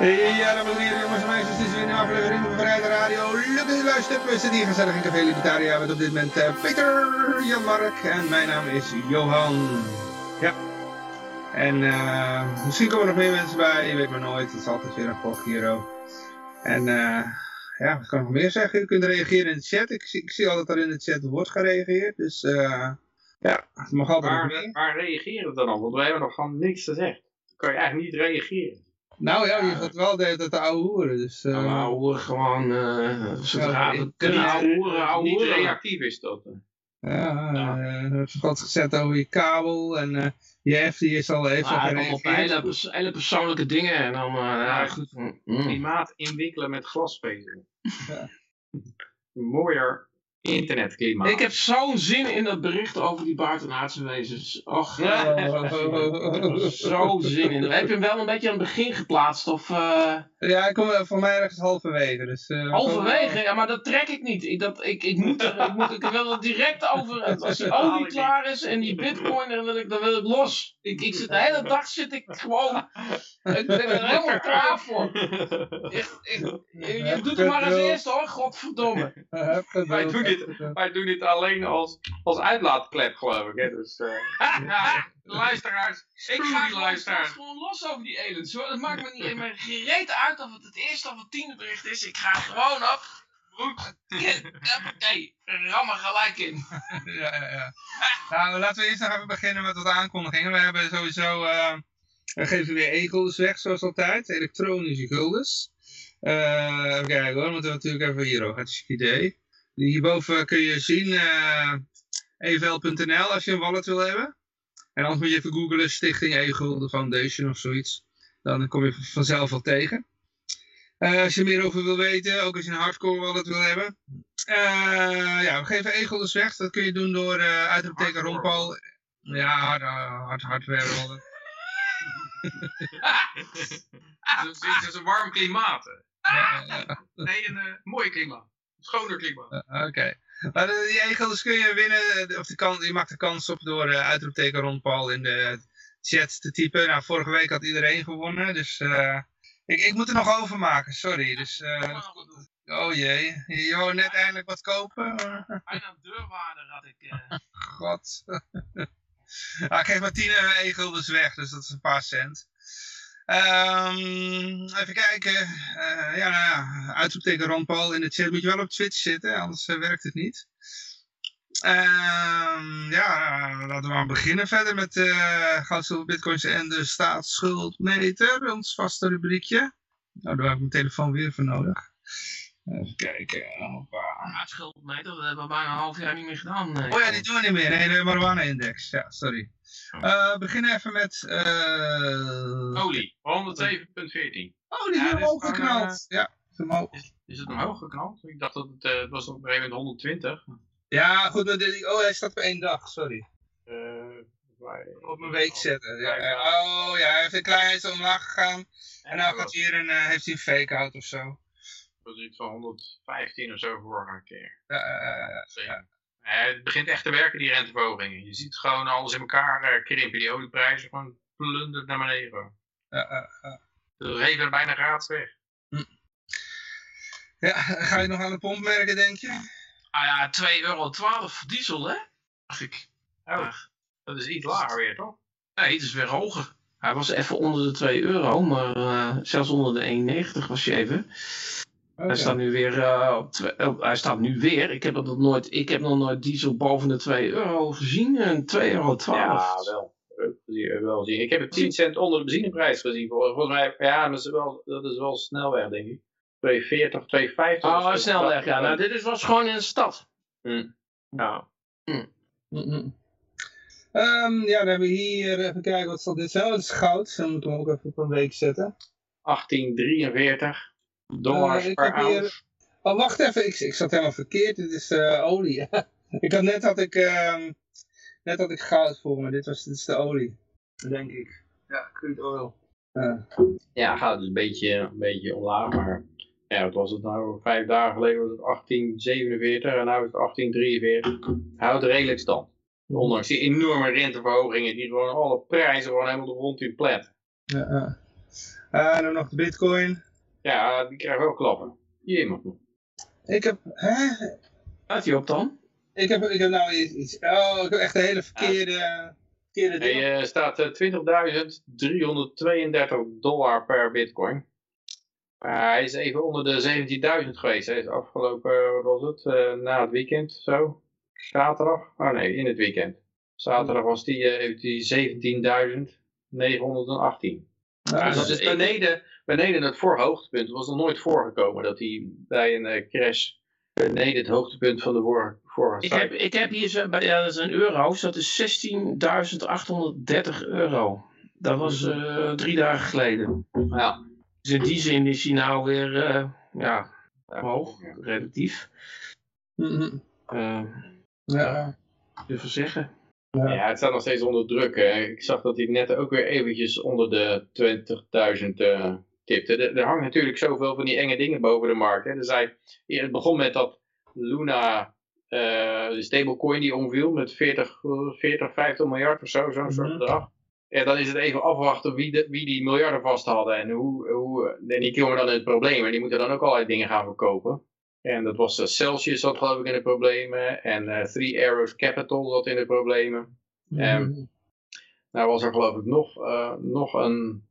Ja, dames en heren, jongens en meisjes, dit is weer een aflevering van Vrijheid Radio. Leuk dat je luistert. We zitten hier gezellig in Café Libertaria met op dit moment uh, Peter, Jan-Mark en mijn naam is Johan. Ja. En uh, misschien komen er nog meer mensen bij, je weet maar nooit. Het is altijd weer een gok hier ook. En uh, ja, wat kan ik nog meer zeggen? U kunt reageren in de chat. Ik, ik zie altijd dat er in de chat wordt gereageerd. Dus ja, het mag altijd waar, waar reageren we dan op? Want we hebben nog gewoon niks gezegd. Dan kan je eigenlijk niet reageren. Nou ja, je gaat wel de, dat de oude hoeren. Dus, uh... ja, maar oude hoeren gewoon, uh, zodra ja, we kunnen oude hoeren, Niet reactief is dat. Ja, ja. Uh, wat gezet over je kabel en uh, je F die is al even nou, gereageerd. op hele, hele persoonlijke dingen en dan, uh, ja, goed. Mm. Klimaat inwikkelen met glasvezel. Ja. Mooier internetklimaat. Ik heb zo'n zin in dat bericht over die buitenaardse wezens. Och, ja. zo zin in. Heb je hem wel een beetje aan het begin geplaatst? Of, uh... Ja, ik kom voor mij ergens halverwege. Dus, uh, halverwege? Ja, maar dat trek ik niet. Ik, dat, ik, ik, moet er, ik, moet, ik wil er direct over. Als die olie klaar is en die bitcoin, dan wil ik, dan wil ik los. Ik, ik zit de hele dag zit ik gewoon. Ik ben er helemaal klaar voor. Ik, ik, je doet het maar als eerste hoor, godverdomme. Wij doen dit, wij doen dit alleen als, als uitlaatklep, geloof ik. Hè? Dus, uh... luisteraars, ik ga luisteraars. gewoon los over die aliens. Het maakt me niet meer gereed uit of het het eerste of het tiende bericht is. Ik ga gewoon op. Goed. Oké, ram er gelijk in. ja, ja, ja. nou, laten we eerst nog even beginnen met wat aankondigingen. We hebben sowieso... Uh, we geven weer e-guldens weg, zoals altijd. Elektronische guldens. Uh, even kijken hoor, moeten we natuurlijk even hier ook. Hartstikke idee. Hierboven kun je zien uh, evl.nl als je een wallet wil hebben. En anders moet je even googlen Stichting E-Gulden Foundation of zoiets. Dan kom je vanzelf wel tegen. Uh, als je meer over wil weten, ook als je een hardcore wallet wil hebben. Uh, ja, we geven e-guldens weg. Dat kun je doen door uh, uit te betekenen rondpal. Ja, hard, hard, hardware wallet. Het is een warm klimaat. Nee, een mooi klimaat. Schoner klimaat. Oké. Maar die egels kun je winnen, of de kans, je maakt de kans op door uh, uitroepteken rond Paul in de chat te typen. Nou, vorige week had iedereen gewonnen, dus uh, ik, ik moet er nog over maken, sorry. Dus, uh, oh jee, je wou net eindelijk wat kopen? Bijna deurwaarde had ik. God. nou, ik geef maar 10 e-guldens weg, dus dat is een paar cent. Um, even kijken. Uh, ja, nou ja, uitroepteken Ron Paul in de chat. Moet je wel op Twitch zitten, anders uh, werkt het niet. Um, ja, laten we maar beginnen verder met uh, goud, bitcoins en de staatsschuldmeter. Ons vaste rubriekje. Nou, daar heb ik mijn telefoon weer voor nodig. Even kijken. Hoppa. Schuldmeter, dat hebben we bijna een half jaar niet meer gedaan. Oh ja, die doen we niet meer. Nee, de marijuana-index. Ja, sorry. Uh, begin even met... Uh... Olie, 107.14. Oh, die is omhoog geknald. ja, is, is, het omhoog geknald? Ik dacht dat het, uh, het was op een gegeven moment 120. Ja, goed. Oh, hij staat op één dag, sorry. op een week zetten. Ja, oh ja, hij heeft een klein omlaag gegaan. En nou gaat hier een, heeft hij een fake-out of zo. Iets van 115 of zo vorige keer. Ja, ja, het begint echt te werken, die renteverhogingen. Je ziet gewoon alles in elkaar uh, krimpen. Die olieprijzen gewoon plundert naar beneden. Ja, uh, uh. Dus even bijna raad weg. Hm. Ja, ga je nog aan de pomp merken, denk je? Ah ja, 2,12 euro voor diesel, hè? Dacht ik. Oh, dat is iets lager weer, toch? Nee, het is weer hoger. Hij was even onder de 2 euro, maar uh, zelfs onder de 1,90 was je even. Hij staat nu weer, uh, op oh, hij staat nu weer, ik heb, nog nooit, ik heb nog nooit diesel boven de 2 euro gezien, 2,12 euro. Ja, wel. wel zien. Ik heb het 10 cent onder de benzineprijs gezien. Volgens mij, ja, dat is wel, dat is wel snelweg, denk ik. 2,40, 2,50. Oh, snelweg, ja. Nou, dit is, was gewoon in de stad. Hm. Nou. Hm. Mm Um, ja, dan hebben we hier, even kijken, wat zal dit zijn? Dat is goud, dan moeten we ook even op een week zetten. 1843 dollars uh, per ounce. Hier... Oh, wacht even, ik, ik zat helemaal verkeerd. Dit is uh, olie. ik had net had ik, uh, net had ik goud voor me. Dit, was, dit is de olie, denk ik. Ja, crude oil. Ja, goud is een beetje, een beetje omlaag, maar ja, wat was het nou? Vijf dagen geleden was het 1847 en nu is het 1843. Houdt redelijk stand. Ondanks die enorme renteverhogingen die gewoon alle prijzen gewoon helemaal rond in plet. Ja, Eh, en dan nog de bitcoin. Ja, die krijgen wel klappen. Jemig. Ik heb, hè? Gaat hij op dan? Ik heb, ik heb nou iets, oh, ik heb echt een hele verkeerde, verkeerde ding. Hij eh, staat eh, 20.332 dollar per bitcoin. Hij is even onder de 17.000 geweest. Hij is afgelopen, wat was het, eh, na het weekend zo. Zaterdag? Oh nee, in het weekend. Zaterdag was die, eh, heeft die 17.918. Nou, Ja, dus dat is beneden, beneden het voorhoogtepunt. Het was nog nooit voorgekomen dat hij bij een eh, crash beneden het hoogtepunt van de vorige, Ik heb, ik heb hier zo, bij, ja, dat is een euro's, dat is 16.830 euro. Dat was eh, drie dagen geleden. Ja. Dus in die zin is hij nou weer, eh, ja, omhoog, Ja. relatief. Mhm. Eh Ja. even zeggen. Ja, het staat nog steeds onder druk. hè. Ik zag dat hij net ook weer eventjes onder de 20.000 eh tipte. Er, er hangt natuurlijk zoveel van die enge dingen boven de markt. Hè. Er zijn, het begon met dat Luna, eh, de stablecoin die omviel met 40, 40 50 miljard of zo, zo'n soort Mhm. bedrag. Ja, dan is het even afwachten wie, de, wie die miljarden vast hadden en hoe, hoe en die komen dan in het probleem. En die moeten dan ook allerlei dingen gaan verkopen. En dat was eh, Celsius zat geloof ik in de problemen. En eh, Three Arrows Capital zat in de problemen. Mhm. Nou was er geloof ik nog, eh, nog een,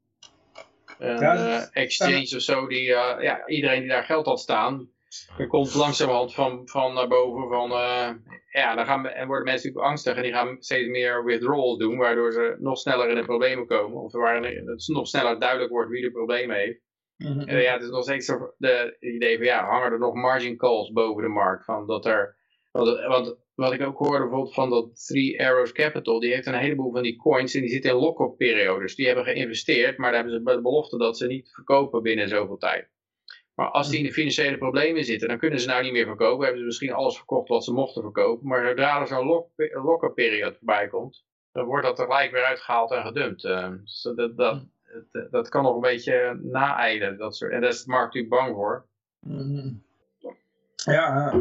een Ja, eh, exchange of zo. Die, eh, ja, iedereen die daar geld had staan. Er komt langzamerhand van, van naar boven van... eh, ja, dan gaan, en worden mensen natuurlijk angstig. En die gaan steeds meer withdrawals doen. Waardoor ze nog sneller in de problemen komen. Of waar het nog sneller duidelijk wordt wie de problemen heeft. Mhm. En ja, het is nog steeds het idee van ja, hangen er nog margin calls boven de markt? Van dat er, want, want wat ik ook hoorde bijvoorbeeld van dat Three Arrows Capital, die heeft een heleboel van die coins en die zitten in lock-up periodes. Die hebben geïnvesteerd, maar daar hebben ze de belofte dat ze niet verkopen binnen zoveel tijd. Maar als die in de financiële problemen zitten, dan kunnen ze nou niet meer verkopen. Hebben ze misschien alles verkocht wat ze mochten verkopen. Maar zodra er zo'n lock- lock-up periode voorbij komt, dan wordt dat er gelijk weer uitgehaald en gedumpt. Eh, dus dat, dat, dat, dat kan nog een beetje naeilen. Dat soort, en daar is de markt natuurlijk bang voor. Ja, ja.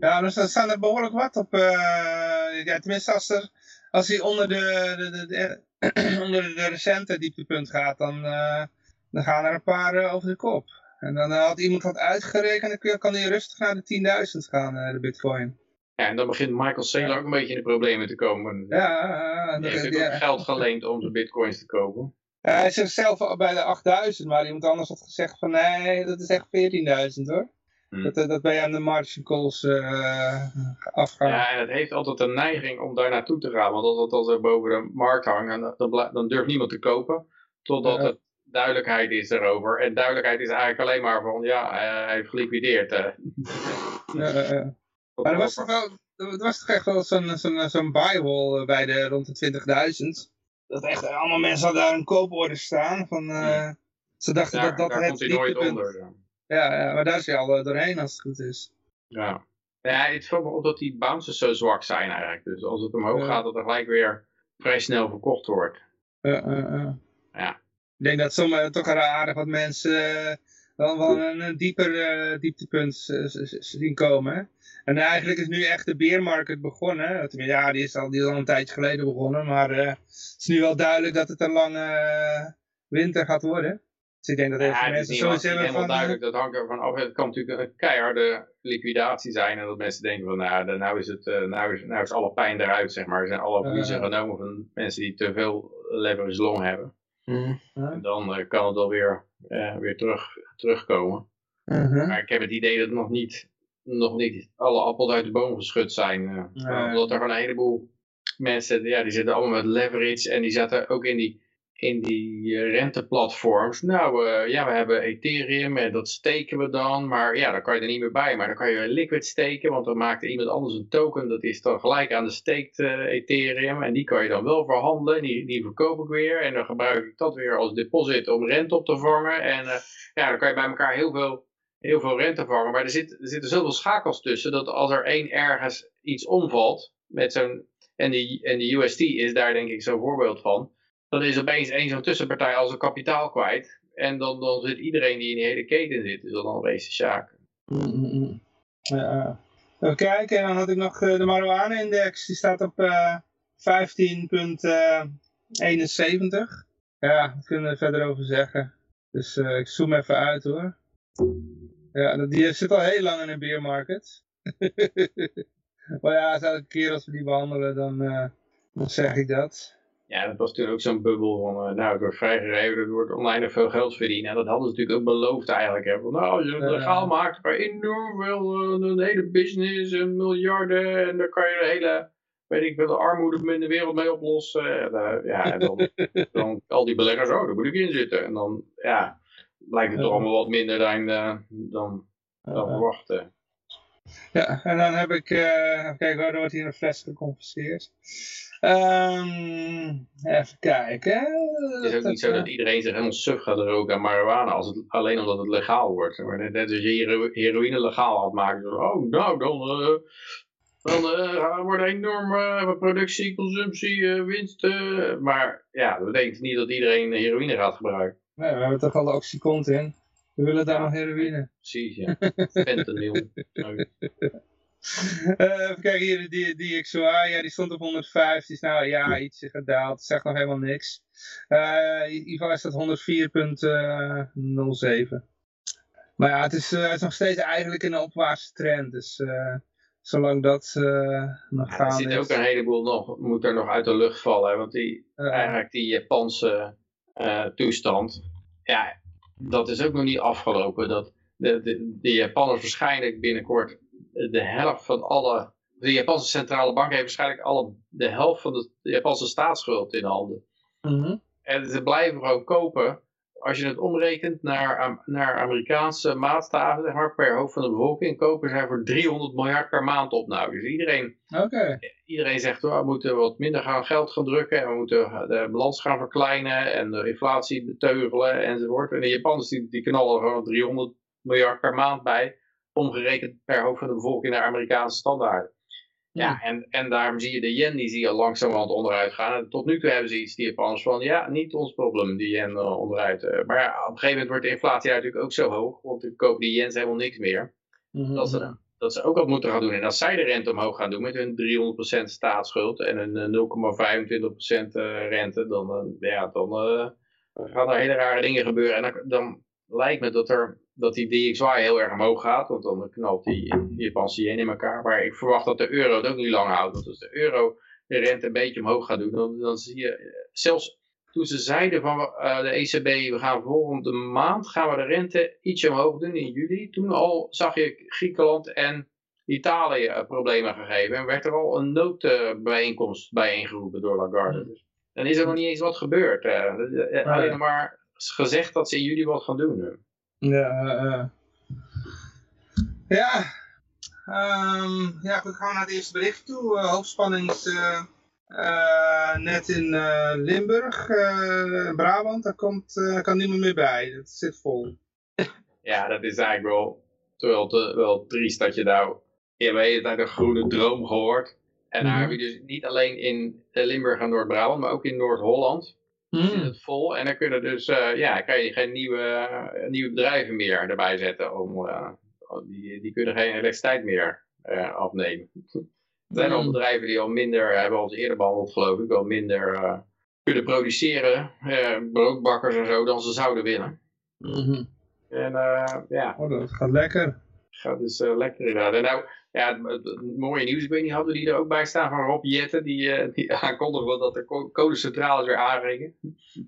ja, dus er staan er behoorlijk wat op. eh, ja, tenminste, als, er, als hij onder de, de, de, de- onder de recente dieptepunt gaat, dan, eh, dan gaan er een paar eh, over de kop. En dan had iemand wat uitgerekend, dan kan hij rustig naar de 10.000 gaan, de bitcoin. Ja, en dan begint Michael Saylor ook een beetje in de problemen te komen. Ja, dat- heeft ja. ook geld geleend om zijn bitcoins te kopen. Ja, hij zit zelf al bij de 8000, maar iemand anders had gezegd van nee, dat is echt 14.000 hoor. Hm. Dat, eh, dat ben je aan de margin calls eh, afgaan. Ja, en het heeft altijd een neiging om daar naartoe te gaan. Want als het als er boven de markt hangt, dan, dan, durft niemand te kopen. Totdat Ja. het duidelijkheid is erover. En duidelijkheid is eigenlijk alleen maar van, ja, eh, hij heeft geliquideerd. Ja, ja. Maar er was toch wel, er was toch echt wel zo'n zo'n zo'n buywall bij de rond de 20.000. Dat echt allemaal mensen hadden daar een kooporder staan. Van, eh, Ze dachten Daar, dat dat daar het komt hij nooit onder. Ja, ja, maar daar is hij al eh, doorheen als het goed is. Ja. Ja, het valt me op dat die bounces zo zwak zijn eigenlijk. Dus als het omhoog Ja. gaat, dat er gelijk weer vrij snel verkocht wordt. Ja. Ik denk dat sommige toch aardig wat mensen eh, wel, wel een, een dieper eh, dieptepunt eh, zien komen. Hè? En eigenlijk is nu echt de beermarkt begonnen. Tenminste, Ja, die is, al, die is al een tijdje geleden begonnen. Maar eh, het is nu wel duidelijk dat het een lange eh, winter gaat worden. Dus ik denk dat heel Ja, veel het is mensen zoiets helemaal, hebben helemaal van... duidelijk. Dat hangt ervan af. Het kan natuurlijk een keiharde liquidatie zijn. En dat mensen denken van, nou, dan- nou is, het, eh, nou is, nou is alle pijn eruit, zeg maar. Er zijn alle verliezen genomen van mensen die te veel leverage long hebben. Mhm. eh, En dan eh, kan het wel weer, eh, weer terug, terugkomen. uh-huh. Maar ik heb het idee dat nog niet, nog niet alle appels uit de boom geschud zijn. eh. Omdat er gewoon een heleboel mensen, ja, die zitten allemaal met leverage. En die zaten ook in die, in die eh, renteplatforms. Nou, eh, ja, we hebben Ethereum en dat steken we dan. Maar ja, dan kan je er niet meer bij. Maar dan kan je Liquid steken, want dan maakt iemand anders een token. Dat is dan gelijk aan de staked eh, Ethereum. En die kan je dan wel verhandelen. En die, die verkoop ik weer. En dan gebruik ik dat weer als deposit om rente op te vangen. En ja, dan kan je bij elkaar heel veel, heel veel rente vangen. Maar er, zit, er zitten zoveel schakels tussen dat als er één ergens iets omvalt met zo'n en die, en die UST is daar denk ik zo'n voorbeeld van. Dan is opeens één zo'n tussenpartij al zijn kapitaal kwijt. En dan, dan zit iedereen die in die hele keten zit, is dan al een beetje sjaak. Mm-mm. Ja. Even kijken, en dan had ik nog eh, de marijuana-index. Die staat op eh 15,71. Ja, wat kunnen we er verder over zeggen? Dus ik zoom even uit hoor. Ja, die zit al heel lang in een beermarket. maar ja, als elke keer als we die behandelen, dan, dan zeg ik dat. Ja, dat was toen ook zo'n bubbel van, uh, nou, het wordt vrijgegeven, er wordt oneindig veel geld verdienen. En dat hadden ze natuurlijk ook beloofd eigenlijk. Hè. Van, nou, als je het legaal maakt, kan je enorm veel, een hele business, en miljarden, en dan kan je de hele, weet ik veel, de armoede in de wereld mee oplossen. En, ja, en dan, dan al die beleggers, oh, daar moet ik in zitten. En dan, ja, lijkt het toch allemaal wat minder dan, dan, dan verwacht. Ja, en dan heb ik, kijk, er wordt hier een fles geconfiskeerd. Um, even kijken. Het is ook niet zo dat iedereen zich helemaal suf gaat roken aan marihuana, als het, alleen omdat het legaal wordt. Maar net als je heroïne legaal had maken, oh nou, dan, uh, dan uh, wordt enorme productie, consumptie, winst. maar ja, dat betekent niet dat iedereen heroïne gaat gebruiken. Nee, we hebben toch al de oxycont in. We willen daar nog heroïne. Precies, ja. Fentanyl. uh, even kijken hier, die, die XOI, ja, die stond op 105. Die is nou ja, ietsje gedaald. Zegt nog helemaal niks. Uh, in ieder geval is dat 104.07. Maar ja, het is, uh, het is nog steeds eigenlijk in een opwaartse trend. Dus uh, zolang dat nog ja. Er zit ook een heleboel nog, moet er nog uit de lucht vallen. Want die, eigenlijk die Japanse toestand, ja, dat is ook nog niet afgelopen. Dat de, de, de Japanners waarschijnlijk binnenkort de helft van alle... De Japanse centrale bank heeft waarschijnlijk alle, de helft van de Japanse staatsschuld in handen. Mm En ze blijven gewoon kopen. Als je het omrekent naar, naar Amerikaanse maatstaven, zeg maar, per hoofd van de bevolking, kopen zij voor 300 miljard per maand op. Nou, dus iedereen, okay. iedereen zegt, oh, we moeten wat minder gaan geld gaan drukken en we moeten de balans gaan verkleinen en de inflatie beteugelen enzovoort. En de Japanners die, die knallen gewoon 300 miljard per maand bij, omgerekend per hoofd van de bevolking naar Amerikaanse standaarden. Ja, en, en daarom zie je de yen, die zie je langzamerhand onderuit gaan. En tot nu toe hebben ze iets, die Japanners, van ja, niet ons probleem, die yen uh, onderuit. Uh, maar ja, op een gegeven moment wordt de inflatie natuurlijk ook zo hoog, want dan kopen die yens helemaal niks meer. Mm -hmm. dat, ze, dat ze ook wat moeten gaan doen. En als zij de rente omhoog gaan doen met hun 300% staatsschuld en een 0,25% rente, dan, ja, dan gaan er hele rare dingen gebeuren. En dan, dan lijkt me dat, er, dat die DXY heel erg omhoog gaat, want dan knalt die, Japanse yen in elkaar. Maar ik verwacht dat de euro het ook niet lang houdt. Want als de euro de rente een beetje omhoog gaat doen, dan, dan zie je, zelfs toen ze zeiden van uh, de ECB, we gaan volgende maand gaan we de rente ietsje omhoog doen in juli. Toen al zag je Griekenland en Italië uh, problemen gegeven. En werd er al een noodbijeenkomst bij ingeroepen door Lagarde. Dus dan is er nog niet eens wat gebeurd. Uh, alleen maar gezegd dat ze in juli wat gaan doen. Ja, uh, ja. Um, ja, goed, gaan we naar het eerste bericht toe. Uh, hoofdspanning is uh, net in Limburg, Brabant. Daar komt, kan niemand meer bij. Het zit vol. Ja, dat is eigenlijk wel, wel, wel triest dat je nou... Je hebt de hele tijd een groene droom gehoord. En daar -hmm. heb je dus niet alleen in Limburg en Noord-Brabant, maar ook in Noord-Holland. Zit het vol. En dan kunnen dus, uh, ja, kan je geen nieuwe, uh, nieuwe bedrijven meer erbij zetten. Om, uh, die, die kunnen geen elektriciteit meer afnemen. Er zijn al bedrijven die al minder, hebben we al eerder behandeld geloof ik, al minder kunnen produceren. broodbakkers en zo, dan ze zouden willen. Mm En ja. Oh, dat gaat lekker. Gaat dus lekker inderdaad. En nou, ja, het, het, mooie nieuws, ik weet niet, hadden die er ook bij staan van Rob Jetten, die, uh, die aankondigde dat de codecentrales weer aangingen?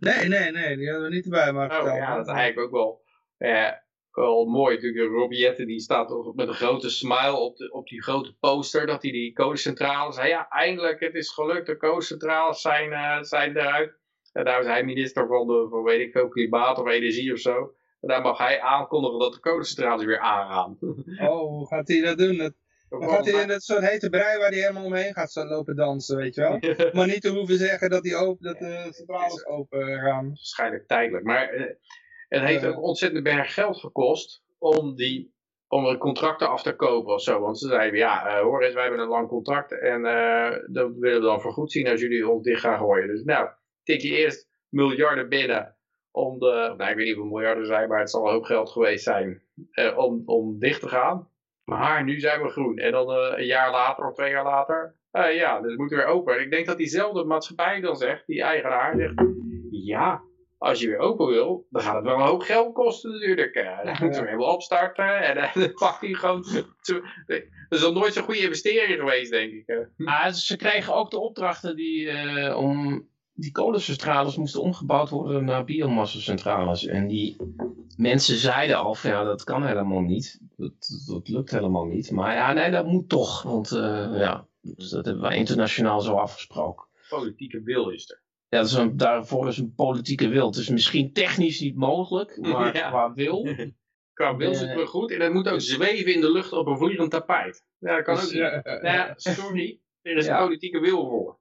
Nee, nee, nee, die hadden we niet erbij. Maar oh, ja, dat is eigenlijk ook wel, uh, wel mooi natuurlijk. Rob Jetten, die staat met een grote smile op, de, op die grote poster, dat hij die codecentrales, ja, eindelijk, het is gelukt, de codecentrales zijn, uh, zijn eruit. En daar is hij minister van, de, van weet ik veel, klimaat of energie of zo. En daar mag hij aankondigen dat de codecentrales weer aangaan. Oh, hoe gaat hij dat doen? Dat... Dan gaat hij in het soort hete brei waar hij helemaal omheen gaat zo lopen dansen, weet je wel. maar niet te hoeven zeggen dat, die open, dat de centrales open gaan. Waarschijnlijk tijdelijk. Maar uh, het heeft ook ontzettend berg geld gekost om, die, om er contracten af te kopen of zo. Want ze zeiden, ja, uh, hoor eens, wij hebben een lang contract en uh, dat willen we dan vergoed zien als jullie ons dicht gaan gooien. Dus nou, tik je eerst miljarden binnen om de, nou ik weet niet hoeveel miljarden zijn, maar het zal een hoop geld geweest zijn, om, om dicht te gaan. Maar nu zijn we groen. En dan uh, een jaar later of twee jaar later, uh, ja, dus moet weer open. En ik denk dat diezelfde maatschappij dan zegt, die eigenaar zegt, ja, als je weer open wil, dan gaat het wel een hoop geld kosten natuurlijk. Uh, dan moeten we helemaal opstarten en uh, dan pakt hij gewoon... Dat is al nooit zo'n goede investering geweest, denk ik. Ah, ze kregen ook de opdrachten die, uh, om... Die kolencentrales moesten omgebouwd worden naar biomassacentrales. En die mensen zeiden al van ja, dat kan helemaal niet. Dat, dat lukt helemaal niet. Maar ja, nee, dat moet toch. Want ja, dus dat hebben wij internationaal zo afgesproken. Politieke wil is er. Ja, dat is een, daarvoor is een politieke wil. Het is misschien technisch niet mogelijk, maar ja. qua wil. qua wil zit het goed. En het moet ook zweven in de lucht op een vliegend tapijt. Ja, dat kan ook niet. Nou ja, sorry, er is politieke wil voor.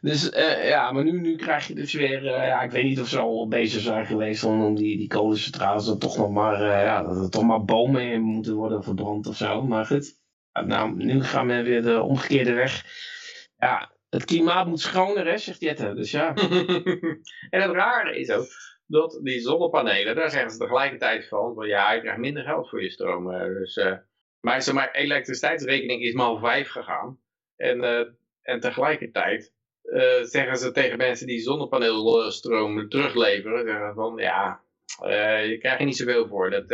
Dus uh, ja, maar nu, nu krijg je dus weer, uh, ja, ik weet niet of ze al bezig zijn geweest om, om die, die kolencentrales dan toch nog maar, uh, ja, dat er toch maar bomen in moeten worden verbrand of zo. Maar goed, nou, nu gaan we weer de omgekeerde weg. Ja, het klimaat moet schoner, hè, zegt Jette. Dus ja. en het rare is ook dat die zonnepanelen, daar zeggen ze tegelijkertijd van, van ja, je krijgt minder geld voor je stroom. Dus, maar zeg maar, elektriciteitsrekening is maar 5 gegaan. En, en tegelijkertijd uh, zeggen ze tegen mensen die zonnepaneelstroom terugleveren, zeggen van ja, je krijgt er niet zoveel voor. Dat,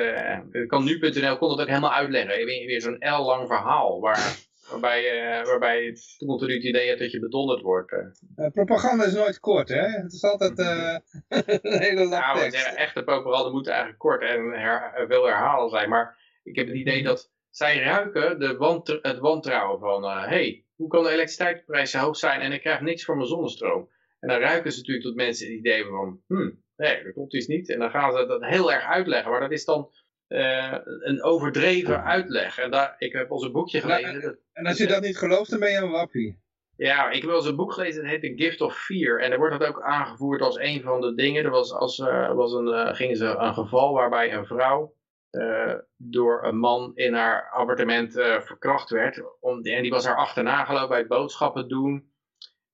kan nu.nl kon dat ook helemaal uitleggen. Weer, weer zo'n L-lang verhaal waar Waarbij, uh, waarbij het continu het idee hebt dat je bedonderd wordt. Uh, propaganda is nooit kort, hè? Het is altijd uh, een hele lange ja, tekst. echte propaganda moet eigenlijk kort en her, veel herhalen zijn. Maar ik heb het idee dat zij ruiken de het wantrouwen van... Hé, hey, hoe kan de elektriciteitsprijs hoog zijn en ik krijg niks voor mijn zonnestroom? En dan ruiken ze natuurlijk tot mensen het idee van... Hmm, nee, dat klopt iets niet. En dan gaan ze dat heel erg uitleggen. Maar dat is dan uh, een overdreven uitleg. En daar, ik heb al een boekje gelezen. en als je dat niet gelooft, dan ben je een wappie. Ja, ik heb wel eens een boek gelezen, dat heet The Gift of Fear. En daar wordt dat ook aangevoerd als een van de dingen. Er was, als, uh, was een, uh, gingen ze een geval waarbij een vrouw uh, door een man in haar appartement verkracht werd. En die was haar achterna gelopen bij het boodschappen doen.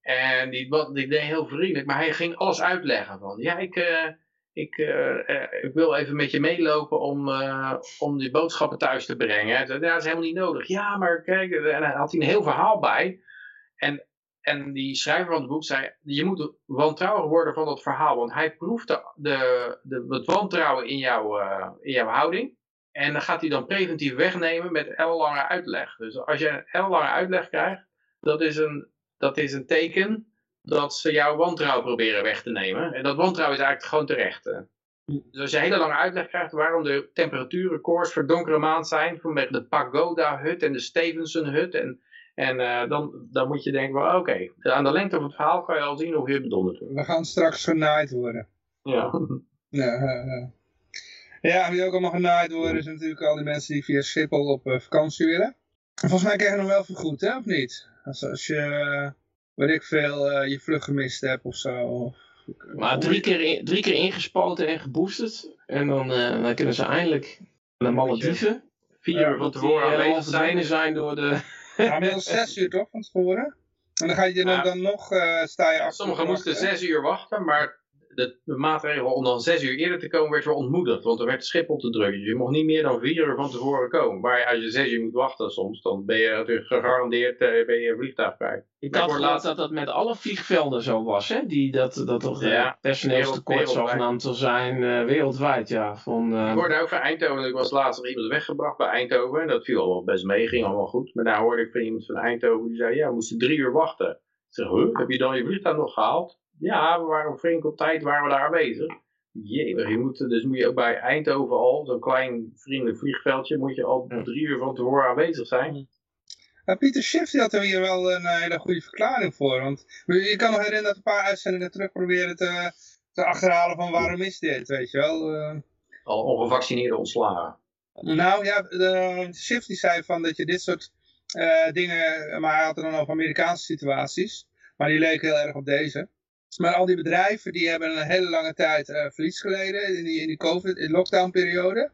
En die, die deed heel vriendelijk, maar hij ging alles uitleggen. Van, ja, ik ik, uh, ik wil even met je meelopen om, om die boodschappen thuis te brengen. Dat is helemaal niet nodig. Ja, maar kijk, en hij had hij een heel verhaal bij. En, en die schrijver van het boek zei, je moet wantrouwig worden van dat verhaal. Want hij proeft de, de, het wantrouwen in, jou, uh, in jouw houding. En dan gaat hij dan preventief wegnemen met ellenlange uitleg. Dus als je een ellenlange uitleg krijgt, dat is een, dat is een teken dat ze jouw wantrouwen proberen weg te nemen. En dat wantrouwen is eigenlijk gewoon terecht. Dus als je een hele lange uitleg krijgt waarom de temperatuurrecords voor donkere maand zijn, vanwege de Pagoda-hut en de Stevenson-hut, en, en uh, dan, dan moet je denken, oké, okay, aan de lengte van het verhaal kan je al zien hoe je bedonderd wordt. We gaan straks genaaid worden. Ja. Ja, uh, ja, wie ook allemaal genaaid worden, is natuurlijk al die mensen die via Schiphol op uh, vakantie willen. Volgens mij krijg je nog wel vergoed, hè, of niet? Als, als je weet ik veel, uh, je vlug gemist hebt of zo. Maar drie keer, in, drie keer ingespoten en geboosterd. En dan, uh, dan kunnen ze eindelijk naar Malediven. Vier tevoren aanwezig zijn. zijn door de... Ja, inmiddels zes uur toch van tevoren? En dan ga je dan, dan nog, uh, sta je achter. Sommigen moesten zes uur wachten, maar de, de, maatregel om dan zes uur eerder te komen werd weer ontmoedigd. Want er werd Schiphol te druk. Dus je mocht niet meer dan vier uur van tevoren komen. Maar als je zes uur moet wachten soms, dan ben je natuurlijk gegarandeerd uh, ben je vliegtuig kwijt. Ik had gehoord dat dat met alle vliegvelden zo was. Hè? Die, dat, dat toch ja, uh, personeelstekort zogenaamd zal zijn uh, wereldwijd. Ja, van, Ik hoorde ook van Eindhoven. Ik was laatst nog iemand weggebracht bij Eindhoven. En dat viel allemaal best mee. Ging allemaal goed. Maar daar hoorde ik van iemand van Eindhoven. Die zei, ja, we moesten drie uur wachten. Ik zeg, huh, heb je dan je vliegtuig nog gehaald? Ja, we waren flink op tijd waren we daar aanwezig. Jee, je moet, dus moet je ook bij Eindhoven al, zo'n klein vriendelijk vliegveldje, moet je al drie uur van tevoren aanwezig zijn. Pieter Schiff had er hier wel een eh, hele goede verklaring voor. Want je kan nog herinneren dat een paar uitzendingen terug proberen te, te achterhalen van waarom is dit, weet je wel. Uh, al ongevaccineerde ontslagen. Nou ja, de, Schiff die zei van dat je dit soort uh, dingen, maar hij had het dan over Amerikaanse situaties. Maar die leken heel erg op deze. Maar al die bedrijven die hebben een hele lange tijd uh, verlies geleden in die, in die COVID, in lockdown periode.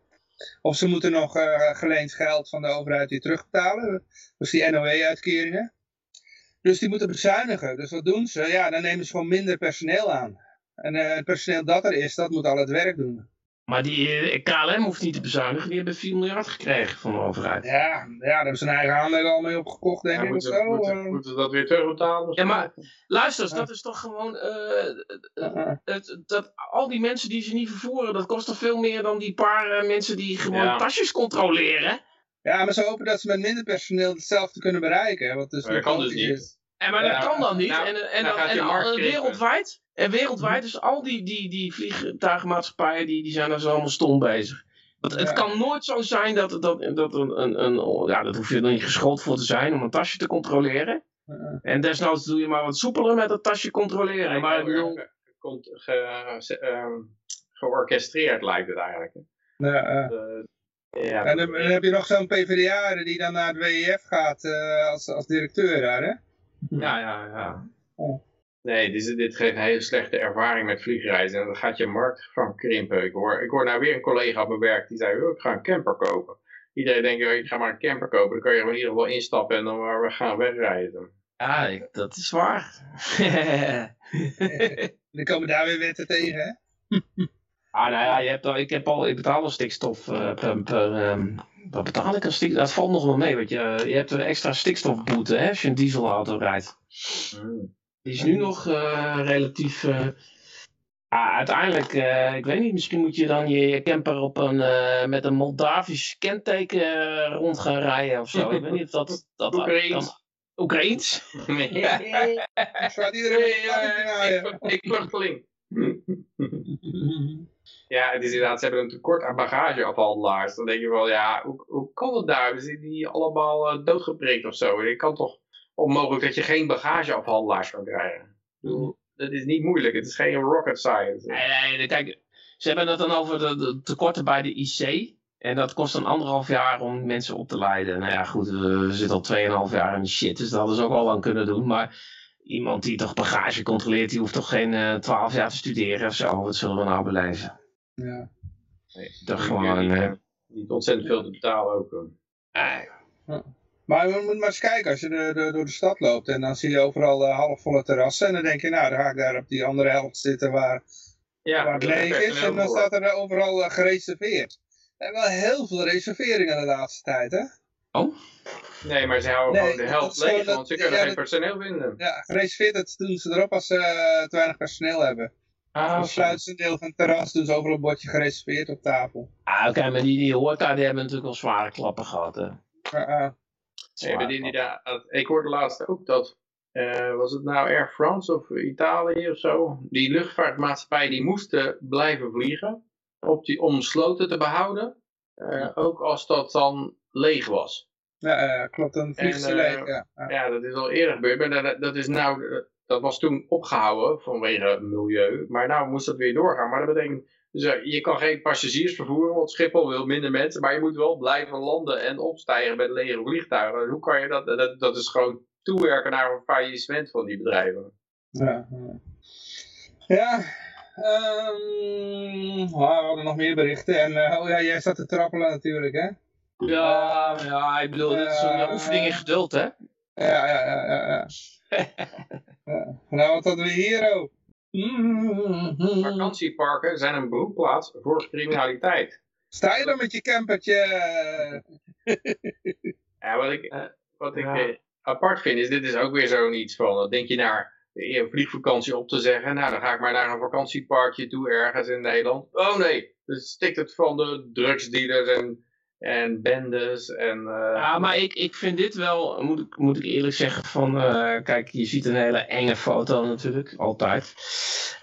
Of ze moeten nog uh, geleend geld van de overheid weer terugbetalen. Dus die NOW-uitkeringen. Dus die moeten bezuinigen. Dus wat doen ze? Ja, dan nemen ze gewoon minder personeel aan. En uh, het personeel dat er is, dat moet al het werk doen. Maar die eh, KLM hoeft niet te bezuinigen, die hebben 4 miljard gekregen van de overheid. Ja, ja, daar hebben ze hun eigen aandelen al mee opgekocht, denk Ja, ik, of moeten, zo. moeten, eh. moeten we dat weer terugbetalen? Ja, maar luister Ja. dat is toch gewoon... eh, het, dat, al die mensen die ze niet vervoeren, dat kost toch veel meer dan die paar mensen die gewoon Ja. tasjes controleren? Ja, maar ze hopen dat ze met minder personeel hetzelfde kunnen bereiken. Wat dus Maar dat kan dus niet. is. En maar Ja, dat kan dan niet. nou, en en, dan en, krimpen. wereldwijd, en wereldwijd, dus al die, die, die vliegtuigmaatschappijen, die, die zijn daar zo allemaal stom bezig. Want het Ja. kan nooit zo zijn dat, dat, dat een, een, een, ja, dat hoef je er niet geschoold voor te zijn om een tasje te controleren. Eh, eh. En desnoods doe je maar wat soepeler met dat tasje controleren. Ja, maar eh, ge, ze- ehm, georchestreerd lijkt het eigenlijk. hè. Ja, eh. Eh, ja, En dan, dan heb je nog zo'n PvdA die dan naar het WEF gaat eh, als, als directeur daar, hè? Ja, ja, ja. Nee, dit, dit geeft een hele slechte ervaring met vliegreizen. En dan gaat je markt van krimpen. Ik hoor, ik hoor nou weer een collega op mijn werk die zei, oh, ik ga een camper kopen. Iedereen denkt, oh, ik ga maar een camper kopen. Dan kan je er in ieder geval instappen en dan maar we gaan wegrijden. Ja, ik- dat is waar. Dan komen daar weer wetten tegen, hè? Ah, nou ja, je hebt al, ik, heb al, ik betaal al stikstof eh, per, per ehm, wat betaal ik aan stikstof? Dat valt nog wel mee, want je, je hebt een extra stikstofboete hè, als je een dieselauto rijdt. Hmm. Die is nu nog eh, relatief... eh, ah, uiteindelijk, eh, ik weet niet, misschien moet je dan je, je camper op een, eh, met een Moldavisch kenteken eh, rond gaan rijden of zo. ik weet niet of dat... dat Oekraïens. dan- Oekraïens? Nee, slaat iedereen ik, ik vluchteling. Ja, het is inderdaad, ze hebben een tekort aan bagageafhandelaars. Dan denk je wel, ja, hoe, hoe kan het daar? Zijn die allemaal eh, doodgeprikt of zo? Je kan toch onmogelijk dat je geen bagageafhandelaars kan krijgen? Bedoel, Dat is niet moeilijk, het is geen rocket science. Nee, nee, nee, kijk, ze hebben het dan over de, de tekorten bij de IC. En dat kost dan anderhalf jaar om mensen op te leiden. Nou ja, goed, we zitten al tweeënhalf jaar in de shit, dus dat hadden ze ook al lang kunnen doen. Maar iemand die toch bagage controleert, die hoeft toch geen eh, twaalf jaar te studeren of zo. Wat zullen we nou beleven? Ja. Nee, niet, gewoon, niet, eh, eh, niet ontzettend veel te betalen ook. eh. Nee. Maar je moet maar eens kijken, als je de, de- door de stad loopt en dan zie je overal eh, halfvolle terrassen. En dan denk je, nou, dan ga ik daar op die andere helft zitten waar, Ja, waar het leeg is. En dan staat er overal gereserveerd. Er zijn wel heel veel reserveringen de laatste tijd, hè? Oh? Nee, maar ze houden Nee, gewoon de dat helft leeg, dat- want ze kunnen ja, geen dat- personeel vinden. Ja, gereserveerd, dat doen ze erop als ze te weinig personeel hebben. Ah, ze een deel van het terras, ze overal een bordje gereserveerd op tafel. Ah, Oké, maar die, die horeca, die hebben natuurlijk al zware klappen gehad. Hè. Eh, Nee, maar daar- ik hoorde laatst ook dat, eh, was het nou Air France of Italië of zo? Die luchtvaartmaatschappij die moesten blijven vliegen op die, om sloten te behouden. eh, ook als dat dan leeg was. ja, klopt, dan vliegen ze leeg. Ja. Dat is al eerder gebeurd, maar dat, dat is nou, dat was toen opgehouden vanwege milieu. Maar nou moest dat weer doorgaan. Maar dat betekent, dus, eh, je kan geen passagiers vervoeren, want Schiphol wil minder mensen. Maar je moet wel blijven landen en opstijgen met lege vliegtuigen. Hoe kan je dat? Dat, dat is gewoon toewerken naar een faillissement van die bedrijven. Ja, ja. ja ehm, we hadden nog meer berichten. En, eh, oh ja, jij zat te trappelen natuurlijk, hè? Ja, ja, ik bedoel, dit is een Eh, oefening in geduld, hè? Ja, ja, ja, ja. ja. Ja. Nou, wat hadden we hier? Mm-hmm. Vakantieparken zijn een broedplaats voor criminaliteit. Sta je dan met je campertje? Ja, wat ik, eh, wat ik Ja. eh, apart vind is, dit is ook weer zo'n iets van, dan denk je naar een vliegvakantie op te zeggen, nou dan ga ik maar naar een vakantieparkje toe ergens in Nederland. Oh nee, dan stikt het van de drugsdealers en, en bendes en... eh, Ja, maar ik, ik vind dit wel, moet ik, moet ik eerlijk zeggen, van, eh, kijk, je ziet een hele enge foto natuurlijk, altijd.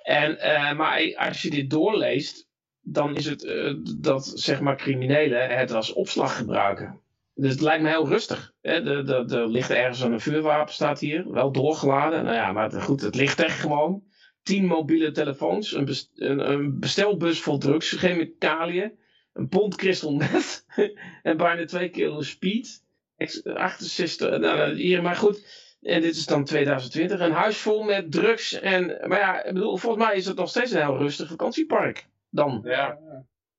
En, eh, maar als je dit doorleest, dan is het dat, zeg maar, criminelen het als opslag gebruiken. Dus het lijkt me heel rustig. Hè? Er ligt ergens een vuurwapen, staat hier, wel doorgeladen. Nou ja, maar goed, het ligt echt gewoon. Tien mobiele telefoons, een, een, een bestelbus vol drugs, chemicaliën, een pond crystal meth en bijna twee kilo speed. Ex- 68, nou, hier, maar goed. En dit is dan 2020. Een huis vol met drugs. En, maar ja, ik bedoel, volgens mij is het nog steeds een heel rustig vakantiepark. Dan. ja,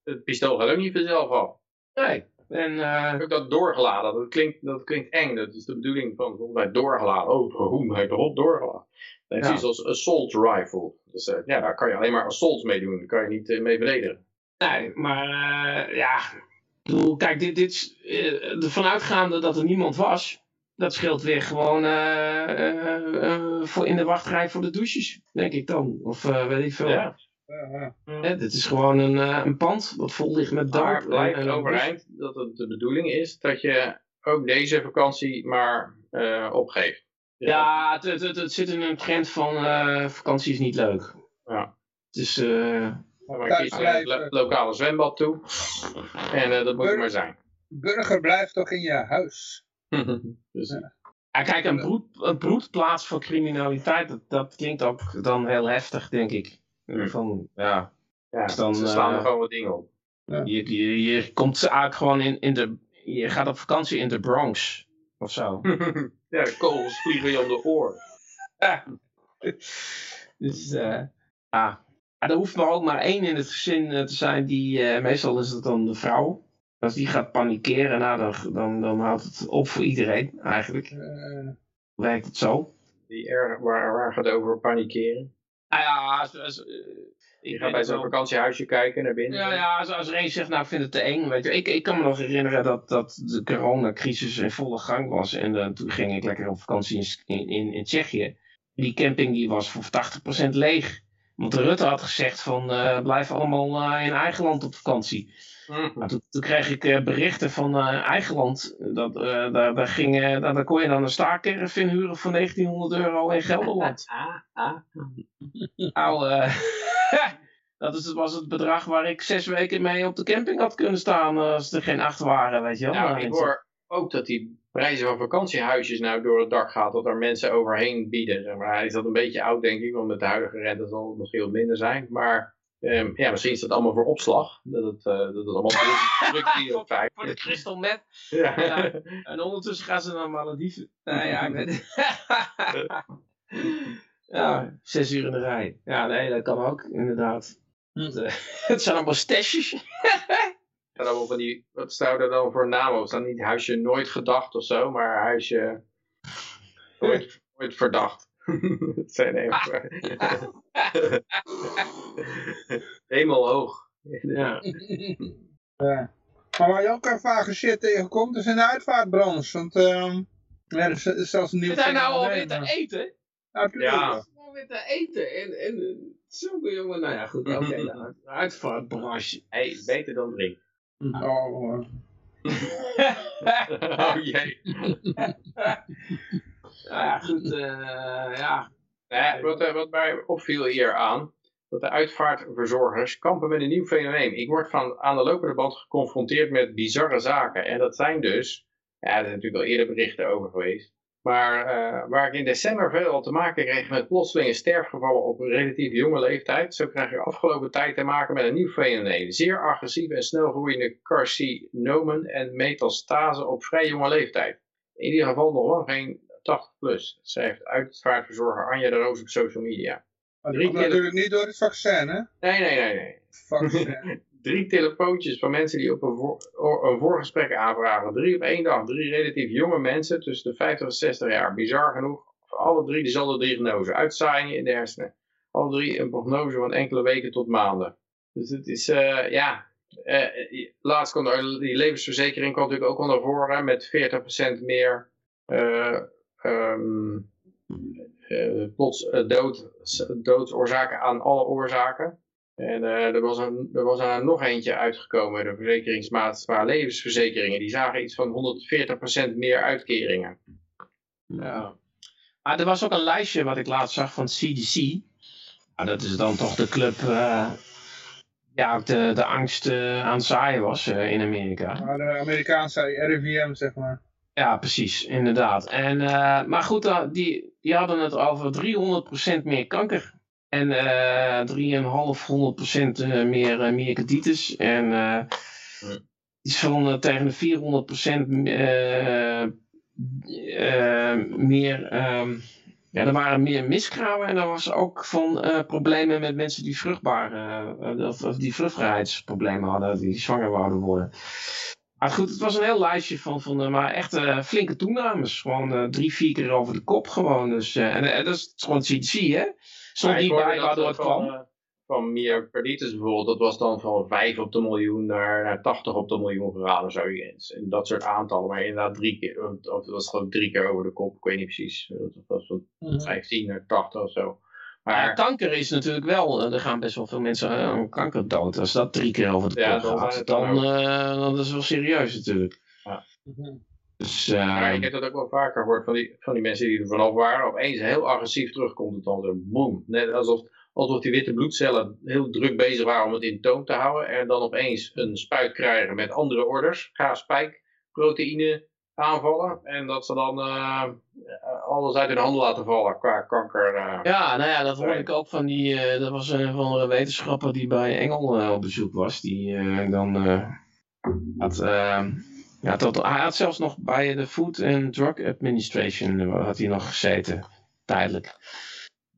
het pistool gaat ook niet vanzelf af. Nee. En, eh, Ook dat doorgeladen, dat klinkt, dat klinkt eng. Dat is de bedoeling van volgens mij doorgeladen. Oh, hoe hij erop doorgeladen. Het is Ja. iets als assault rifle. Dus eh, ja, daar kan je alleen maar assaults mee doen. Daar kan je niet eh, mee verdedigen. Nee, maar uh, ja, ik bedoel, kijk, dit, dit uh, de vanuitgaande dat er niemand was, dat scheelt weer gewoon uh, voor in de wachtrij voor de douches, denk ik dan. Of weet ik veel. Ja. Ja, dit is gewoon een, een pand wat vol ligt met dood. Maar blijft en, overeind dat het de bedoeling is dat je ook deze vakantie maar opgeeft. Ja, het, het, het, zit in een trend van vakantie is niet leuk. Ja. Dus... uh maar kies een lokale zwembad toe. En uh, dat moet er maar zijn. Burger blijft toch in je huis. dus, ja. kijk, een, broed, een broedplaats voor criminaliteit, dat, dat klinkt ook dan heel heftig, denk ik. Hmm. Van, ja, ja dan, ze slaan er gewoon wat dingen op. Ja. Je, je, je komt eigenlijk gewoon in, in de... Je gaat op vakantie in de Bronx. Of zo. ja, de kogels vliegen je om de oor. Ja. dus, uh, ah, er hoeft maar ook maar één in het gezin eh, te zijn die, uh, meestal is het dan de vrouw. Als die gaat panikeren, nou, dan, dan, dan houdt het op voor iedereen eigenlijk. Uh, Werkt het zo? Die er, waar, waar gaat het over panikeren? Nou ja, als, als, je gaat bij zo'n vakantiehuisje kijken naar binnen. Ja, ja als, als er één zegt, nou ik vind het te eng. Weet je. Ik, ik kan me nog herinneren dat, dat de coronacrisis in volle gang was. En toen ging ik lekker op vakantie in, in, in Tsjechië. Die camping die was voor 80% leeg. Want Rutte had gezegd van uh, blijf allemaal uh, in eigen land op vakantie. Mm toen, toen, kreeg ik uh, berichten van eigen land. Dat, daar, daar, ging, daar, daar, kon je dan een staakcaravan huren voor 1900 euro in Gelderland. nou, dat is, was het bedrag waar ik zes weken mee op de camping had kunnen staan als er geen acht waren, weet je wel. Nou, ik hoor ook dat die prijzen van vakantiehuisjes nou door het dak gaat, dat er mensen overheen bieden. Zeg maar. Is dat een beetje oud, denk ik, want met de huidige rente zal het nog veel minder zijn. Maar um, ja, misschien is dat allemaal voor opslag. Dat het, uh, dat het allemaal op vijf. Voor de crystal met. Ja. ja. En ondertussen gaan ze naar Malediven. Nou ja, ik weet Ja, zes uur in de rij. Ja, nee, dat kan ook, inderdaad. Hm. Het zijn allemaal stashes zijn allemaal van die, wat zou er dan voor naam op staan? Niet huisje nooit gedacht of zo, maar huisje nooit, nooit verdacht. dat zijn even. Hemelhoog. Ja. ja. Maar waar je ook een vage shit tegenkomt, is in de uitvaartbranche. Want uh, ja, er is zelfs een nieuw... Zit hij nou alweer te eten? Natuurlijk. Ja. Alweer te eten. En, en zo'n jongen, nou ja, goed. Oké, okay, de uitvaartbranche. Hey, beter dan drinken. Oh, oh jee. ja, goed, uh, ja. Wat, eh, wat mij opviel hier aan, dat de uitvaartverzorgers kampen met een nieuw fenomeen. Ik word van aan de lopende band geconfronteerd met bizarre zaken. En dat zijn dus, ja, er zijn natuurlijk al eerder berichten over geweest. Maar uh, waar ik in december veel te maken kreeg met plotselinge sterfgevallen op een relatief jonge leeftijd, zo krijg ik afgelopen tijd te maken met een nieuw fenomeen. Zeer agressieve en snel groeiende carcinomen en metastase op vrij jonge leeftijd. In ieder geval nog lang geen 80 plus, schrijft uitvaartverzorger Anja de Roos op social media. Maar dat komt natuurlijk niet door het vaccin, hè? Nee, nee, nee. nee. Vaccin. Drie telefoontjes van mensen die op een, een voorgesprek aanvragen. Drie op één dag. Drie relatief jonge mensen tussen de 50 en 60 jaar. Bizar genoeg. Alle drie dezelfde diagnose. Uitzaaiingen in de hersenen. Alle drie een prognose van enkele weken tot maanden. Dus het is, uh, ja... Uh, laatst er, die levensverzekering kwam natuurlijk ook al naar voren met 40% meer uh, um, plots dood, doodsoorzaken aan alle oorzaken. En uh, er was, een, er was er nog eentje uitgekomen, de verzekeringsmaatschappij levensverzekeringen. Die zagen iets van 140% meer uitkeringen. Ja. Maar er was ook een lijstje wat ik laatst zag van CDC. Nou, dat is dan toch de club uh, ja, de, de angst uh, aan het zaaien was in Amerika. Maar de Amerikaanse RIVM, zeg maar. Ja, precies, inderdaad. En, maar goed, die, die hadden het over 300% meer kanker. En uh, 3,500% uh, meer uh, myocarditis. En uh, iets van tegen de 400% meer... Um, ja, er waren meer miskramen en er was ook van problemen met mensen die vruchtbaar, of, of, die vruchtbaarheidsproblemen hadden, die zwanger wouden worden. Maar goed, het was een heel lijstje van, van maar echt flinke toenames. Gewoon drie, vier keer over de kop gewoon. Dus, en dat is gewoon CDC, hè? Stond niet bij waardoor het kwam. van myocarditis bijvoorbeeld, dat was dan van 5 op de miljoen naar, naar 80 op de miljoen gegaan of zoiets. En dat soort aantallen, maar inderdaad drie keer, of het was gewoon drie keer over de kop, ik weet niet precies. Dat was van Mhm. 15 naar 80 of zo. Maar kanker is natuurlijk wel, eh, er gaan best wel veel mensen eh, aan kanker dood. Als dat drie keer over de kop gaat, dan dan, eh, dan is het wel serieus natuurlijk. Ja. Dus, eh, Maar ik heb dat ook wel vaker gehoord van die, van die mensen die er vanaf waren. Opeens heel agressief terugkomt het dan zo boem. Net alsof, alsof die witte bloedcellen heel druk bezig waren om het in toom te houden. En dan opeens een spuit krijgen met andere orders. Ga spijkproteïne aanvallen. En dat ze dan eh, alles uit hun handen laten vallen qua kanker. eh. Ja, nou ja, dat hoorde ik ook van die, eh dat was een van de wetenschapper die bij Engel eh, op bezoek was. Die dan had, eh, ja, tot, hij had zelfs nog bij de Food and Drug Administration eh, had hij nog gezeten, tijdelijk.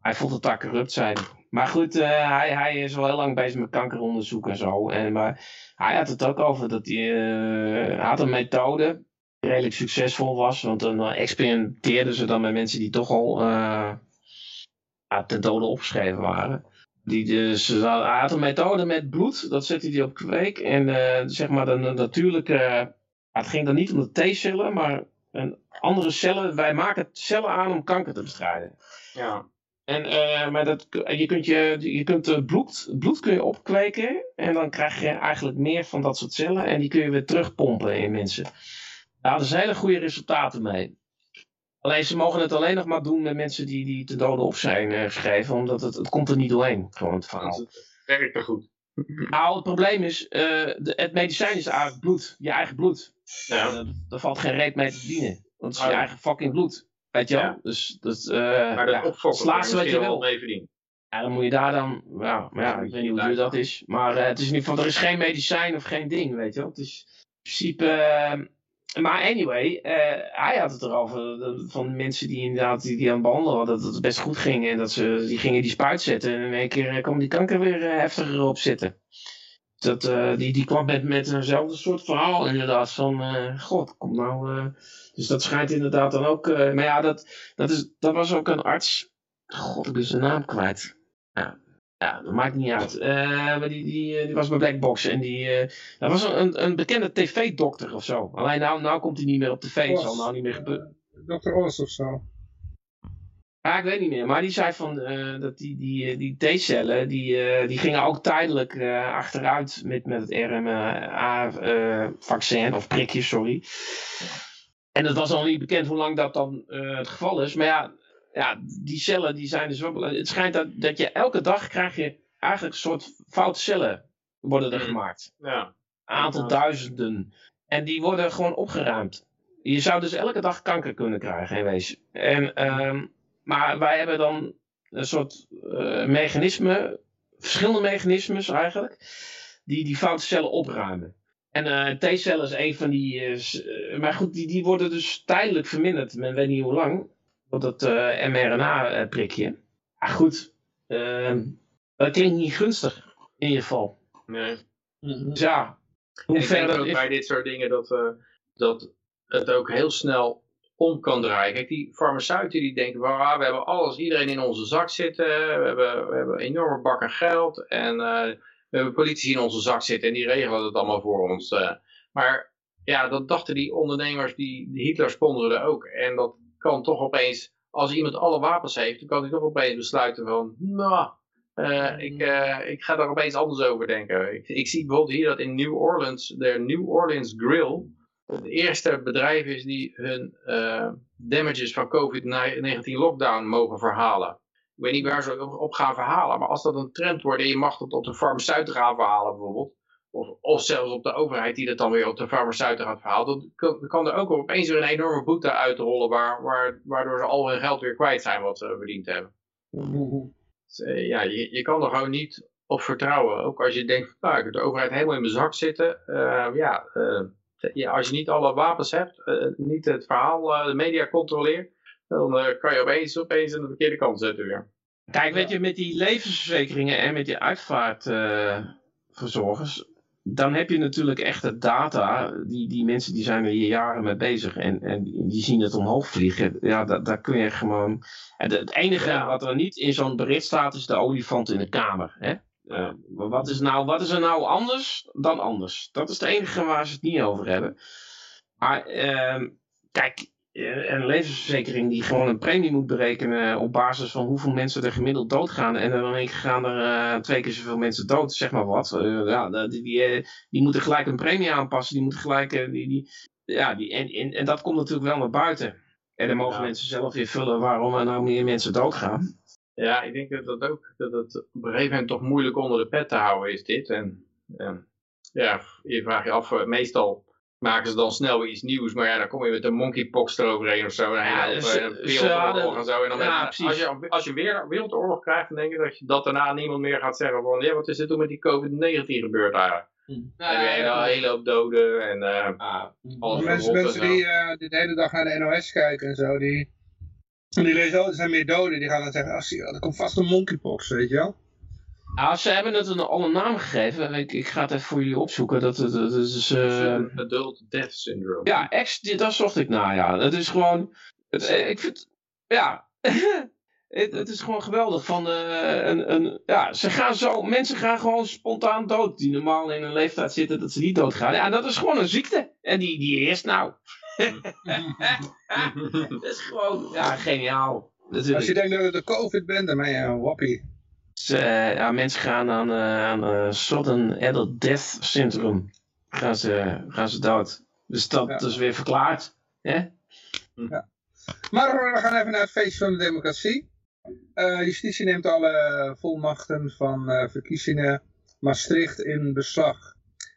Hij vond het daar corrupt zijn. Maar goed, eh, hij, hij is al heel lang bezig met kankeronderzoek en zo. En, maar hij had het ook over dat hij, eh, hij had een methode die redelijk succesvol was. Want dan experimenteerden ze dan met mensen die toch al ja, ten dode opgeschreven waren. Die dus, hij had een methode met bloed, dat zette hij op kweek. En zeg maar de natuurlijke, het ging dan niet om de T-cellen, maar een andere cellen. Wij maken cellen aan om kanker te bestrijden. ja. En, eh, maar dat, je kunt, je, je kunt eh, bloed, bloed kun je opkweken en dan krijg je eigenlijk meer van dat soort cellen en die kun je weer terugpompen in mensen. Daar hadden ze hele goede resultaten mee. Alleen ze mogen het alleen nog maar doen met mensen die, die te dode op zijn eh, geschreven, omdat het, het komt er niet doorheen, gewoon het verhaal. Het werkt er goed. Nou, het probleem is, eh, de, het medicijn is eigenlijk bloed, je eigen bloed. Ja. Eh, daar valt geen reet mee te verdienen, want het is je Oh. eigen fucking bloed. Weet je wel? Ja. Dus dat, eh Maar dat ja, opfokken het laatste wat je wil. mee verdienen. Ja, dan moet je daar dan, ja, maar ja, ik weet niet hoe duur dat is. Maar eh, het is ieder geval, er is geen medicijn of geen ding, weet je wel. Het is in principe, eh, maar anyway, eh, hij had het erover, de- van mensen die inderdaad, die, aan het behandelen hadden, dat het best goed ging. En dat ze, die gingen die spuit zetten en in één keer eh, kwam die kanker weer eh, heftiger op zitten. Dat, eh, die, die kwam met, met eenzelfde soort verhaal inderdaad, van, eh, god, kom nou... eh, dus dat schijnt inderdaad dan ook, eh, maar ja, dat, dat, is, dat was ook een arts, god, ik ben zijn naam kwijt. Ja, ja dat maakt niet uit. Eh, maar die, die, eh, die was bij Blackbox en die, eh, dat was een, een, bekende tv-dokter of zo. Alleen nou, nou komt hij niet meer op tv, het zal nou niet meer gebeuren. Dr. Os of zo. Ja, ik weet niet meer. Maar die zei van dat die, die, die T-cellen, die, die gingen ook tijdelijk achteruit met, met het RMA-vaccin, of prikje, sorry. En het was al niet bekend hoe lang dat dan het geval is. Maar ja, ja, die cellen die zijn dus wel belangrijk. Het schijnt dat, dat je elke dag krijg je eigenlijk een soort foute cellen worden er Mhm. gemaakt. Ja. Een aantal duizenden. En die worden gewoon opgeruimd. Je zou dus elke dag kanker kunnen krijgen in wezen. En, ehm, maar wij hebben dan een soort eh, mechanisme, verschillende mechanismes eigenlijk, die die foute cellen opruimen. En eh, T-cellen is een van die, eh, maar goed, die, die worden dus tijdelijk verminderd. Men weet niet hoe lang. Dat eh, mRNA-prikje. Maar goed, ehm, dat klinkt niet gunstig in ieder geval. Nee. Dus ja, hoe ik denk dat ook is. bij dit soort dingen dat, eh, dat het ook heel snel om kan draaien. Kijk, die farmaceuten die denken, van, ah, we hebben alles, iedereen in onze zak zitten, we hebben, we hebben enorme bakken geld en eh, we hebben politici in onze zak zitten en die regelen het allemaal voor ons. eh. Maar ja, dat dachten die ondernemers die, die Hitler sponsoren ook. En dat kan toch opeens, als iemand alle wapens heeft, dan kan hij toch opeens besluiten van, nou, eh, ik, eh, ik ga daar opeens anders over denken. Ik, ik zie bijvoorbeeld hier dat in New Orleans, de New Orleans Grill, het eerste bedrijf is die hun eh, damages van COVID-19 lockdown mogen verhalen. Ik weet niet waar ze op, gaan verhalen, maar als dat een trend wordt en je mag het op de farmaceuten gaan verhalen bijvoorbeeld, of, of zelfs op de overheid die dat dan weer op de farmaceuten gaat verhalen, dan kan, er ook opeens weer een enorme boete uitrollen waar, waar, waardoor ze al hun geld weer kwijt zijn wat ze verdiend hebben. Dus, eh, ja, je, je kan er gewoon niet op vertrouwen. Ook als je denkt, nou, ik heb de overheid helemaal in mijn zak zitten. eh, ja, eh, ja, als je niet alle wapens hebt, niet het verhaal, de media controleert, dan kan je opeens, opeens aan de verkeerde kant zetten weer. Kijk, weet je, met die levensverzekeringen en met die uitvaartverzorgers, dan heb je natuurlijk echte data. Die, die mensen die zijn er hier jaren mee bezig en, en die zien het omhoog vliegen. Ja, da- daar kun je gewoon... En de- het enige Ja. wat er niet in zo'n bericht staat is de olifant in de kamer. Hè? eh, wat, is nou, wat is er nou anders dan anders? Dat is het enige waar ze het niet over hebben. Maar ehm, kijk, een levensverzekering die gewoon een premie moet berekenen op basis van hoeveel mensen er gemiddeld doodgaan. En dan één keer gaan er uh, twee keer zoveel mensen dood, zeg maar wat. Uh, ja, die, die, die, moeten gelijk een premie aanpassen. Die moeten gelijk, die, die, ja, die, en, en, en dat komt natuurlijk wel naar buiten. En dan mogen mensen zelf weer vullen waarom er nou meer mensen doodgaan. Ja, ik denk dat dat ook dat het op een gegeven moment toch moeilijk onder de pet te houden is dit. En, en ja, je vraagt je af, meestal maken ze dan snel weer iets nieuws. Maar ja, dan kom je met een monkeypox eroverheen of zo. En ja, dus, een wereldoorlog en zo. En dan ja, als, je, als je weer een wereldoorlog krijgt, dan denk je dat, je, dat daarna niemand meer gaat zeggen van... Ja, wat is er toen met die COVID-19 gebeurd eigenlijk? Hm. Heb je een hele hoop doden en uh, ah, alles Mensen, mensen die uh, de hele dag naar de NOS kijken en zo, die, die lezen, oh, er zijn meer doden. Die gaan dan zeggen, oh, er komt vast een monkeypox, weet je wel. Nou, ze hebben het een, al een naam gegeven. Ik, ik ga het even voor jullie opzoeken. Dat, dat, dat is... Uh, Adult Death Syndrome. Ja, ex, dat zocht ik naar, ja. Het is gewoon... Het, ik vind... Ja... het, het, is gewoon geweldig. Van, uh, een, een, ja, ze gaan zo, mensen gaan gewoon spontaan dood. Die normaal in een leeftijd zitten dat ze niet doodgaan. Ja, dat is gewoon een ziekte. En die, die eerst nou. dat is gewoon ja, geniaal. Als je denkt dat het de COVID bent, dan ben je een wappie. Dus, uh, ja, mensen gaan aan, uh, aan uh, sudden adult death syndrome. Gaan ze, gaan ze dood. Dus dat ja. is weer verklaard. Hè? Ja. Maar we gaan even naar het feestje van de democratie. justitie neemt alle volmachten van verkiezingen Maastricht in beslag.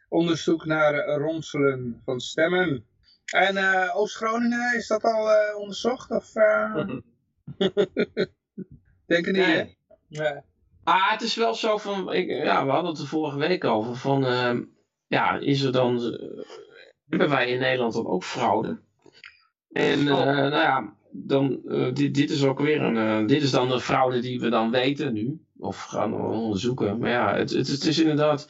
Onderzoek naar ronselen van stemmen. En Oost-Groningen, is dat al onderzocht? Of, Denken niet, nee. hè? Ah, het is wel zo van, ik, ja, we hadden het er vorige week over, van, uh, ja, is er dan, uh, hebben wij in Nederland dan ook fraude? En uh, nou ja, dan, eh, dit, dit is ook weer een, dit is dan de fraude die we dan weten nu, of gaan we onderzoeken. Maar ja, het, het, het is inderdaad,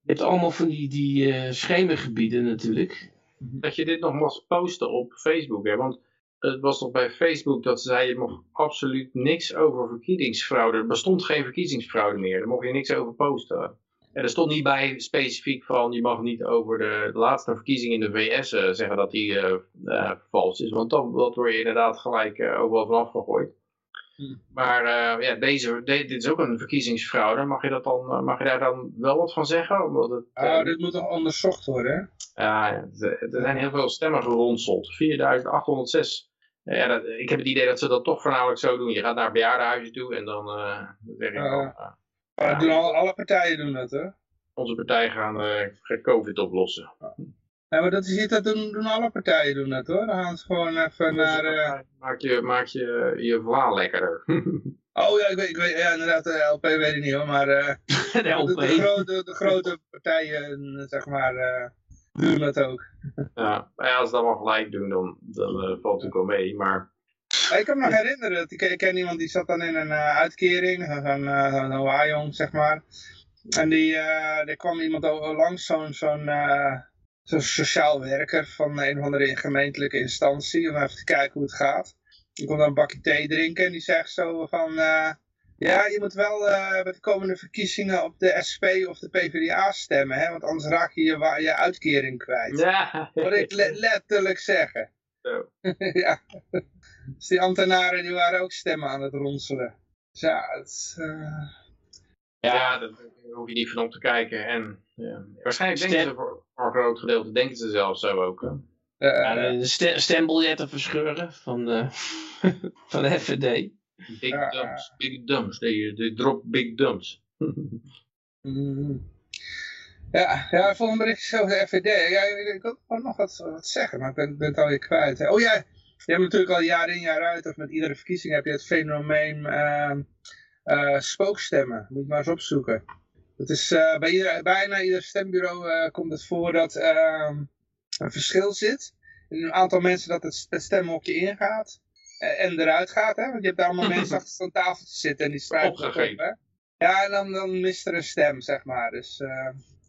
je hebt allemaal van die, die schemergebieden natuurlijk. Dat je dit nog mocht posten op Facebook, hè, want het was toch bij Facebook dat ze zei je mocht absoluut niks over verkiezingsfraude. Er bestond geen verkiezingsfraude meer. Daar mocht je niks over posten. En er stond niet bij specifiek van je mag niet over de, laatste verkiezing in de VS uh, eh, zeggen dat die uh, uh, vals is. Want dan dat word je inderdaad gelijk overal vanaf gegooid. Hmm. Maar ja, deze, dit is ook een verkiezingsfraude. Mag je, dat dan, mag je daar dan wel wat van zeggen? Omdat het, oh, dit moet toch onderzocht worden, hè? Ja, er zijn heel veel stemmen geronseld. 4806 ja, dat, ik heb het idee dat ze dat toch voornamelijk zo doen. Je gaat naar bejaardenhuizen toe en dan uh, zeg ik uh, uh, doen alle partijen doen dat, hè? Onze partijen gaan uh, COVID oplossen. Ja, maar dat is niet dat doen, doen alle partijen doen dat, hoor. Dan gaan ze gewoon even naar... Maak je, maak je je lekkerder. oh ja, ik weet, ik weet ja, inderdaad, de LP weet ik niet hoor, maar de, LP. De, de, grote, de grote partijen, zeg maar doen dat ook. Ja, maar ja, als ze dat allemaal gelijk doen, dan, dan uh, valt het ook wel mee. Maar... ik kan me nog herinneren, dat ik, ik ken iemand die zat dan in een uh, uitkering, uh, een Hawaii zeg maar. En die, uh, er kwam iemand langs, zo'n zo'n zo sociaal werker van een of andere gemeentelijke instantie, om even te kijken hoe het gaat. Die kon dan een bakje thee drinken en die zegt zo van... Ja, je moet wel uh, bij de komende verkiezingen op de SP of de PvdA stemmen, hè? want anders raak je je, je uitkering kwijt. Ja. Wat ik letterlijk zeggen. Zo. ja. Dus die ambtenaren die waren ook stemmen aan het ronselen. Dus ja, het, uh... ja, daar hoef je niet van op te kijken. En ja. waarschijnlijk denken ze voor, voor, een groot gedeelte denken ze zelf zo ook. Uh, ja, de stembiljetten verscheuren van de, van de FVD. Big dumps, big dumps. They, they drop big dumps. mm. Ja, ja, volgende bericht over de FVD. Ja, ik wil nog wat, wat zeggen, maar ik ben, ben het alweer kwijt. Oh ja, je hebt natuurlijk al jaar in jaar uit, of met iedere verkiezing heb je het fenomeen uh, uh, spookstemmen. Moet je maar eens opzoeken. Het is, uh, bij ieder, bijna ieder stembureau uh, komt het voor dat ehm, een verschil zit. In een aantal mensen dat het, het stemhokje ingaat. Eh, en eruit gaat. Hè? Want je hebt daar allemaal mensen achter zo'n tafeltje zitten en die schrijven op. Hè? Ja, en dan, dan mist er een stem, zeg maar. Dus uh,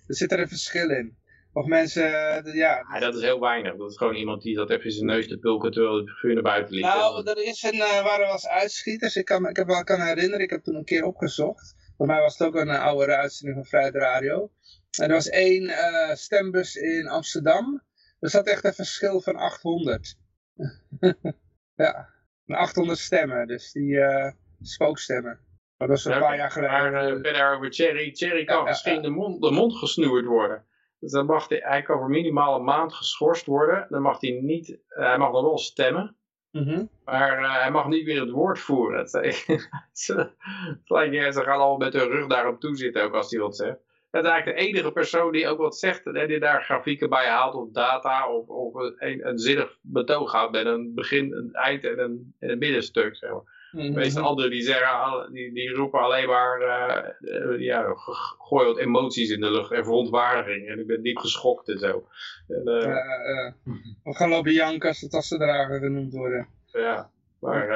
er zit er een verschil in. Of mensen, uh, ja. ja. Dat is heel weinig. Dat is gewoon iemand die dat even in zijn neus te pulken terwijl de figuur naar buiten liep. Nou, er is een, uh, waren wel eens uitschieters. Ik kan, ik heb wel kan herinneren, ik heb toen een keer opgezocht. Voor mij was het ook een oude uitzending van Vrijheid Radio. En er was één stembus in Amsterdam. Er zat echt een verschil van 800. ja, 800 stemmen. Dus die uh, spookstemmen. Maar dat is een ja, paar jaar geleden. Maar uh, verder over Thierry. Thierry kan misschien De, mond, de mond gesnoerd worden. Dus dan mag hij, kan voor minimaal een maand geschorst worden. Dan mag hij niet, uh, hij mag nog wel stemmen. Mm -hmm. Maar uh, hij mag niet meer het woord voeren. ze, ze gaan al met hun rug daarop toe zitten ook als hij wat zegt. Het is eigenlijk de enige persoon die ook wat zegt. Hè, die daar grafieken bij haalt of data of, of een, een zinnig betoog houdt met een begin, een eind en een, en een middenstuk. Zeg maar. Mhm. De meeste anderen die, zeggen, die, die roepen alleen maar, uh, uh, ja, gooi wat emoties in de lucht en verontwaardiging. En ik ben diep geschokt en zo. En, uh, we gaan lopen janken als de tassendrager genoemd worden. Ja, maar,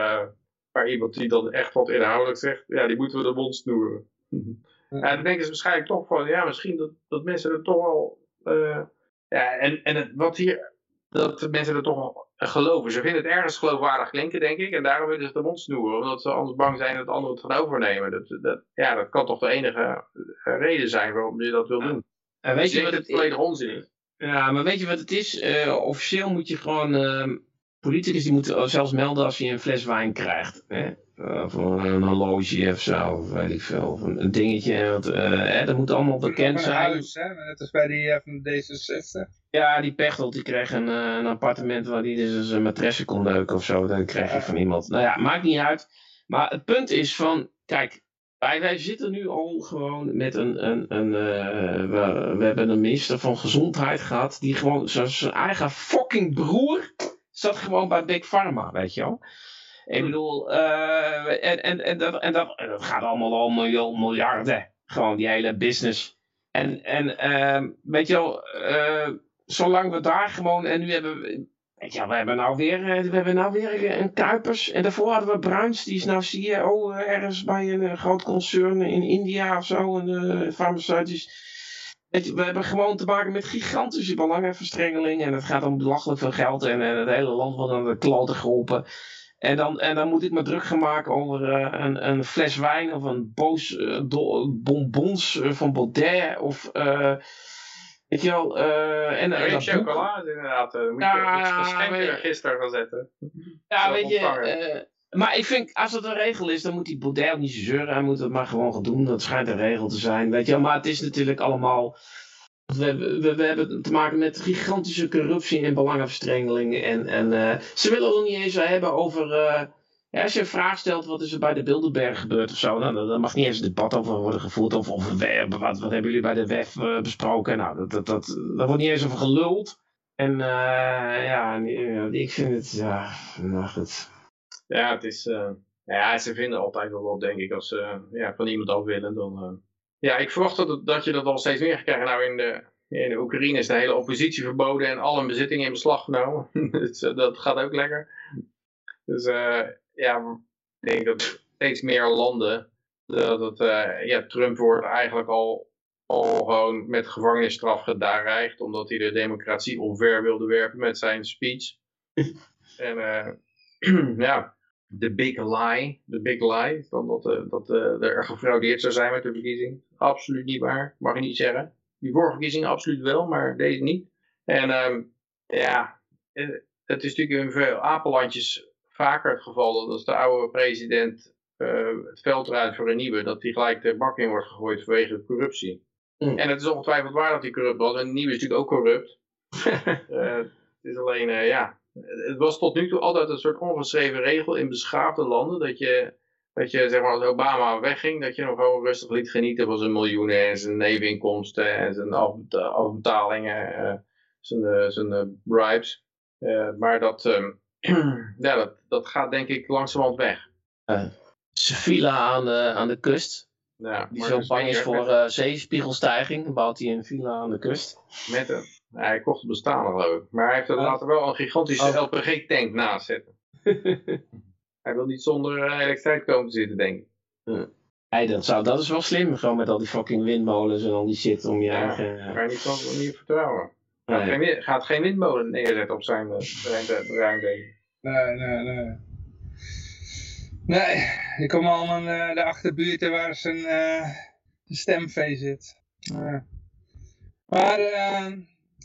maar iemand die dan echt wat inhoudelijk zegt, ja, die moeten we de mond snoeren. Ja, dan denken ze waarschijnlijk toch van, ja, misschien dat, dat mensen er toch wel, ja, en, en het, wat hier, dat mensen er toch wel geloven. Ze vinden het ergens geloofwaardig klinken, denk ik. En daarom willen ze de mond snoeren. Omdat ze anders bang zijn dat anderen het gaan overnemen. Dat, dat, ja, dat kan toch de enige reden zijn waarom je dat wil doen. En weet je wat het volledig onzin is? Ja, maar weet je wat het is? Uh, officieel moet je gewoon... Uh, politicus die moeten zelfs melden als je een fles wijn krijgt. Hè? Uh, of een horloge of zo, of weet ik veel. Of een, een dingetje. Want, hè, dat moet allemaal bekend een zijn. huis, hè? Net als bij die van D66. Ja, die Pechtold die kreeg een, een appartement waar hij dus zijn matressen kon leuken of zo. Dan kreeg je van iemand. Nou ja, maakt niet uit. Maar het punt is van, kijk, wij, wij zitten nu al gewoon met een, een, een uh, we, we, hebben een minister van Gezondheid gehad. Die gewoon zijn eigen fucking broer zat gewoon bij Big Pharma, weet je wel. Ik bedoel, uh, en, en, en, dat, en, dat, en dat gaat allemaal om miljarden. Gewoon die hele business. En, en uh, weet je wel, uh, zolang we daar gewoon, en nu hebben we, weet je wel, we hebben nou weer, we hebben nou weer een Kuipers. En daarvoor hadden we Bruins, die is nou CEO ergens bij een groot concern in India of zo, een farmaceutisch. Je, we hebben gewoon te maken met gigantische belangenverstrengeling. En het gaat om belachelijk veel geld. En, en het hele land wordt aan de kloten geholpen. En dan, en dan moet ik me druk gaan maken over uh, een, een fles wijn of een boos uh, bonbons uh, van Baudet. Of weet je wel. en, en chocolade inderdaad. moet ja, je iets geschenken gisteren gaan zetten. Ja, weet je. Maar ik vind, als het een regel is, dan moet die Baudet ook niet zeuren. Hij moet het maar gewoon gaan doen. Dat schijnt een regel te zijn. Weet je. Maar het is natuurlijk allemaal... We, we, hebben te maken met gigantische corruptie en belangenverstrengeling. En, en uh, ze willen het nog niet eens hebben over. Ja, als je een vraag stelt, wat is er bij de Bilderberg gebeurd of zo, dan, dan mag niet eens een debat over worden gevoerd. Of, of wat, wat hebben jullie bij de WEF uh, besproken? Nou, dat, dat, dat, daar wordt niet eens over geluld. En ja, ik vind het. Ja, nou goed. Ja, het is. ja, ze vinden altijd wel wat, denk ik, als ze ja, van iemand af willen. Dan. Ja, ik verwacht dat, dat je dat al steeds meer gaat krijgen. Nou, in de, in de Oekraïne is de hele oppositie verboden en alle bezittingen in beslag genomen. dus dat gaat ook lekker. Dus ja, ik denk dat steeds meer landen, dat het, uh, ja, Trump wordt eigenlijk al, al gewoon met gevangenisstraf gedreigd, omdat hij de democratie omver wilde werpen met zijn speech. en uh, ja, de big lie, de big lie, dat, uh, dat uh, er gefraudeerd zou zijn met de verkiezing. Absoluut niet waar, mag je niet zeggen. Die vorige verkiezingen absoluut wel, maar deze niet. En um, ja, het is natuurlijk in veel apenlandjes vaker het geval dat als de oude president uh, het veld eruit voor een nieuwe, dat die gelijk de bak in wordt gegooid vanwege corruptie. Mm. En het is ongetwijfeld waar dat hij corrupt was, en de nieuwe is natuurlijk ook corrupt. het is alleen, ja, het was tot nu toe altijd een soort ongeschreven regel in beschaafde landen. Dat je, dat je zeg maar, als Obama wegging, dat je nog gewoon rustig liet genieten van zijn miljoenen en zijn neveninkomsten en zijn afbetalingen, uh, zijn, uh, zijn uh, bribes. maar dat, um, ja, dat, dat gaat denk ik langzamerhand weg. Sevilla aan de, aan de kust. Ja, die zo bang is voor zeespiegelstijging, bouwt hij een villa aan de kust. Met een, hij kocht het bestaan geloof ik. Maar hij heeft er later wel een gigantische oh. LPG-tank naast zetten. hij wil niet zonder uh, elektriciteit komen te zitten, denk ik. Ja. Hey, dat, zou, dat is wel slim, gewoon met al die fucking windmolens en al die shit om je ja, eigen... Daar kan je niet, niet vertrouwen. Gaat, nee. geen, gaat geen windmolen neerzetten op zijn uh, terrein, Nee, nee, nee. Nee, ik kom al in uh, de achterbuurt waar zijn uh, stemvee zit. Maar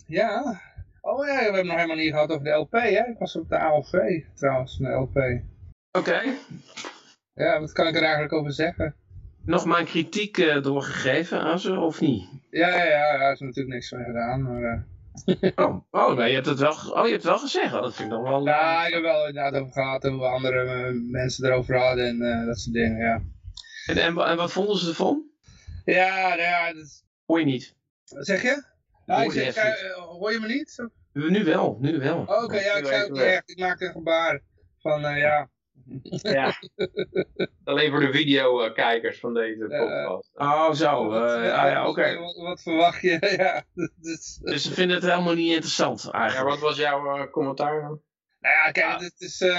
ja, oh ja, we hebben nog helemaal niet gehad over de LP, hè? Ik was op de ALV trouwens, de LP. Oké. Okay. Ja, wat kan ik er eigenlijk over zeggen? Nog mijn kritiek doorgegeven aan ze, of niet? Ja, ja, ja, daar is natuurlijk niks mee gedaan, maar... oh, oh nee, je hebt het wel, oh, je hebt het wel gezegd. Dat vind ik nog wel... Ja, ik heb wel inderdaad over gehad hoe andere uh, mensen erover hadden en uh, dat soort dingen, ja. En, en, en, wat vonden ze ervan? Ja, nou ja... Dat... Hoor je niet. Wat zeg je? Nou, hoor, je, zeg, uh, hoor je me niet? Nu wel, nu wel. Oké, okay, ja, ik zei het niet echt. Ik maakte een gebaar van, ja... Ja. Alleen voor de videokijkers van deze podcast. oh, zo. Uh, ah, ja, oké. Wat, wat, verwacht je? ja, dus, dus ze vinden het helemaal niet interessant eigenlijk. Ja, wat was jouw uh, commentaar dan? Nou ja, kijk, ah. het is... Uh,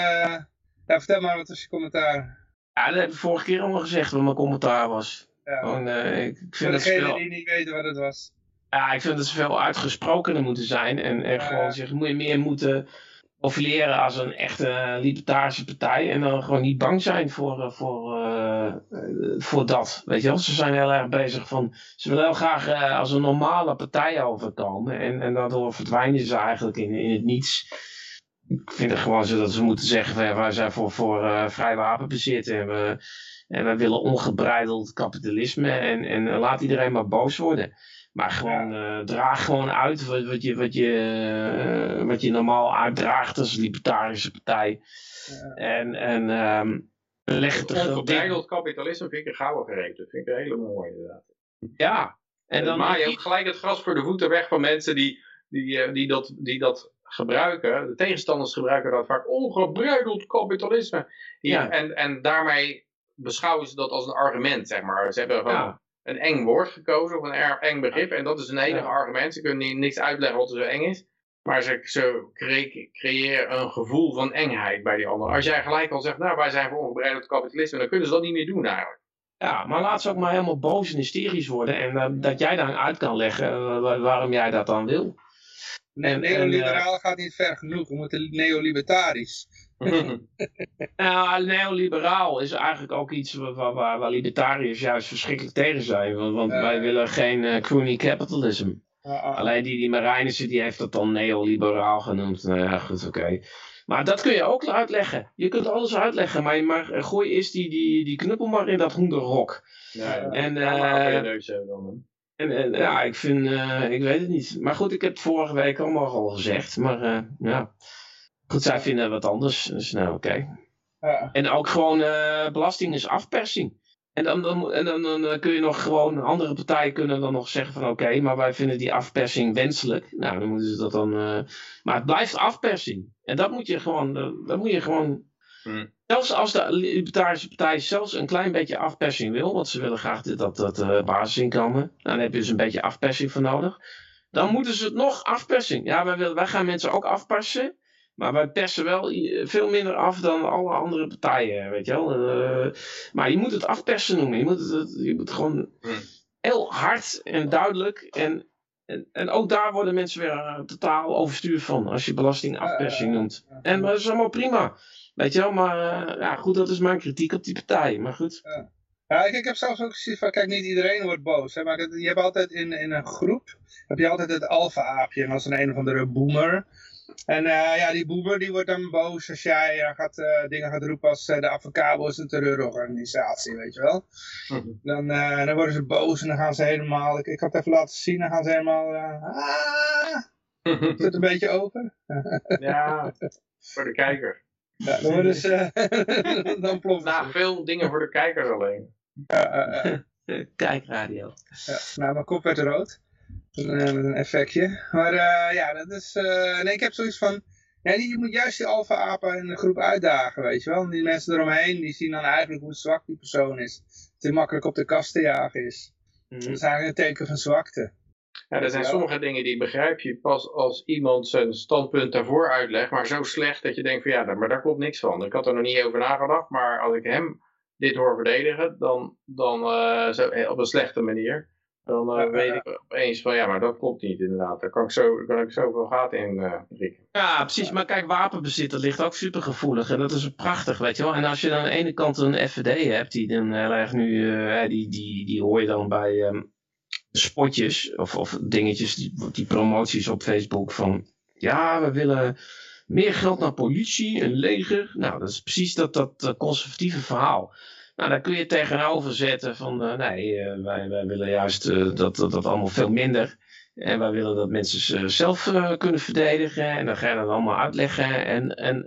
ja, vertel maar, wat was je commentaar? Ja, dat heb ik vorige keer allemaal gezegd wat mijn commentaar was. Ja. Gewoon, ik vind voor degenen die niet weten wat het was. Ja, ik vind dat ze veel uitgesprokener moeten zijn. En, en gewoon zich meer moeten profileren als een echte libertarische partij. En dan gewoon niet bang zijn voor, eh, voor, uh, voor dat. Weet je wel, ze zijn heel erg bezig van. Ze willen heel graag uh, als een normale partij overkomen. En, en daardoor verdwijnen ze eigenlijk in, in het niets. Ik vind het gewoon zo dat ze moeten zeggen: wij zijn voor, voor uh, vrij wapenbezit. En we, en we willen ongebreideld kapitalisme. En, en laat iedereen maar boos worden. Maar gewoon uh, draag gewoon uit wat, wat je, wat, je, uh, wat je normaal uitdraagt als libertarische partij. Ja. En, en um, leg het er Ongebreideld kapitalisme vind ik een gouden gereed. Dat vind ik een hele mooie inderdaad. Ja. En dan maak je ook gelijk het gras voor de voeten weg van mensen die, die, die, dat, die dat gebruiken. De tegenstanders gebruiken dat vaak ongebreideld kapitalisme. Ja. En, en daarmee beschouwen ze dat als een argument, zeg maar. Ze hebben gewoon... Een eng woord gekozen, of een eng begrip. En dat is een enige argument. Ze kunnen niks uitleggen wat er zo eng is. Maar ze, ze cre creëren een gevoel van engheid bij die anderen. Als jij gelijk al zegt, nou wij zijn voor ongebreideld kapitalisme, dan kunnen ze dat niet meer doen eigenlijk. Ja, maar laat ze ook maar helemaal boos en hysterisch worden. En uh, dat jij dan uit kan leggen uh, waarom jij dat dan wil. Nee, neoliberaal uh, gaat niet ver genoeg. We moeten neolibertarisch. nou, neoliberaal is eigenlijk ook iets waar, waar, waar, libertariërs juist verschrikkelijk tegen zijn. Want, want wij willen geen uh, crony capitalism. Alleen die, die Marijnissen die heeft dat dan neoliberaal genoemd. Nou ja, goed, oké. Maar dat kun je ook uitleggen. Je kunt alles uitleggen, maar, maar gooi eerst die, die, die knuppel maar in dat hoenderrok. Ja, ja. En, neus hebben dan. En, en, ja, ik vind, ik weet het niet. Maar goed, ik heb het vorige week allemaal al gezegd. Maar ja, goed, zij vinden wat anders. Dus nou, oké. Okay. Ja. En ook gewoon, uh, belasting is afpersing. En dan, dan, en dan, dan, kun je nog gewoon, andere partijen kunnen dan nog zeggen van oké, okay, maar wij vinden die afpersing wenselijk. Nou, dan moeten ze dat dan, maar het blijft afpersing. En dat moet je gewoon, dat moet je gewoon Hmm. Zelfs als de Libertarische Partij zelfs een klein beetje afpersing wil, want ze willen graag dat, dat uh, basisinkomen, nou, dan heb je dus een beetje afpersing voor nodig. Dan moeten ze het nog afpersing. Ja, wij, willen, wij gaan mensen ook afpersen, maar wij persen wel veel minder af dan alle andere partijen, weet je wel. Uh, maar je moet het afpersen noemen. Je moet het, je moet gewoon hmm. heel hard en duidelijk en en, en, ook daar worden mensen weer uh, totaal overstuurd van als je belastingafpersing noemt. En maar dat is allemaal prima. Weet je wel, maar uh, ja, goed, dat is mijn kritiek op die partij. Maar goed. Ja. Ja, ik, ik, heb zelfs ook gezien van, kijk, niet iedereen wordt boos. Hè, maar je hebt altijd in, in een groep, heb je altijd het alfa-aapje. En als een een of andere boomer. En uh, ja, die boomer die wordt dan boos als jij uh, gaat, uh, dingen gaat roepen als de Avocabo is een terreurorganisatie, weet je wel. Mhm. Dan, dan worden ze boos en dan gaan ze helemaal, ik, ik had het even laten zien, dan gaan ze helemaal, ah, is het een beetje open? ja, voor de kijker. Ja, dan worden ze, dan ploft Nou, veel dingen voor de kijkers alleen. Kijkradio. Ja, nou, mijn kop werd rood. Met een effectje. Maar uh, ja, dat is... Uh, nee, ik heb zoiets van... Ja, je moet juist die alfa-apen in de groep uitdagen, weet je wel. Die mensen eromheen, die zien dan eigenlijk hoe zwak die persoon is. Dat hij makkelijk op de kast te jagen is. Mm. Dat is eigenlijk een teken van zwakte. Ja, er zijn sommige dingen die begrijp je pas als iemand zijn standpunt daarvoor uitlegt, maar zo slecht dat je denkt van ja, maar daar klopt niks van. Ik had er nog niet over nagedacht, maar als ik hem dit hoor verdedigen, dan, dan uh, zo, op een slechte manier, Dan uh, Ja, weet ik opeens van, ja, maar dat klopt niet inderdaad. Daar kan ik, zo, kan ik zoveel gaten in uh, prikken. Ja, precies. Maar kijk, wapenbezit, dat ligt ook super gevoelig. En dat is prachtig, weet je wel. En als je dan aan de ene kant een FVD hebt, die dan heel erg nu, uh, die, die, die hoor je dan bij um, spotjes of, of dingetjes, die, die promoties op Facebook van, ja, we willen meer geld naar politie en leger. Nou, dat is precies dat, dat conservatieve verhaal. Nou, daar kun je tegenover zetten van, uh, nee, uh, wij, wij willen juist dat, dat, dat allemaal veel minder. En wij willen dat mensen zelf kunnen verdedigen. En dan ga je dat allemaal uitleggen. En, en,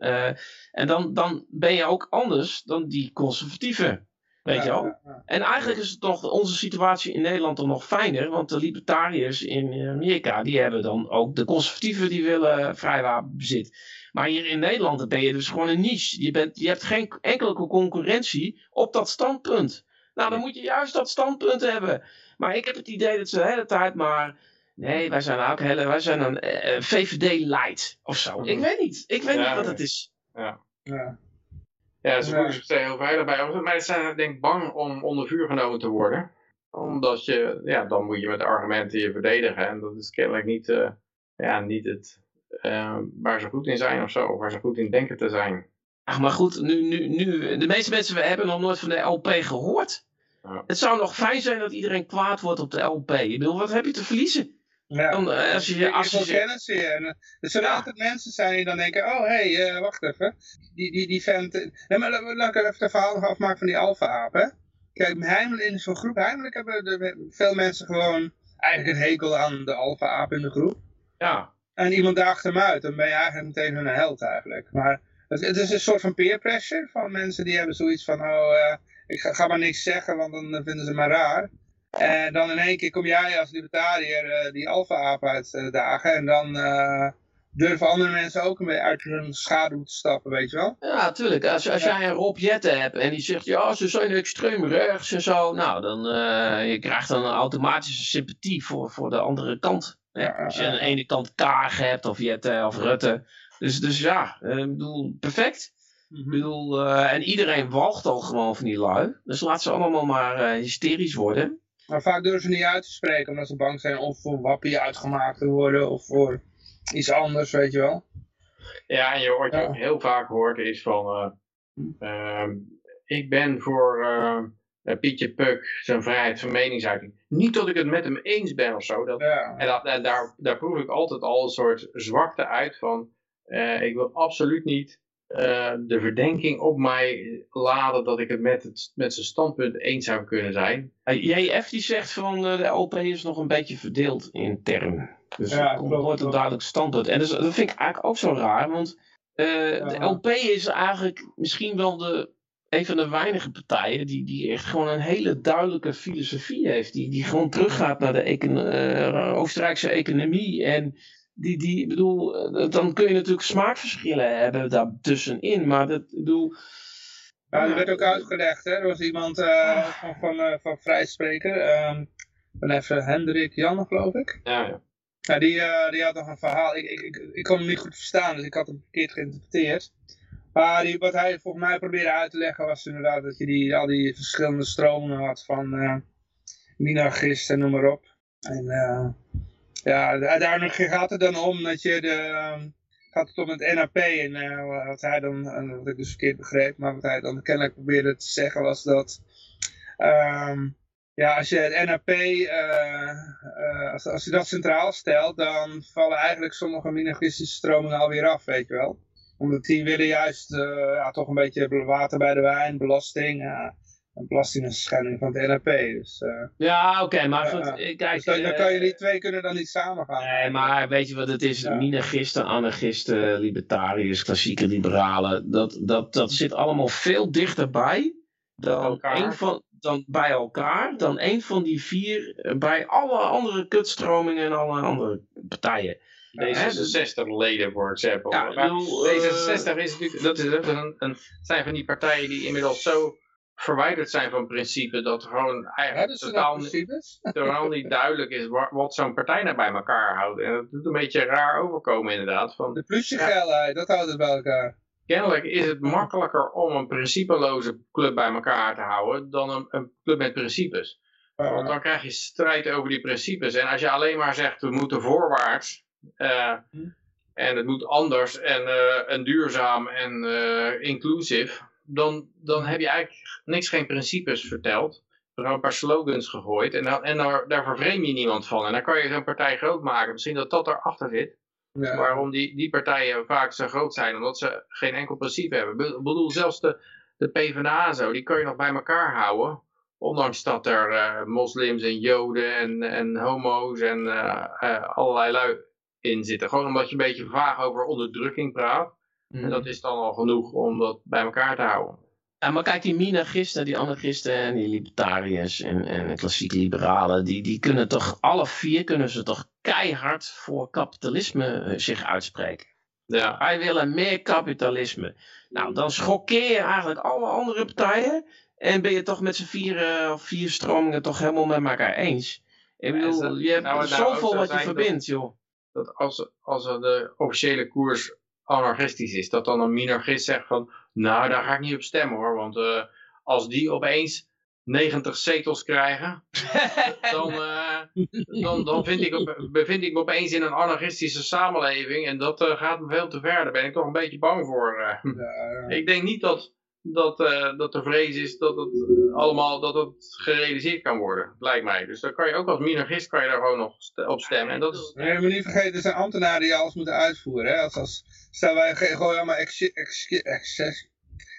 en dan, dan ben je ook anders dan die conservatieven. Weet ja, je wel? Ja, ja. En eigenlijk is het toch onze situatie in Nederland toch nog fijner. Want de libertariërs in Amerika, die hebben dan ook de conservatieven die willen vrijwapenbezit. Maar hier in Nederland ben je dus gewoon een niche. Je, bent, je hebt geen enkele concurrentie op dat standpunt. Nou, dan moet je juist dat standpunt hebben. Maar ik heb het idee dat ze de hele tijd maar... Nee, wij zijn ook hele, wij zijn een uh, VVD-light of zo. Ik weet niet. Ik weet ja, niet wat het is. Ja. Ja. Ja, ze voelen zich er heel veilig bij. Maar ze zijn denk ik bang om onder vuur genomen te worden. Omdat je, ja, dan moet je met argumenten je verdedigen. En dat is kennelijk niet, uh, ja, niet het, uh, waar ze goed in zijn of zo. Of waar ze goed in denken te zijn. Ach, maar goed, nu, nu, nu, de meeste mensen hebben nog nooit van de LP gehoord. Ja. Het zou nog fijn zijn dat iedereen kwaad wordt op de LP. Ik bedoel, wat heb je te verliezen? Ja. Dan, uh, als je, als je, je kennis. En, er zullen ja. altijd mensen zijn die dan denken, oh hé, hey, uh, wacht even. Die, die, die vent... Nee, maar laat ik even het verhaal nog afmaken van die alfa-aap, hè. Kijk, heimelijk in zo'n groep, heimelijk hebben de, veel mensen gewoon eigenlijk een hekel aan de alfa-aap in de groep. Ja. En iemand daagt hem uit, dan ben je eigenlijk meteen hun held eigenlijk. Maar het, het is een soort van peer pressure van mensen die hebben zoiets van, oh, uh, ik ga, ga maar niks zeggen, want dan vinden ze me raar. En dan in één keer kom jij als libertariër uh, die alfa-aap uitdagen. En dan uh, durven andere mensen ook een beetje uit hun schaduw te stappen, weet je wel? Ja, tuurlijk. Als, als jij een Rob Jetten hebt en die zegt, ja, ze zijn extreem rechts en zo. Nou, dan uh, je krijgt dan een automatische sympathie voor, voor de andere kant. Ja, als je aan de ene kant Kaag hebt of Jetten of Rutte. Dus, dus ja, ik bedoel, perfect. Mm -hmm. Ik bedoel, en iedereen walgt al gewoon van die lui. Dus laat ze allemaal maar hysterisch worden. Maar vaak durven ze niet uit te spreken, omdat ze bang zijn of voor wappie uitgemaakt te worden of voor iets anders, weet je wel. Ja, en je hoort ja. heel vaak hoort is van, uh, uh, ik ben voor uh, Pietje Puk zijn vrijheid van meningsuiting. Niet dat ik het met hem eens ben of zo. Dat, ja. En, dat, en daar, daar proef ik altijd al een soort zwakte uit van, eh, ik wil absoluut niet uh, de verdenking op mij laden dat ik het met, het met zijn standpunt eens zou kunnen zijn. JF die zegt van uh, de LP is nog een beetje verdeeld intern. Dus ja, er komt nooit een duidelijk standpunt. En dus, dat vind ik eigenlijk ook zo raar, want uh, ja. de LP is eigenlijk misschien wel de, een van de weinige partijen die, die echt gewoon een hele duidelijke filosofie heeft. Die, die gewoon teruggaat naar de econ Oostenrijkse economie en die, die, bedoel, dan kun je natuurlijk smaakverschillen hebben daartussenin, maar dat, bedoel... Ja, er werd ook uitgelegd, hè. er was iemand uh, van, van, uh, van Vrijspreker, um, van even Hendrik Jan, geloof ik. Ja, ja. ja die, die had nog een verhaal, ik, ik, ik, ik kon hem niet goed verstaan, dus ik had hem verkeerd geïnterpreteerd. Maar die, wat hij volgens mij probeerde uit te leggen was inderdaad dat je die, al die verschillende stromen had van uh, minarchisten en noem maar op. En ja, uiteindelijk gaat het dan om dat je de, um, gaat het om het NAP en uh, wat hij dan, wat ik dus verkeerd begreep, maar wat hij dan kennelijk probeerde te zeggen was dat, um, ja, als je het NAP, als, als je dat centraal stelt, dan vallen eigenlijk sommige minarchistische stromingen alweer af, weet je wel. Omdat die willen juist ja, toch een beetje water bij de wijn, belasting, een belastingschending van het NAP. Dus, uh, ja, oké, okay, maar goed, uh, kijk... Dus dan, dan kan je die twee kunnen dan niet samengaan. Nee, maar weet je wat het is? Ja. Minarchisten, anarchisten, libertariërs, klassieke liberalen, dat, dat, dat zit allemaal veel dichterbij dan, een van, dan bij elkaar, dan een van die vier bij alle andere kutstromingen en alle andere partijen. D66-leden voor example. Ja, maar bedoel, D66 is natuurlijk, dat is een, een, zijn van die partijen die inmiddels zo verwijderd zijn van principe dat gewoon eigenlijk totaal, totaal niet duidelijk is wat, wat zo'n partij nou bij elkaar houdt. En dat doet een beetje raar overkomen inderdaad. Van, de plusjegeilheid, ja, dat houdt het bij elkaar. Kennelijk is het makkelijker om een principeloze club bij elkaar te houden dan een, een club met principes. Want dan krijg je strijd over die principes. En als je alleen maar zegt, we moeten voorwaarts. Uh, en het moet anders en, uh, en duurzaam en uh, inclusief. Dan, dan heb je eigenlijk niks, geen principes verteld. Er zijn een paar slogans gegooid. En, dan, en daar, daar vervreem je niemand van. En dan kan je zo'n partij groot maken. Misschien dat dat erachter zit. Ja. Waarom die, die partijen vaak zo groot zijn. Omdat ze geen enkel principe hebben. Ik bedoel, zelfs de, de PvdA zo. Die kan je nog bij elkaar houden. Ondanks dat er uh, moslims en joden en, en homo's en uh, allerlei lui in zitten. Gewoon omdat je een beetje vaag over onderdrukking praat. En mhm. dat is dan al genoeg om dat bij elkaar te houden. Ja, maar kijk, die minagisten, die anarchisten en die libertariërs en, en klassieke liberalen, die, die kunnen toch, alle vier kunnen ze toch keihard voor kapitalisme zich uitspreken. Ja. Wij willen meer kapitalisme. Nou, dan schokkeer je eigenlijk alle andere partijen en ben je toch met z'n vier of vier stromingen toch helemaal met elkaar eens. Ik bedoel, je hebt nou, zoveel wat je verbindt, joh. Dat als, als de officiële koers anarchistisch is, dat dan een minarchist zegt van, nou daar ga ik niet op stemmen hoor, want uh, als die opeens 90 zetels krijgen, dan, uh, dan, dan vind ik, bevind ik me opeens in een anarchistische samenleving en dat uh, gaat me veel te ver, daar ben ik toch een beetje bang voor. Ja, ja. Ik denk niet dat dat, uh, dat de vrees is dat het uh, allemaal dat het gerealiseerd kan worden, lijkt mij. Dus dan kan je ook als minarchist kan je daar gewoon nog st op stemmen. En dat is... Nee, maar niet vergeten, er zijn ambtenaren die alles moeten uitvoeren. Hè? Als, als, stel wij gooien allemaal ex ex ex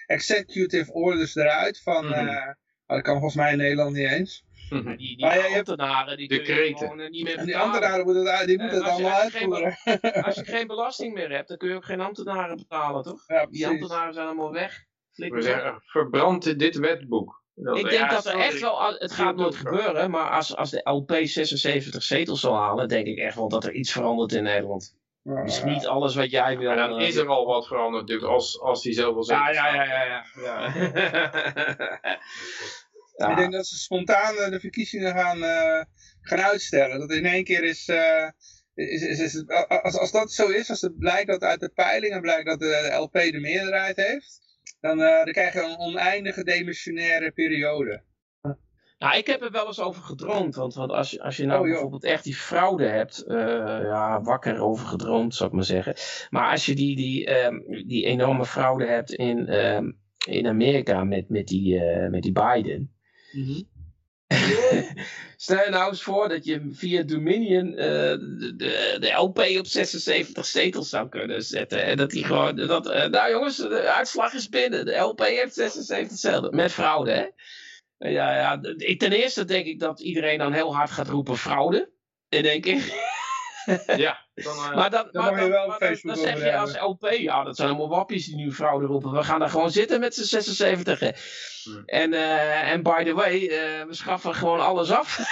executive orders eruit van, mm -hmm. uh, dat kan volgens mij in Nederland niet eens. -hmm. Die, die maar ja, ambtenaren, die kun je gewoon niet meer betalen. Die ambtenaren moeten het, die moeten het allemaal uitvoeren. Geen, als je geen belasting meer hebt, dan kun je ook geen ambtenaren betalen, toch? Ja, die ambtenaren zijn allemaal weg. We zeggen, verbrand dit wetboek. Dat, ik denk ja, dat er echt wel, het gaat nooit gebeuren, maar als, als de LP 76 zetels zal halen, denk ik echt wel dat er iets verandert in Nederland. Ja, dus niet alles wat jij wil. dan is er al wat veranderd natuurlijk, als, als die zoveel zetels ja, ja, ja, ja, ja. ja. Ik denk dat ze spontaan de verkiezingen gaan, uh, gaan uitstellen. Dat in één keer is... Uh, is, is, is, als, als dat zo is, als het blijkt dat uit de peilingen blijkt dat de LP de meerderheid heeft, dan, uh, dan krijg je een oneindige demissionaire periode. Nou, ik heb er wel eens over gedroomd. Want, want als, als je nou oh, bijvoorbeeld echt die fraude hebt, uh, ja, wakker over gedroomd, zou ik maar zeggen. Maar als je die, die, um, die enorme fraude hebt in, um, in Amerika met, met, die, uh, met die Biden. Mm -hmm. Stel je nou eens voor dat je via Dominion uh, de, de, de, LP op 76 zetels zou kunnen zetten. En dat die gewoon, dat, uh, nou jongens, de uitslag is binnen. De LP heeft 76 zetels. Met fraude, hè? Ja, ja, ten eerste denk ik dat iedereen dan heel hard gaat roepen fraude. In één keer. ja, dan, uh, maar dan, dan, maar dan, maar dan, dan zeg je als LP, ja, dat zijn allemaal wappies die nu fraude roepen. We gaan daar gewoon zitten met z'n 76. Hmm. En, uh, en by the way, uh, we schaffen gewoon alles af.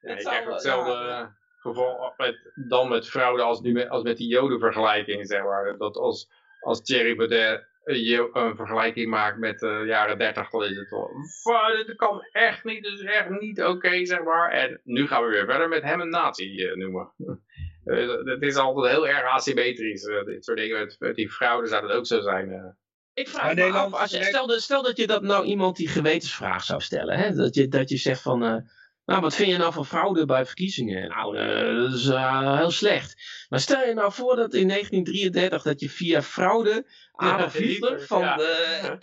ja, ik krijg hetzelfde geval met, dan met fraude als, nu met, als met die joden vergelijking, zeg maar. Dat als, als Thierry Baudet je een vergelijking maakt met de jaren 30, dan is het wel, dit kan echt niet, is echt niet oké, zeg maar. En nu gaan we weer verder met hem een nazi uh, noemen. uh, het is altijd heel erg asymmetrisch, uh, dit soort dingen. Met, met die fraude zou dat ook zo zijn. Ik vraag me af, als je, stel, stel, dat je dat nou iemand die gewetensvraag zou stellen, hè? Dat, je, dat je zegt van, nou wat vind je nou van fraude bij verkiezingen? Nou, dat is heel slecht. Maar stel je nou voor dat in 1933 dat je via fraude Adolf Hitler van de...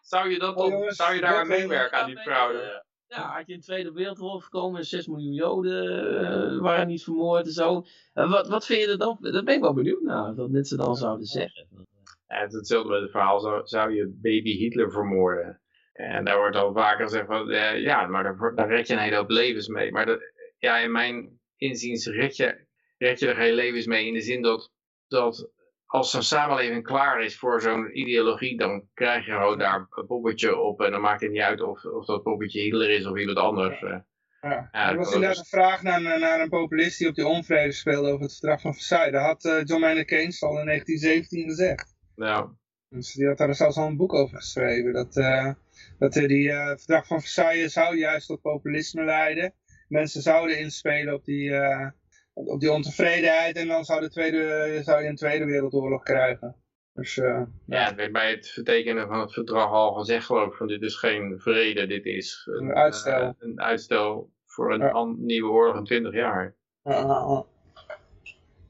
zou je, dat oh, zou je daar aan meewerken aan die fraude? Ja, had je een Tweede Wereldoorlog gekomen, 6 miljoen Joden uh, waren niet vermoord en zo. Uh, wat, wat vind je er dan? Daar ben ik wel benieuwd naar, wat mensen dan zouden zeggen. Ja, hetzelfde met het verhaal, zou, zou je baby Hitler vermoorden? En daar wordt al vaker gezegd van, uh, ja, maar daar, daar red je een hele hoop levens mee. Maar dat, ja, in mijn inziens red je, red je er geen levens mee in de zin dat, dat als een samenleving klaar is voor zo'n ideologie, dan krijg je gewoon daar een poppetje op. En dan maakt het niet uit of, of dat poppetje Hitler is of iemand anders. Ja. Ja. ja er was inderdaad een vraag naar, naar een populist die op die onvrede speelde over het verdrag van Versailles. Dat had uh, John Maynard Keynes al in 1917 gezegd. Ja. Dus die had daar zelfs al een boek over geschreven. Dat, uh, dat uh, die verdrag van Versailles zou juist tot populisme leiden. Mensen zouden inspelen op die op die ontevredenheid en dan zou, de tweede, zou je een tweede wereldoorlog krijgen. Dus, uh, ja, het werd bij het vertekenen van het verdrag al gezegd, geloof ik, van dit is geen vrede, dit is een, een uitstel. Een uitstel voor een ja. nieuwe oorlog in 20 jaar.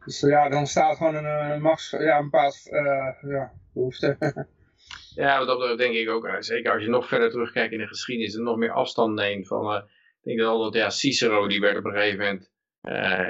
Dus ja, dan staat gewoon een, een max, ja, een bepaald ja, behoefte. ja, wat dat denk ik ook, zeker als je nog verder terugkijkt in de geschiedenis en nog meer afstand neemt van, ik denk dat altijd, ja, Cicero, die werd op een gegeven moment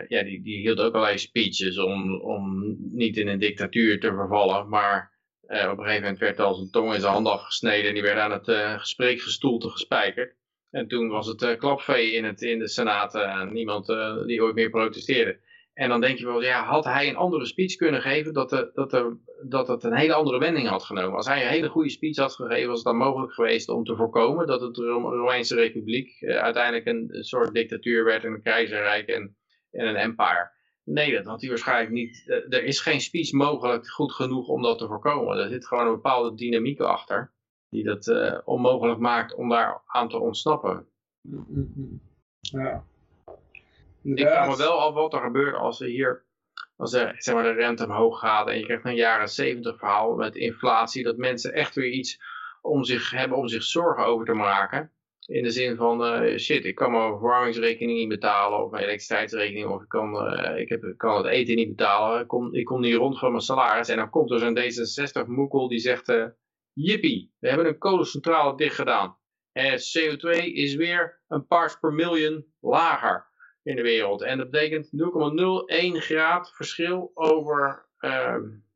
ja, die, die hield ook allerlei speeches om, om niet in een dictatuur te vervallen. Maar op een gegeven moment werd al zijn tong in zijn hand afgesneden en die werd aan het uh, gespreekgestoelte gespijkerd. En toen was het klapvee in, het, in de Senaat, niemand die ooit meer protesteerde. En dan denk je wel, ja, had hij een andere speech kunnen geven, dat, de, dat, er, dat het een hele andere wending had genomen. Als hij een hele goede speech had gegeven, was het dan mogelijk geweest om te voorkomen dat het de Romeinse Republiek uiteindelijk een, soort dictatuur werd en een keizerrijk en en een empire. Nee, dat had hij waarschijnlijk niet. Eh, er is geen speech mogelijk goed genoeg om dat te voorkomen. Er zit gewoon een bepaalde dynamiek achter. Die dat uh, onmogelijk maakt om daar aan te ontsnappen. Ja. Ik vraag me wel af wat er gebeurt als er hier als er, zeg maar, de rente omhoog gaat en je krijgt een jaren 70 verhaal met inflatie, dat mensen echt weer iets om zich hebben om zich zorgen over te maken. In de zin van, uh, shit, ik kan mijn verwarmingsrekening niet betalen of mijn elektriciteitsrekening of ik kan, uh, ik heb, kan het eten niet betalen. Ik kom, ik kom niet rond van mijn salaris. En dan komt er zo'n D66 moekel die zegt, uh, jippie, we hebben een kolencentrale dicht gedaan. En CO2 is weer een parts per miljoen lager in de wereld. En dat betekent 0,01 graad verschil over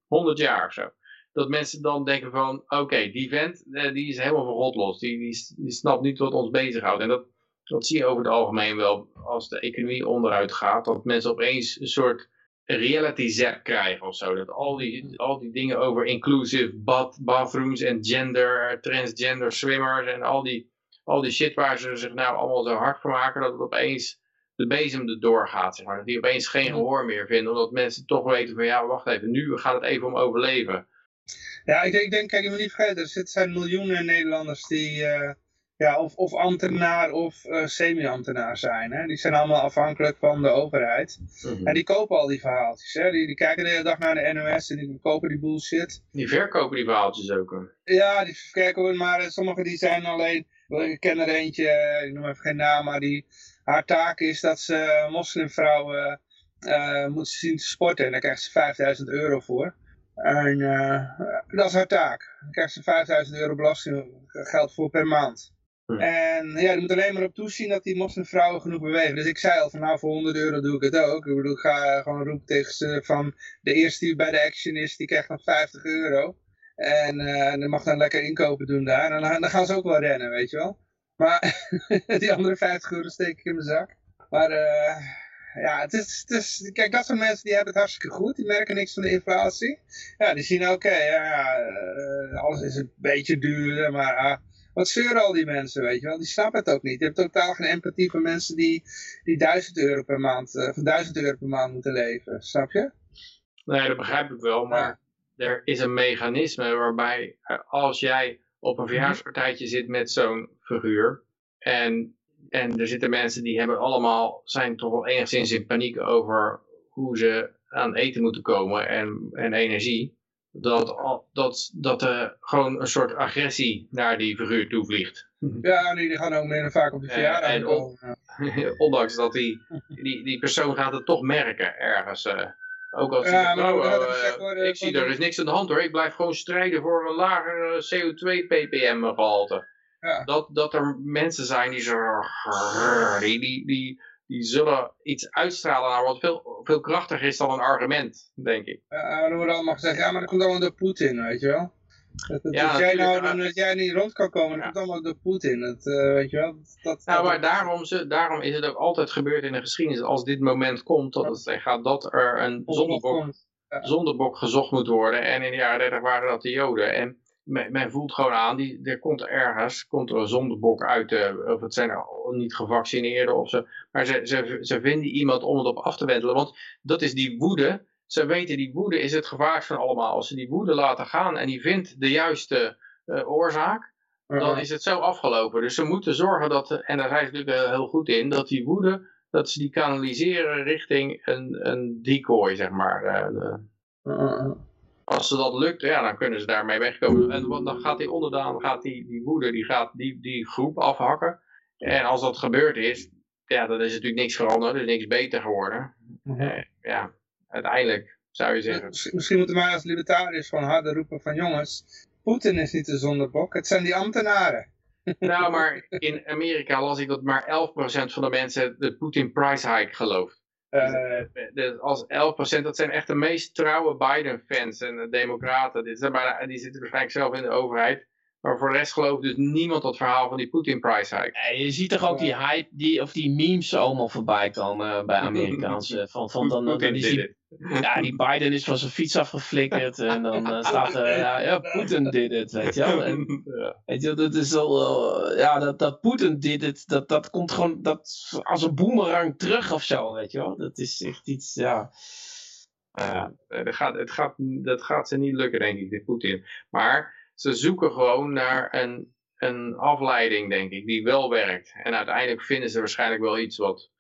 100 jaar of zo dat mensen dan denken van, oké, die vent, eh, die is helemaal God los. Die, die, die snapt niet wat ons bezighoudt. En dat, dat zie je over het algemeen wel als de economie onderuit gaat. Dat mensen opeens een soort reality zap krijgen of zo. Dat al die, al die dingen over inclusive bath, bathrooms en gender, transgender swimmers en al die, al die shit waar ze zich nou allemaal zo hard voor maken. Dat het opeens de bezem erdoor gaat, zeg maar. Dat die opeens geen gehoor meer vinden. Omdat mensen toch weten van, ja, wacht even, nu gaat het even om overleven. Ja, ik denk, ik denk kijk, je moet niet vergeten, er zijn miljoenen Nederlanders die uh, ja, of, of ambtenaar of uh, semi-ambtenaar zijn. Hè? Die zijn allemaal afhankelijk van de overheid. Mhm. En die kopen al die verhaaltjes. Hè? Die, die kijken de hele dag naar de NOS en die kopen die bullshit. Die verkopen die verhaaltjes ook. Ja, die verkopen, maar uh, sommige die zijn alleen... Ik ken er eentje, ik noem even geen naam, maar die, haar taak is dat ze moslimvrouwen moet zien te sporten. En daar krijgt ze 5000 euro voor. En uh, dat is haar taak. Dan krijgt ze 5000 euro belastinggeld voor per maand. Hm. En ja, je moet alleen maar op toezien dat die moslimvrouwen genoeg bewegen. Dus ik zei al van nou voor 100 euro doe ik het ook. Ik bedoel, ik ga gewoon roepen tegen ze van de eerste die bij de action is, die krijgt nog 50 euro. En uh, dan mag dan lekker inkopen doen daar. En dan, dan gaan ze ook wel rennen, weet je wel. Maar die andere 50 euro steek ik in mijn zak. Maar uh, ja, het is, het is, kijk, dat soort mensen die hebben het hartstikke goed. Die merken niks van de inflatie. Ja, die zien, oké, ja, ja uh, alles is een beetje duurder, maar uh, wat zeuren al die mensen, weet je wel? Die snappen het ook niet. Je hebt totaal geen empathie voor mensen die, die 1000 euro per maand, uh, van 1000 euro per maand moeten leven. Snap je? Nee, dat begrijp ik wel, maar er is een mechanisme waarbij eh, als jij op een mhm. verjaarspartijtje zit met zo'n figuur en en er zitten mensen die hebben allemaal, zijn toch wel enigszins in paniek over hoe ze aan eten moeten komen en, en energie. Dat, dat, dat er gewoon een soort agressie naar die figuur toe vliegt. Ja, die gaan ook meer vaak op de verjaardag. En on, ondanks dat die, die, die persoon gaat het toch merken ergens. Uh, ook als ja, nou, uh, ik zie er is niks aan de hand hoor. Ik blijf gewoon strijden voor een lager CO2 ppm gehalte. Dat, dat er mensen zijn die zo... Die, die, die, die zullen iets uitstralen naar wat veel, veel krachtiger is dan een argument, denk ik. Ja, dan wordt allemaal gezegd, ja, maar dat komt allemaal door Poetin, weet je wel. Dat, dat, ja, jij nou, dan, dat jij niet rond kan komen, dat komt allemaal door Poetin. Dat, uh, weet je wel. Dat, nou, maar daarom, ze, daarom is het ook altijd gebeurd in de geschiedenis. Als dit moment komt, dat het gaat dat er een zondebok, zondebok gezocht moet worden. En in de jaren 30 waren dat de Joden. En men, voelt gewoon aan, die, er komt ergens komt er een zondebok uit, uh, of het zijn niet gevaccineerden of zo. Maar ze, ze, ze vinden iemand om het op af te wendelen, want dat is die woede. Ze weten, die woede is het gevaar van allemaal. Als ze die woede laten gaan en die vindt de juiste uh, oorzaak, dan is het zo afgelopen. Dus ze moeten zorgen dat, en daar zijn ze natuurlijk heel goed in, dat die woede, dat ze die kanaliseren richting een, een decoy, zeg maar. Uh, als ze dat lukt, ja, dan kunnen ze daarmee wegkomen. En wat- dan gaat die onderdaan, gaat die, die woede, die gaat die, die groep afhakken. En als dat gebeurd is, ja, dan is natuurlijk niks veranderd, er is niks beter geworden. Eh, ja, uiteindelijk zou je zeggen. Misschien, moeten wij als libertariërs van harde roepen van jongens, Poetin is niet de zondebok, het zijn die ambtenaren. Nou, maar in Amerika las ik dat maar 11% van de mensen de Putin price hike gelooft. Eh, als 11%, dat zijn echt de meest trouwe Biden-fans en de democraten. Dit zijn bijna, die zitten waarschijnlijk zelf in de overheid. Maar voor de rest gelooft dus niemand dat verhaal van die Putin price hike. Ja, je ziet toch ook die hype, die, of die memes allemaal voorbij komen eh, bij Amerikaanse. Van, van dan, dan is die, ja, die Biden is van zijn fiets afgeflikkerd en dan eh, staat er, ja, ja, Poetin did it, weet je wel. En, Ja. weet je wel, dat is al, eh, ja, dat, dat Poetin did it, dat, dat komt gewoon dat, als een boemerang terug of zo, weet je wel. Dat is echt iets, ja. Eh, dat, gaat, het gaat, dat gaat ze niet lukken, denk ik, dit Poetin. Maar ze zoeken gewoon naar een, een afleiding, denk ik, die wel werkt. En uiteindelijk vinden ze waarschijnlijk wel iets wat,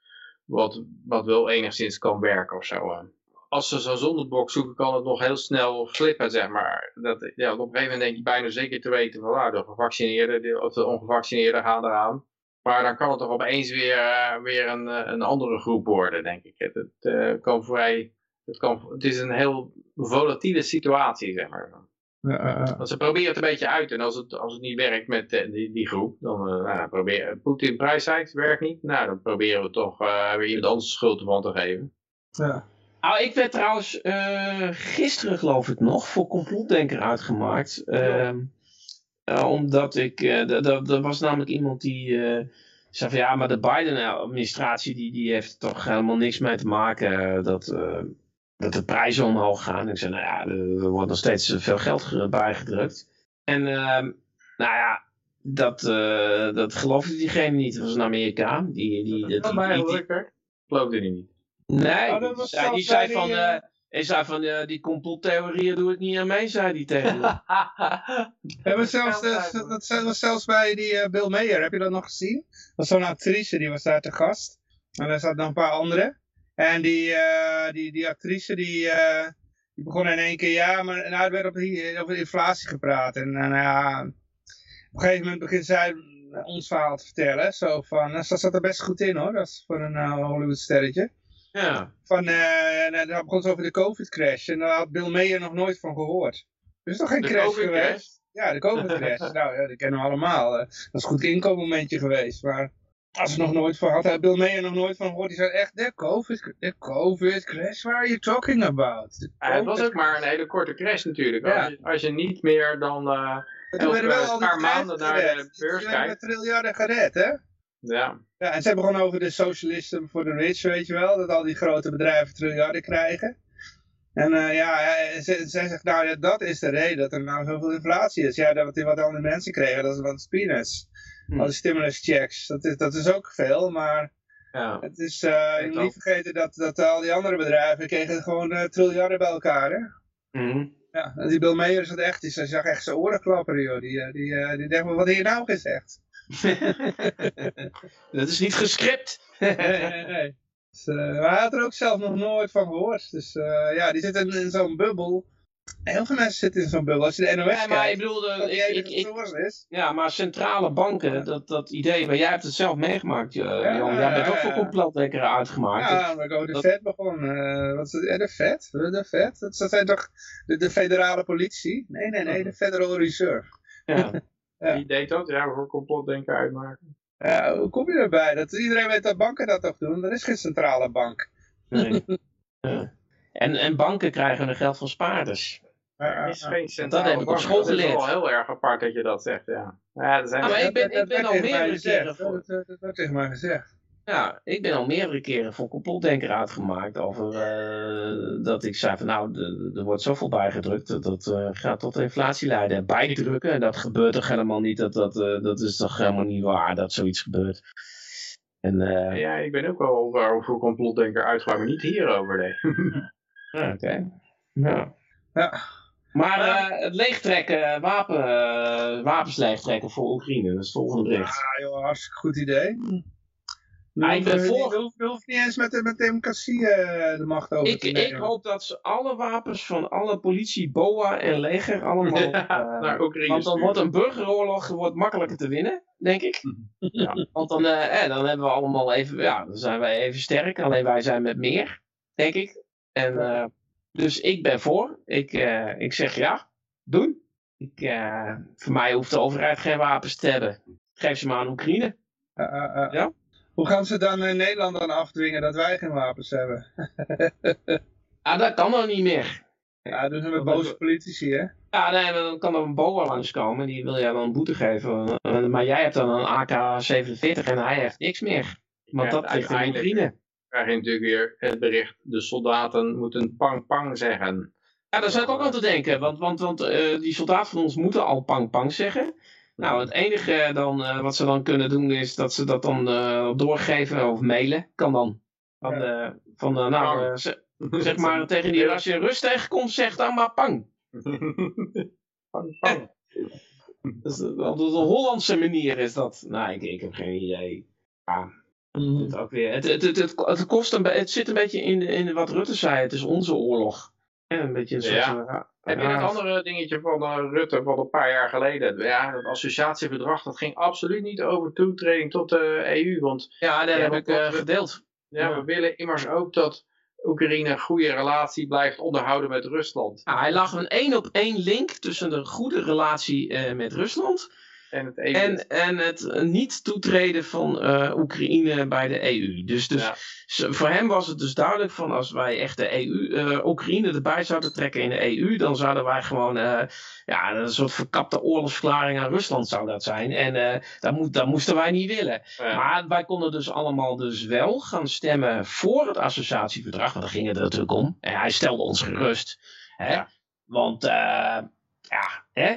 wat, wat wel enigszins kan werken of zo. eh. Als ze zo'n zondebok zoeken, kan het nog heel snel flippen, zeg maar. Dat, ja, op een gegeven moment denk je bijna zeker te weten van, nou, de gevaccineerden de- of de ongevaccineerden gaan eraan. Maar dan kan het toch opeens weer, eh, weer een, eh, een andere groep worden, denk ik. Het, het kan vrij het, kan, het is een heel volatiele situatie, zeg maar. Want ze proberen het een beetje uit. En als het, als het niet werkt met eh, die, die groep, dan uh, nou, proberen Poetin prijshikes, werkt niet. Nou, dan proberen we toch uh, weer iemand anders de schuld ervan te geven. ja. Nou, ik werd trouwens uh, gisteren, geloof ik nog, voor complotdenker uitgemaakt. Uh, uh, omdat ik, er was namelijk iemand die zei van ja, maar de Biden-administratie die, die heeft toch helemaal niks mee te maken dat, uh, dat de prijzen omhoog gaan. Ik zei nou ja, er wordt nog steeds veel geld bijgedrukt. En uh, nou ja, dat, uh, dat geloofde diegene niet. Dat was een Amerikaan. Die, die, die, dat die, die, die, die geloofde die niet. Nee, oh, die, zei, die zei van... Die, uh, hij zei van, uh, die complottheorieën doe ik niet aan mee, zei hij tegen me. ja, zelfs, dat was zelfs bij die uh, Bill Mayer, heb je dat nog gezien? Dat was zo'n actrice, die was daar te gast. En er zaten nog een paar anderen. En die, uh, die, die actrice, die, uh, die begon in één keer, ja, maar en nou werd op, over inflatie gepraat. En, en ja, op een gegeven moment begint zij ons verhaal te vertellen. Zo van, dat zat er best goed in hoor, dat is voor een Hollywood sterretje. Ja. Van, en dan begon ze over de COVID-crash. En daar had Bill Mayer nog nooit van gehoord. Er is toch geen de crash COVID geweest? Crash? Ja, de COVID-crash. nou, ja, dat kennen we allemaal. Dat is een goed inkomenmomentje geweest. Maar als ze nog nooit van had, had Bill Mayer nog nooit van gehoord. Die zei echt, de COVID, de COVID-crash, where are you talking about? Ja, het was ook maar een hele korte crash natuurlijk. Ja. Als, je, als je niet meer dan uh, elke wel paar maanden naar de beurs Ze kijkt. hebben triljarden gered, hè? Ja. Ja, en ze hebben gewoon over de socialisten voor de rich, weet je wel. Dat al die grote bedrijven triljarden krijgen. En uh, ja, zij zegt, nou ja, dat is de reden dat er nou zoveel inflatie is. Ja, dat wat andere mensen kregen, dat is wat peanuts. Hm. Al die stimulus checks, dat is, dat is ook veel, maar ja. het is, uh, moet niet vergeten dat, dat al die andere bedrijven kregen gewoon uh, triljarden bij elkaar, hè. Mm. Ja, en die Bill Mayer is dat echt, die zag echt zijn oren klapperen, joh. Die, die, die, die dacht, wat heb je nou gezegd? dat is niet gescript. nee, nee, nee. Dus, uh, maar hij had er ook zelf nog nooit van gehoord. Dus uh, ja, die zit in, in zo'n bubbel. Heel veel mensen zitten in zo'n bubbel. Als je de NOS nee, maar kijkt, ik bedoelde, ik, ik, ik, is. ja, maar centrale banken, dat, dat idee, maar jij hebt het zelf meegemaakt, ja, Jan. Jij bent ook voor complotdenker uitgemaakt. Ja, maar ik over de dat... Fed begon. Uh, wat is het? Ja, de Fed? De Fed? Dat, dat zijn toch de, de federale politie? Nee, nee, nee, de Federal Reserve. Ja. ja. Wie deed dat? Ja, voor complotdenker uitmaken. Ja, hoe kom je erbij? Dat, iedereen weet dat banken dat toch doen? Er is geen centrale bank. Nee. ja. en, en banken krijgen hun geld van spaarders. Er is geen centrale dat heb ik op school geleerd. Dat is wel heel erg apart dat je dat zegt, ja. ja er zijn ah, maar ik ben, ik ben al meerdere keren voor... Dat werd tegen mij gezegd. Ja, ik ben al meerdere keren voor complotdenker uitgemaakt over uh, dat ik zei van nou, er wordt zoveel bijgedrukt, dat, dat uh, gaat tot inflatie leiden. En bijdrukken, en dat gebeurt toch helemaal niet, dat, dat, uh, dat is toch helemaal niet waar dat zoiets gebeurt. En, ja, ik ben ook wel over complotdenker uitgemaakt, maar niet hierover, nee. ja, Oké. Okay. Ja. ja. Maar uh, het leegtrekken, wapen, uh, wapens leegtrekken voor Oekraïne, dat is het volgende bericht. Ja joh, hartstikke goed idee. Ik ben voor- niet- eens met, de- met democratie eh, de macht over Ik, te ik nemen. hoop dat ze alle wapens van alle politie, BOA en leger allemaal... Ja, eh, naar Oekraïne want dan sturen. wordt een burgeroorlog wordt makkelijker te winnen, denk ik. Ja, want dan, eh, eh, dan hebben we allemaal even, ja, dan zijn wij even sterk. Alleen wij zijn met meer, denk ik. En, eh, dus ik ben voor. Ik, eh, ik zeg ja, doen. Ik, eh, voor mij hoeft de overheid geen wapens te hebben. Geef ze maar aan Oekraïne. Eh. Ja? Hoe gaan ze dan in Nederland dan afdwingen dat wij geen wapens hebben? Ah, dat kan dan niet meer. Ja, ze met Dat- boze politici, hè? Ja, nee, maar dan kan er een BOA langskomen. Die wil jij dan een boete geven. Maar jij hebt dan een AK-47 en hij heeft niks meer. Want Ja, dat ligt in Oekraïne. Krijg je natuurlijk weer het bericht, de soldaten moeten pang pang zeggen. Ja, daar zat ik ook aan te denken. Want, want, want eh, die soldaten van ons moeten al pang pang zeggen. Nou, het enige dan, eh, wat ze dan kunnen doen is dat ze dat dan eh, doorgeven of mailen. Kan dan. Van, eh, van nou, zeg maar tegen die, als je rust tegenkomt, zeg dan maar pang. pang pang. Eh, op de, de Hollandse manier is dat. Nou, ik, ik heb geen idee. Ja, ook weer. Het, het, het, kost een, het zit een beetje in, in wat Rutte zei. Het is onze oorlog. En een beetje een soort... Ja. Heb je raar- dat andere dingetje van eh, Rutte van een paar jaar geleden? Ja, dat associatieverdrag, dat ging absoluut niet over toetreding tot de EU. Want Ja, dat Ja, heb ik eh, gedeeld. ja, Ja. we willen immers ook dat Oekraïne een goede relatie blijft onderhouden met Rusland. Ja, hij lag een één op één link tussen de goede relatie eh, met Rusland En het EU. en, en het eh, niet toetreden van eh, Oekraïne bij de EU. Dus, dus Ja. voor hem was het dus duidelijk van als wij echt de EU, eh, Oekraïne erbij zouden trekken in de EU, dan zouden wij gewoon ja, een soort verkapte oorlogsverklaring aan Rusland zou dat zijn. En dat, moet, dat moesten wij niet willen. Ja. Maar wij konden dus allemaal dus wel gaan stemmen voor het associatieverdrag. Want daar ging het natuurlijk om. En hij stelde ons gerust. Hè? Ja. Want, ja, hè?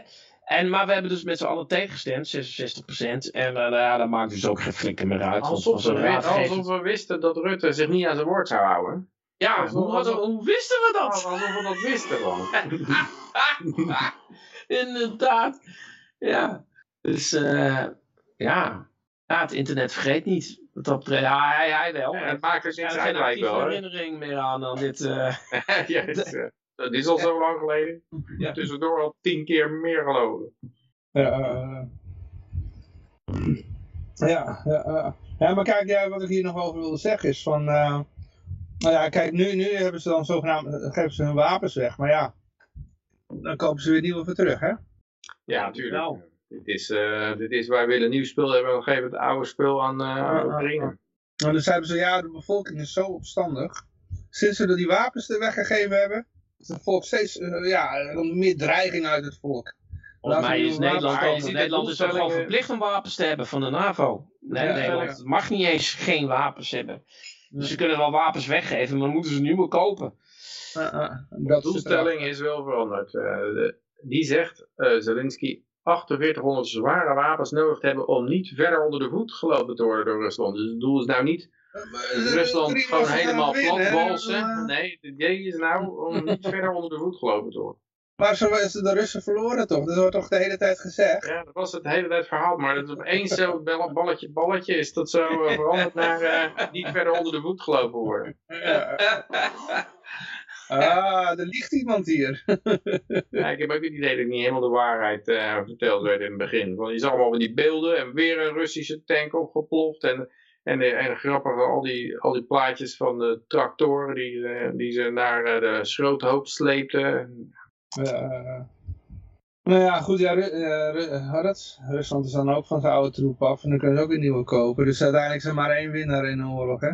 En, maar we hebben dus met z'n allen tegengestemd, 66%. En nou ja, dat maakt dus ook geen flikker meer uit. Alsof we, raadgeving. alsof we wisten dat Rutte zich niet aan zijn woord zou houden. Ja, alsof- hoe, wisten we dat? Alsof we dat wisten gewoon. Inderdaad. Ja. Dus, eh, ja. ja. Het internet vergeet niet. Wat dat betreft. Ja, hij, hij wel. Ja, het maakt dus er uit geen actieve blijkbaar. hoor. herinnering meer aan dan dit. ja, dit, is, eh, dit is al zo lang geleden. Ja. Tussendoor al tien keer meer gelogen. Ja, eh, ja, ja, ja. ja, maar kijk, ja, wat ik hier nog over wilde zeggen is van, eh, nou ja, kijk, nu, nu hebben ze dan zogenaamd, eh, geven ze hun wapens weg, maar ja, dan kopen ze weer nieuwe voor terug, hè? Ja, natuurlijk. Nou. Dit is, eh, dit is, wij willen nieuw spul hebben, we geven het oude spul aan, eh, Oekraïne. ah. Nou, dan zeiden ze, ja, de bevolking is zo opstandig. Sinds we die wapens er weggegeven hebben, het volk steeds, eh, ja, er komt meer dreiging uit het volk. Volgens mij is nu Nederland, al, de Nederland is gewoon doelstellingen- verplicht om wapens te hebben van de NAVO. Nee, Ja, Nederland ja. mag niet eens geen wapens hebben. Dus ze kunnen wel wapens weggeven, maar dan moeten ze nieuwe kopen. Uh, uh, De dat doelstelling is wel veranderd. Eh, de- die zegt, eh Zelensky, 4800 zware wapens nodig te hebben om niet verder onder de voet gelopen te worden door Rusland. Dus het doel is nou niet Rusland gewoon helemaal platwalsen. Nee, het idee is nou om niet verder onder de voet gelopen te worden. Maar zo is de Russen verloren toch? Dat wordt toch de hele tijd gezegd? Ja, dat was het de hele tijd verhaal, maar dat opeens zo bal- balletje balletje is dat zo eh, veranderd naar eh, niet verder onder de voet gelopen worden. Ah, er ligt iemand hier. Ja, ik heb ook het idee dat ik niet helemaal de waarheid eh, verteld werd in het begin. Want je zag allemaal van die beelden en weer een Russische tank opgeploft. En, en, eh, en grappig, al die, al die plaatjes van de tractoren die, eh, die ze naar eh, de schroothoop sleepten. Nou ja, goed, ja, Rusland is dan ook van zijn oude troep af en dan kunnen ze ook weer nieuwe kopen. Dus uiteindelijk is er maar één winnaar in een oorlog, hè?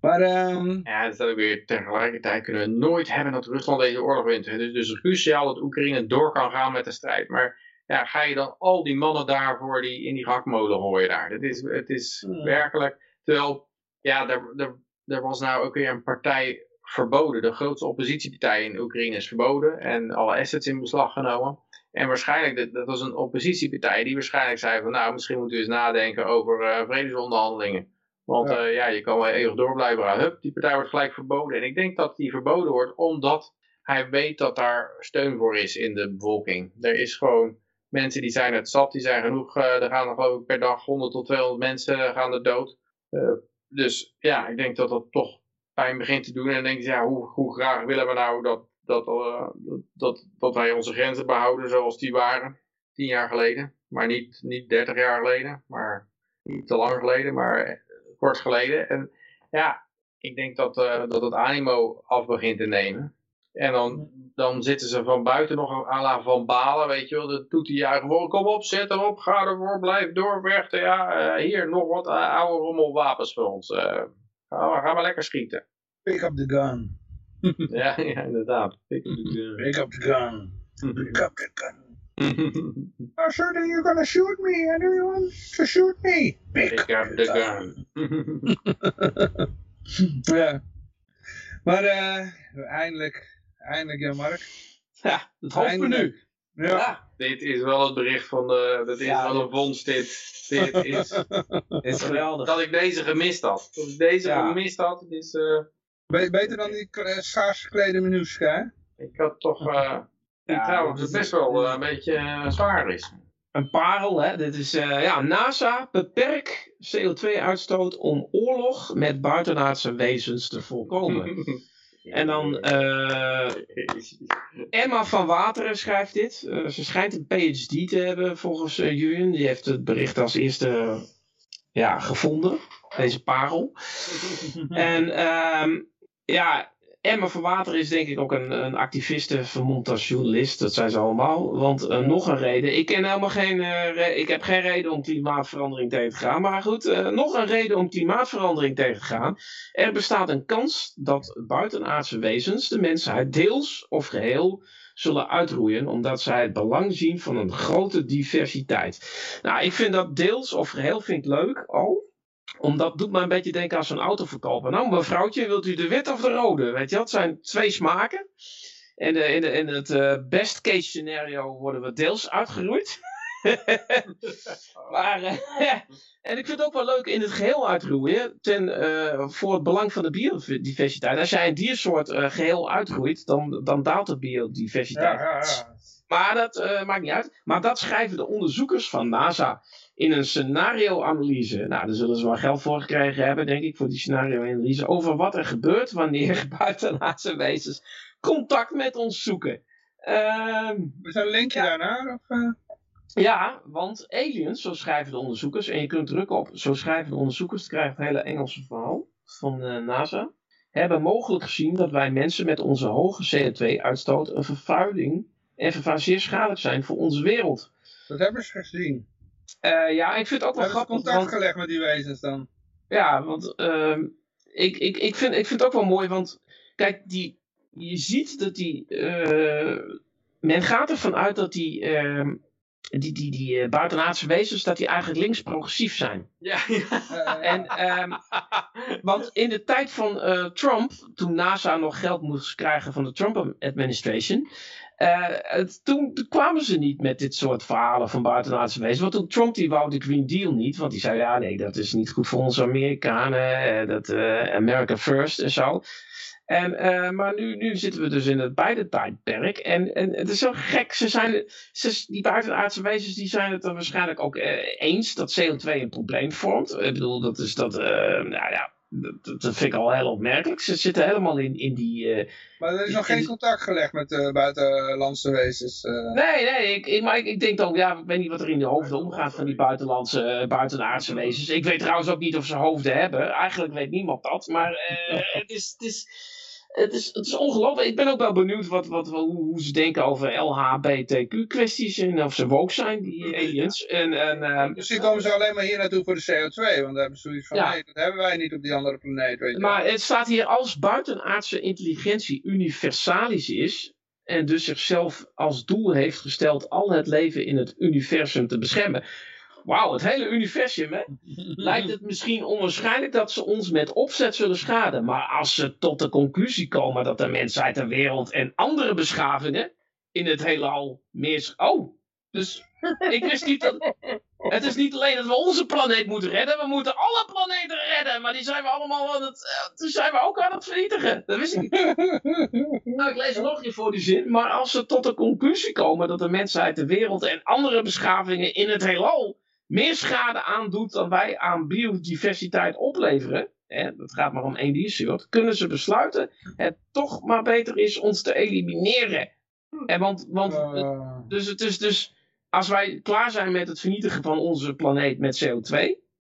Maar, ehm Ja, dat is ook weer tegelijkertijd kunnen we nooit hebben dat Rusland deze oorlog wint. Het is dus cruciaal dat Oekraïne door kan gaan met de strijd. Maar ja, ga je dan al die mannen daarvoor die in die rakmolen gooien daar? Het is, het is Hmm. werkelijk, terwijl, ja, er, er, er was nou ook weer een partij verboden. De grootste oppositiepartij in Oekraïne is verboden en alle assets in beslag genomen. En waarschijnlijk, dat, dat was een oppositiepartij die waarschijnlijk zei van nou, misschien moeten we eens nadenken over eh, vredesonderhandelingen. Want Ja. ja. ja, je kan wel eeuwig door blijven gaan. Hup, die partij wordt gelijk verboden. En ik denk dat die verboden wordt omdat hij weet dat daar steun voor is in de bevolking. Er is gewoon mensen die zijn het zat, die zijn genoeg. eh, er gaan er geloof ik per dag 100 tot 200 mensen gaan er dood. Eh, dus ja, ik denk dat dat toch pijn begint te doen. En dan denk je, ja, hoe, hoe graag willen we nou dat, dat, uh, dat, dat wij onze grenzen behouden zoals die waren tien jaar geleden. Maar niet, niet 30 jaar geleden, maar niet te lang geleden, maar kort geleden. En ja, ik denk dat, uh, dat het animo af begint te nemen. En dan, dan zitten ze van buiten nog aan van balen, weet je wel. De doet hij voor, kom op, zet erop, ga ervoor, blijf doorvechten. Ja, uh, hier, nog wat uh, oude rommelwapens voor ons. Uh, gaan, we, lekker schieten. Pick up the gun. ja, ja, inderdaad. Pick up the gun. Pick up the gun. Pick up the gun. oh, sure, then you're gonna shoot me. I don't want to shoot me. Pick, Pick up, the gun. gun. ja. Maar eindelijk Eindelijk, ja, Mark. Ja, het hoofdmenu. Ja. ja. Dit is wel het bericht van de... Dat is ja, wel een vondst, dit. Dit is... dit is geweldig. Dat ik deze gemist had. Dat ik deze ja. gemist had, is... Uh... Beter dan die schaars geklede menus, hè? Ik had toch... Uh, ja, trouwens, het best wel uh, een beetje zwaar is. Een parel, hè? Dit is ja, NASA beperkt CO2-uitstoot om oorlog met buitenaardse wezens te voorkomen. En dan uh, Emma van Wateren schrijft dit. Uh, ze schijnt een PhD te hebben volgens uh, Julian. Die heeft het bericht als eerste ja, gevonden. Deze parel. en um, ja, Emma van Water is denk ik ook een, een activiste, vermomd als journalist. Dat zijn ze allemaal. Want uh, nog een reden. Ik ken helemaal geen. Uh, ik heb geen reden om klimaatverandering tegen te gaan. Maar goed, uh, nog een reden om klimaatverandering tegen te gaan. Er bestaat een kans dat buitenaardse wezens de mensheid deels of geheel zullen uitroeien, omdat zij het belang zien van een grote diversiteit. Nou, ik vind dat deels of geheel vind ik leuk al omdat doet me een beetje denken aan zo'n autoverkoper. Nou, mevrouwtje, wilt u de wit of de rode? Weet je, dat zijn twee smaken. En in, de, in het uh, best case scenario worden we deels uitgeroeid. maar, uh, en ik vind het ook wel leuk in het geheel uitroeien. Ten, uh, voor het belang van de biodiversiteit. Als jij een diersoort geheel uitroeit, dan, dan daalt de biodiversiteit. Ja, ja, ja. Maar dat maakt niet uit. Maar dat schrijven de onderzoekers van NASA in een scenario-analyse. Nou, daar zullen ze wel geld voor gekregen hebben, denk ik, voor die scenario-analyse. Over wat er gebeurt wanneer buitenaardse wezens contact met ons zoeken. Um, Is er een linkje ja. daarnaar? Of, uh... Ja, want aliens, zo schrijven de onderzoekers, en je kunt drukken op, zo schrijven de onderzoekers, krijgt het hele Engelse verhaal van uh, NASA, hebben mogelijk gezien dat wij mensen met onze hoge CO2-uitstoot een vervuiling en vervuiling zeer schadelijk zijn voor onze wereld. Dat hebben ze gezien. Uh, ja, ik vind het ook wel grappig. contact want, gelegd met die wezens dan? Ja, want uh, ik, ik, ik, vind, ik vind het ook wel mooi, want kijk, die, je ziet dat die. Uh, men gaat ervan uit dat die. Uh, die, die, die uh, buitenaardse wezens, dat die eigenlijk links progressief zijn. Ja, ja. En, um, want in de tijd van uh, Trump, toen NASA nog geld moest krijgen van de Trump administration, uh, toen kwamen ze niet met dit soort verhalen van buitenaardse wezens. Want toen Trump die wou de Green Deal niet. Want die zei ja nee dat is niet goed voor onze Amerikanen. Uh, dat uh, America first en zo. En, maar nu, nu zitten we dus in het beide tijdperk. En, en het is zo gek. Ze zijn, ze, die buitenaardse wezens die zijn het er waarschijnlijk ook eens dat CO2 een probleem vormt. Ik bedoel, dat is dat, nou ja, dat, dat, vind ik al heel opmerkelijk. Ze zitten helemaal in, in die... Uh, maar er is nog geen contact gelegd met uh, buitenlandse wezens? Uh. Nee, nee, ik, ik, maar ik, ik, denk dan, ja, ik weet niet wat er in de hoofden omgaat van die buitenlandse, buitenaardse wezens. Ik weet trouwens ook niet of ze hoofden hebben. Eigenlijk weet niemand dat, maar het is... Het is het is, het is ongelooflijk. Ik ben ook wel benieuwd wat, wat, hoe, hoe ze denken over LHBTQ-kwesties en of ze woke zijn, die aliens. En, en, uh, Misschien komen ze alleen maar hier naartoe voor de CO2, want daar hebben ze zoiets van, nee, dat hebben wij niet op die andere planeet. Weet je maar het staat hier als buitenaardse intelligentie universalis is, en dus zichzelf als doel heeft gesteld al het leven in het universum te beschermen wauw, het hele universum, hè, lijkt het misschien onwaarschijnlijk dat ze ons met opzet zullen schaden. Maar als ze tot de conclusie komen dat de mensheid, de wereld en andere beschavingen in het heelal meer... Oh, dus ik wist niet dat... Het is niet alleen dat we onze planeet moeten redden, we moeten alle planeten redden. Maar die zijn we allemaal aan het... Uh, zijn we ook aan het vernietigen. Dat wist ik niet. nou, ik lees nog een voor die zin. Maar als ze tot de conclusie komen dat de mensheid, de wereld en andere beschavingen in het heelal meer schade aandoet dan wij aan biodiversiteit opleveren, hè, dat gaat maar om één diersoort, kunnen ze besluiten het toch maar beter is ons te elimineren. En want, want Uh, dus het is dus, als wij klaar zijn met het vernietigen van onze planeet met CO2,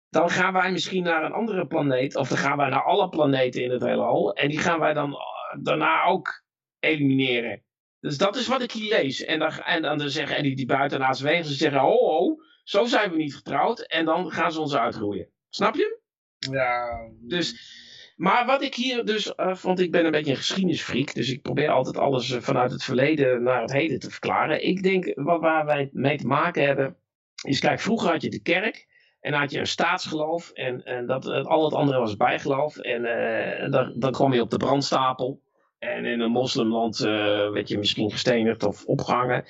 dan gaan wij misschien naar een andere planeet, of dan gaan wij naar alle planeten in het heelal, en die gaan wij dan eh, daarna ook elimineren. Dus dat is wat ik hier lees. En dan, en dan zeggen en die, die buitenaardse wegen, ze zeggen, oh, oh, zo zijn we niet getrouwd, en dan gaan ze ons uitroeien. Snap je? ja, Dus, maar wat ik hier dus, eh, want ik ben een beetje een geschiedenisfreak, dus ik probeer altijd alles eh, vanuit het verleden naar het heden te verklaren. Ik denk, wat, waar wij mee te maken hebben, is kijk, vroeger had je de kerk en dan had je een staatsgeloof en, en dat, eh, al het andere was bijgeloof en eh, dan, dan kwam je op de brandstapel. En in een moslimland eh, werd je misschien gestenigd of opgehangen.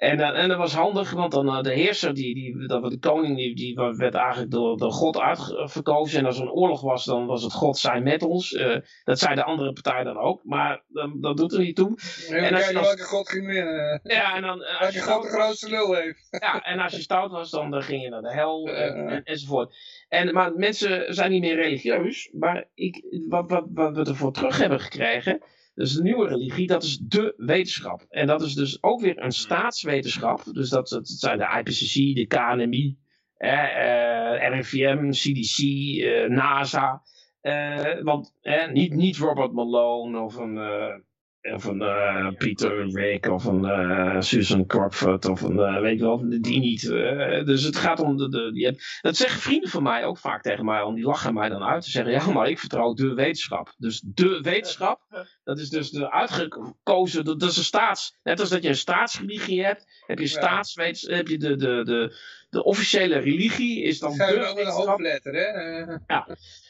En, eh, en dat was handig, want dan eh, de heerser, die, die, dat, de koning, die, die werd eigenlijk door, door God uitverkozen. En als er een oorlog was, dan was het God zijn met ons. Eh, dat zei de andere partij dan ook, maar dan, dat doet er niet toe. En als dan- welke god ging winnen. Ja, en dan, als je god de grootste lul heeft. ja, en als je stout was, dan, dan ging je naar de hel en, en, enzovoort. En, maar mensen zijn niet meer religieus. Maar ik, wat, wat, wat we ervoor terug hebben gekregen, dus de nieuwe religie, dat is de wetenschap. En dat is dus ook weer een staatswetenschap. Dus dat, dat zijn de IPCC, de KNMI, eh, RIVM, CDC, eh, NASA. Eh, want niet, niet Robert Malone of een, eh, of een eh, Peter Rick of een eh, Susan Crockford of een, eh, weet je wel, die niet. eh, dus het gaat om de, de die, dat zeggen vrienden van mij ook vaak tegen mij, want die lachen mij dan uit. Ze zeggen, ja maar ik vertrouw de wetenschap. Dus de wetenschap, dat is dus de uitgekozen, dat is een staats, net als dat je een staatsreligie hebt, heb je Ja. staatswetens, heb je de, de, de, de officiële religie is dan Dan zijn we de ook met een wetenschap. hoofdletter, hè. Eh,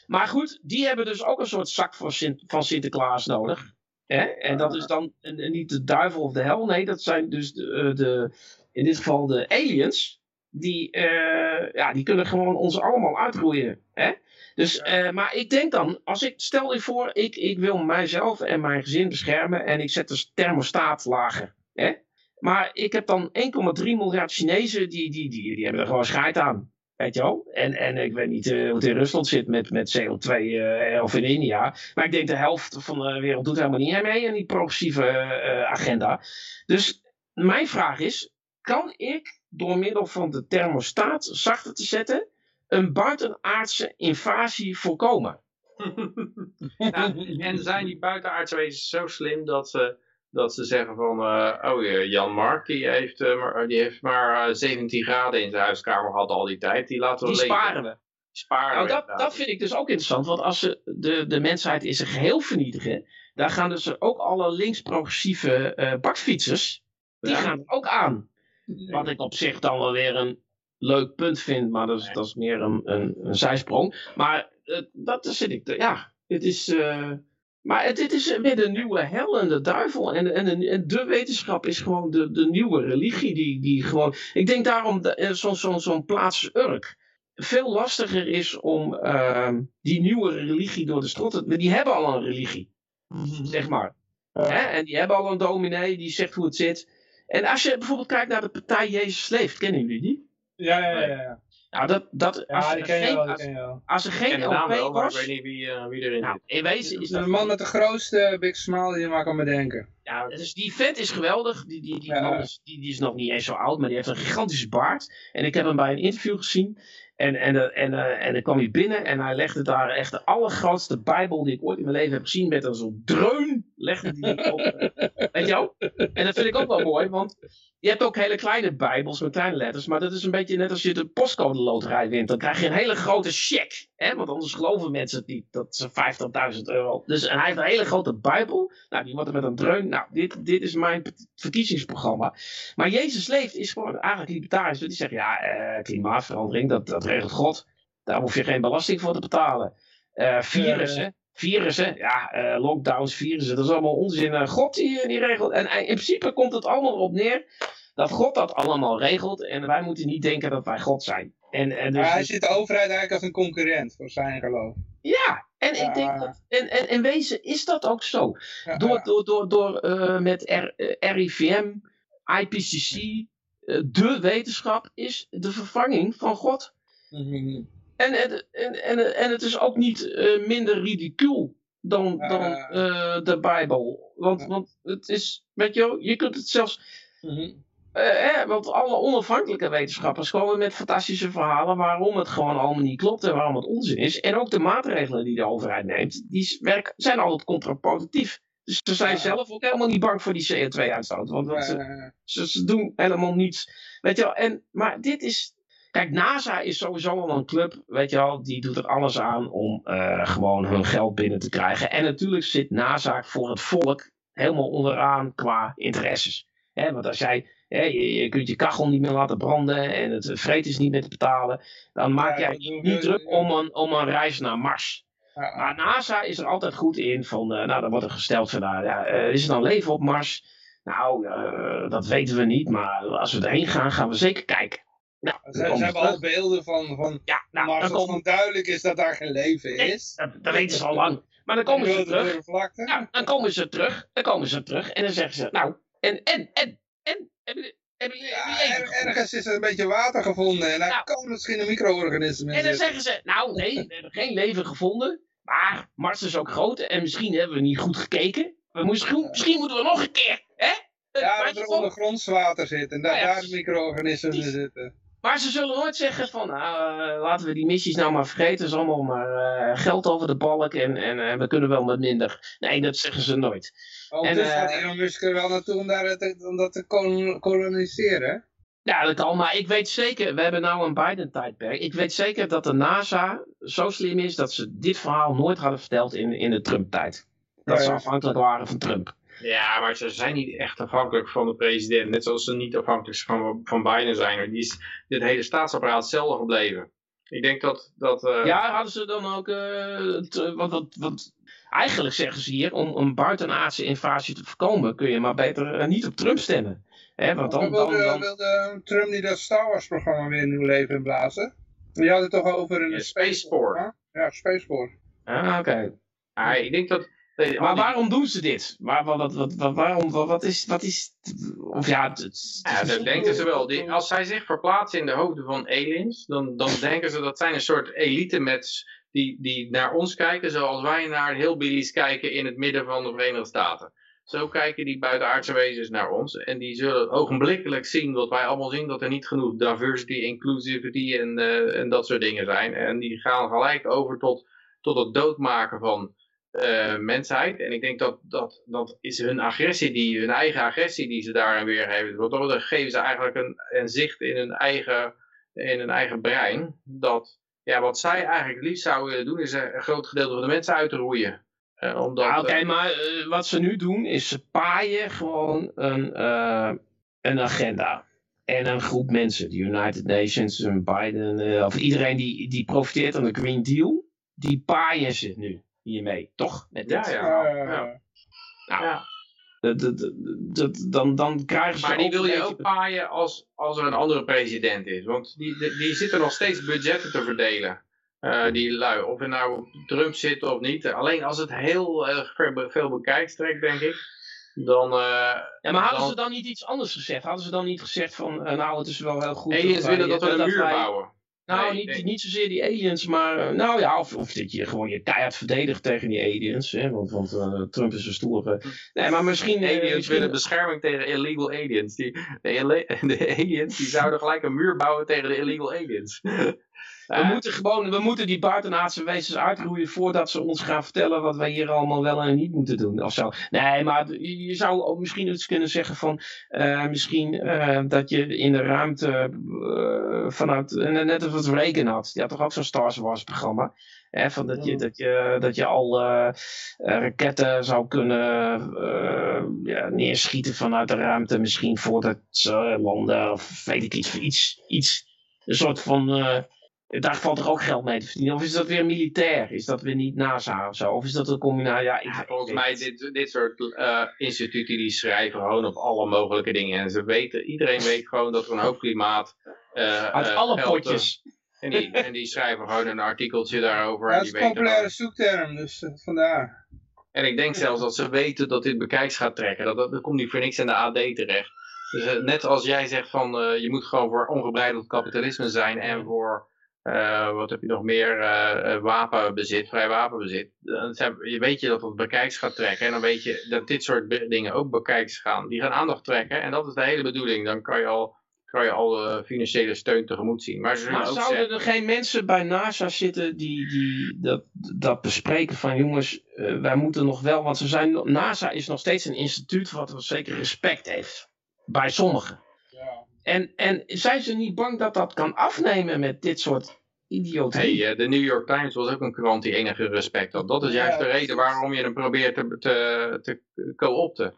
Maar goed, die hebben dus ook een soort zak van, Sint, van Sinterklaas nodig. Hè? En dat is dan niet de duivel of de hel. Nee, dat zijn dus de, eh, de, in dit geval de aliens. Die, eh, ja, die kunnen gewoon ons allemaal uitroeien. Hè? Dus, eh, maar ik denk dan, als ik, stel je voor, ik, ik wil mijzelf en mijn gezin beschermen en ik zet de thermostaat lager. Hè? Maar ik heb dan 1,3 miljard Chinezen, die, die, die, die hebben er gewoon scheid aan. En, en ik weet niet eh, hoe het in Rusland zit met, met CO2 eh, of in India. Maar ik denk de helft van de wereld doet helemaal niet mee aan die progressieve eh, agenda. Dus mijn vraag is, kan ik door middel van de thermostaat zachter te zetten een buitenaardse invasie voorkomen? En zijn die buitenaardse wezens zo slim dat ze, dat ze zeggen van, eh, oh eh, Jan Mark, die heeft, eh, maar, die heeft maar eh, 17 graden in zijn huiskamer gehad al die tijd, die laten we Die leven. sparen we. Sparen Nou, dat, dat vind ik dus ook interessant. Want als ze de, de mensheid in zijn geheel vernietigen, dan gaan dus ook alle links-progressieve bakfietsers, die Ja. gaan er ook aan. Wat ik op zich dan wel weer een leuk punt vind, maar dat is, dat is meer een, een, een zijsprong. Maar dat zit ik, te- ja, het is... maar het, het is weer de nieuwe hel en de duivel. En, en, de- en de wetenschap is gewoon de, de nieuwe religie. Die, die gewoon, ik denk daarom dat, eh, zo'n zo'n zo'n plaats Urk veel lastiger is om ehm, die nieuwe religie door de strot te... Die hebben al een religie, zeg maar. Hè? En die hebben al een dominee die zegt hoe het zit. En als je bijvoorbeeld kijkt naar de partij Jezus Leeft, kennen jullie die? Ja, ja, ja. ja. Nou, dat, dat, als, Ja, er die ken je geen, wel, die als, ken je wel. als er geen LP wel, maar ik was... weet niet wie, eh, wie erin Nou, zit. in wezen is De man met de grootste big smile die je maar kan bedenken. Ja, dus die vent is geweldig. Die, die, die Ja. man is, die, die is nog niet eens zo oud, maar die heeft een gigantische baard. En ik heb hem bij een interview gezien. En, en, eh, en, eh, en dan kwam hij binnen en hij legde daar echt de allergrootste Bijbel die ik ooit in mijn leven heb gezien. Met een zo'n dreun legde hij die op. weet je wel? En dat vind ik ook wel mooi, want je hebt ook hele kleine Bijbels met kleine letters. Maar dat is een beetje net als je de postcode loterij wint. Dan krijg je een hele grote check. Hè? Want anders geloven mensen het niet. Dat is 50.000 euro. Dus en hij heeft een hele grote Bijbel. Nou, die wordt er met een dreun. Nou, dit, dit is mijn verkiezingsprogramma. Maar Jezus leeft is gewoon eigenlijk libertarisch. Want die zegt, ja, eh, klimaatverandering, dat, dat regelt God. Daar hoef je geen belasting voor te betalen. Eh, virussen, virussen, ja, eh, lockdowns, virussen, dat is allemaal onzin. Eh, God die, die regelt. En eh, in principe komt het allemaal op neer dat God dat allemaal regelt. En wij moeten niet denken dat wij God zijn. En, en dus, hij dus- ziet de overheid eigenlijk als een concurrent voor zijn geloof. ja, en Ja. ik denk dat, en, en in wezen is dat ook zo. Ja, Door, ja. door, door, door eh, met R, eh, RIVM, IPCC, eh, de wetenschap is de vervanging van God. Mhm. En, en, en, en, en het is ook niet minder ridicuul dan, dan de Bijbel. Want, want het is, weet je wel, je kunt het zelfs Mhm. Eh, want alle onafhankelijke wetenschappers komen met fantastische verhalen waarom het gewoon allemaal niet klopt en waarom het onzin is. En ook de maatregelen die de overheid neemt, die werk, zijn altijd contraproductief. Dus ze zijn Ja. zelf ook helemaal niet bang voor die CO2-uitstoot. Want ze, ze doen helemaal niets. Weet je wel, en, maar dit is. Kijk, NASA is sowieso al een club, weet je wel, die doet er alles aan om eh, gewoon hun geld binnen te krijgen. En natuurlijk zit NASA voor het volk helemaal onderaan qua interesses. Hè, want als jij, hè, je, je kunt je kachel niet meer laten branden en het vreet is niet meer te betalen, dan maak jij je niet druk om een, om een reis naar Mars. Maar NASA is er altijd goed in van, eh, nou dan wordt er gesteld van, nou, ja, eh, is er dan leven op Mars? Nou, eh, dat weten we niet, maar als we erheen gaan, gaan we zeker kijken. Nou, Ze, hebben terug. al beelden van, van Ja, nou, dan als gewoon duidelijk is dat daar geen leven Nee, is. dat, dat weten ze al lang. Maar dan komen ze terug. Ja, dan komen ze terug. Dan komen ze terug. En dan zeggen ze, nou, en, en, en, en, hebben hebben hebben Ja, er- ergens is er een beetje water gevonden en daar Nou. kan misschien een micro-organisme in En dan zeggen ze, nou nee, we hebben geen leven gevonden. Maar Mars is ook groot en misschien hebben we niet goed gekeken. We misschien, misschien moeten we nog een keer, hè? Ja, dat er vol- ondergronds water zit en daar, ja, daar micro-organismen zitten. Maar ze zullen nooit zeggen van, nou, eh, laten we die missies nou maar vergeten. Het is allemaal maar eh, geld over de balk en, en eh, we kunnen wel met minder. Nee, dat zeggen ze nooit. Ondertussen eh, gaat Elon Musk er wel naartoe om, daar, te- om dat te kolon- koloniseren. Ja, dat kan, maar ik weet zeker, we hebben nou een Biden-tijdperk. Ik weet zeker dat de NASA zo slim is dat ze dit verhaal nooit hadden verteld in, in de Trump-tijd. Dat Ja, ze afhankelijk waren van Trump. Ja, maar ze zijn niet echt afhankelijk van de president. Net zoals ze niet afhankelijk van, van Biden zijn. Die is dit hele staatsapparaat hetzelfde gebleven. Ik denk dat... dat eh, Ja, hadden ze dan ook. eh, eh, wat, wat, wat, eigenlijk zeggen ze hier: om een buitenaardse invasie te voorkomen, kun je maar beter niet op Trump stemmen. Hè, want dan. dan, wilde, dan wilde Trump niet dat Star Wars programma weer nieuw leven inblazen? Je had het toch over een Ja, Spaceport. Ja, Spaceport. ah, oké. ah, ik denk dat... Maar waarom doen ze dit? Wat, wat, waarom, wat, is. Wat is of ja, het, het- Ja, het- dat denken ze wel. Die, als zij zich verplaatsen in de hoofden van aliens, dan, dan denken ze dat zijn een soort elite met, die, die naar ons kijken zoals wij naar hillbillies kijken in het midden van de Verenigde Staten. Zo kijken die buitenaardse wezens naar ons en die zullen ogenblikkelijk zien wat wij allemaal zien, dat er niet genoeg diversity, inclusivity en, eh, en dat soort dingen zijn. En die gaan gelijk over tot, tot het doodmaken van eh, mensheid. En ik denk dat, dat dat is hun agressie, die, hun eigen agressie die ze daarin weer hebben. Want dan geven ze eigenlijk een, een zicht in hun, eigen, in hun eigen brein. Dat ja, wat zij eigenlijk liefst zouden willen doen, is een groot gedeelte van de mensen uit te roeien. Eh, omdat, Ah, Oké, eh, maar wat ze nu doen is ze paaien gewoon een, een agenda. En een groep mensen, de United Nations, en Biden, of iedereen die, die profiteert van de Green Deal, die paaien ze nu hiermee, toch? Met Ja, dit. ja. Eh, ja. Nou, ja. dat- dat- dat- dan, dan krijgen ze Maar die wil je beetje- ook paaien als, als er een andere president is. Want die, die, die zitten nog steeds budgetten te verdelen. Eh, die lui. Of er nou Trump zit of niet. Alleen als het heel erg veel bekijkt trekt, denk ik. Dan, eh, Ja, maar hadden dan ze dan niet iets anders gezegd? Hadden ze dan niet gezegd van, nou het is wel heel goed aliens wij- willen dat we een muur wij- bouwen. Nou, Nee, niet, nee. niet zozeer die aliens, maar eh, nou ja, of, of dat je gewoon je keihard verdedigt tegen die aliens. Hè, want want eh, Trump is een stoere. Nee, maar misschien. eh, Aliens misschien- willen bescherming tegen illegal aliens. Die, de, de aliens die zouden gelijk een muur bouwen tegen de illegal aliens. we, moeten gewoon, we moeten die buitenaardse wezens uitroeien voordat ze ons gaan vertellen wat wij hier allemaal wel en niet moeten doen. Of zo. Nee, maar je zou ook misschien iets kunnen zeggen van eh, misschien eh, dat je in de ruimte eh, vanuit, net als wat Reagan had, die had toch ook zo'n Star Wars programma. Hè, van dat, je, dat, je, dat je al raketten zou kunnen ja, neerschieten vanuit de ruimte. Misschien voordat ze landen of weet ik iets. Iets, iets een soort van... daar valt toch ook geld mee te verdienen? Of is dat weer militair? Is dat weer niet NASA of zo? Of is dat een combinatie? Ja, ik, Ja, ik volgens mij, dit, dit soort eh, instituten die schrijven gewoon op alle mogelijke dingen. En ze weten, iedereen weet gewoon dat er een hoop klimaat... eh, Uit eh, alle potjes. en, die, en die schrijven gewoon een artikeltje daarover. Ja, en, dat is die een weten populaire zoekterm, dus vandaar. en ik denk zelfs dat ze weten dat dit bekijks gaat trekken. Dat, dat, dat komt niet voor niks in de AD terecht. Dus net als jij zegt van eh, je moet gewoon voor ongebreideld kapitalisme zijn en voor eh, wat heb je nog meer eh, wapenbezit, vrij wapenbezit. Dan zijn- je weet je dat het bekijks gaat trekken en dan weet je dat dit soort dingen ook bekijks gaan. Die gaan aandacht trekken en dat is de hele bedoeling. Dan kan je al, kan je al financiële steun tegemoet zien. Maar ze zouden zeggen, er geen mensen bij NASA zitten die, die dat, dat bespreken van jongens, wij moeten nog wel, want ze zijn, NASA is nog steeds een instituut wat wel zeker respect heeft. Bij sommigen. Ja. En, en zijn ze niet bang dat dat kan afnemen met dit soort idiotie? Hey, eh, de New York Times was ook een krant die enige respect had. Dat is juist Ja, de reden waarom je hem probeert te, te, te co-opten.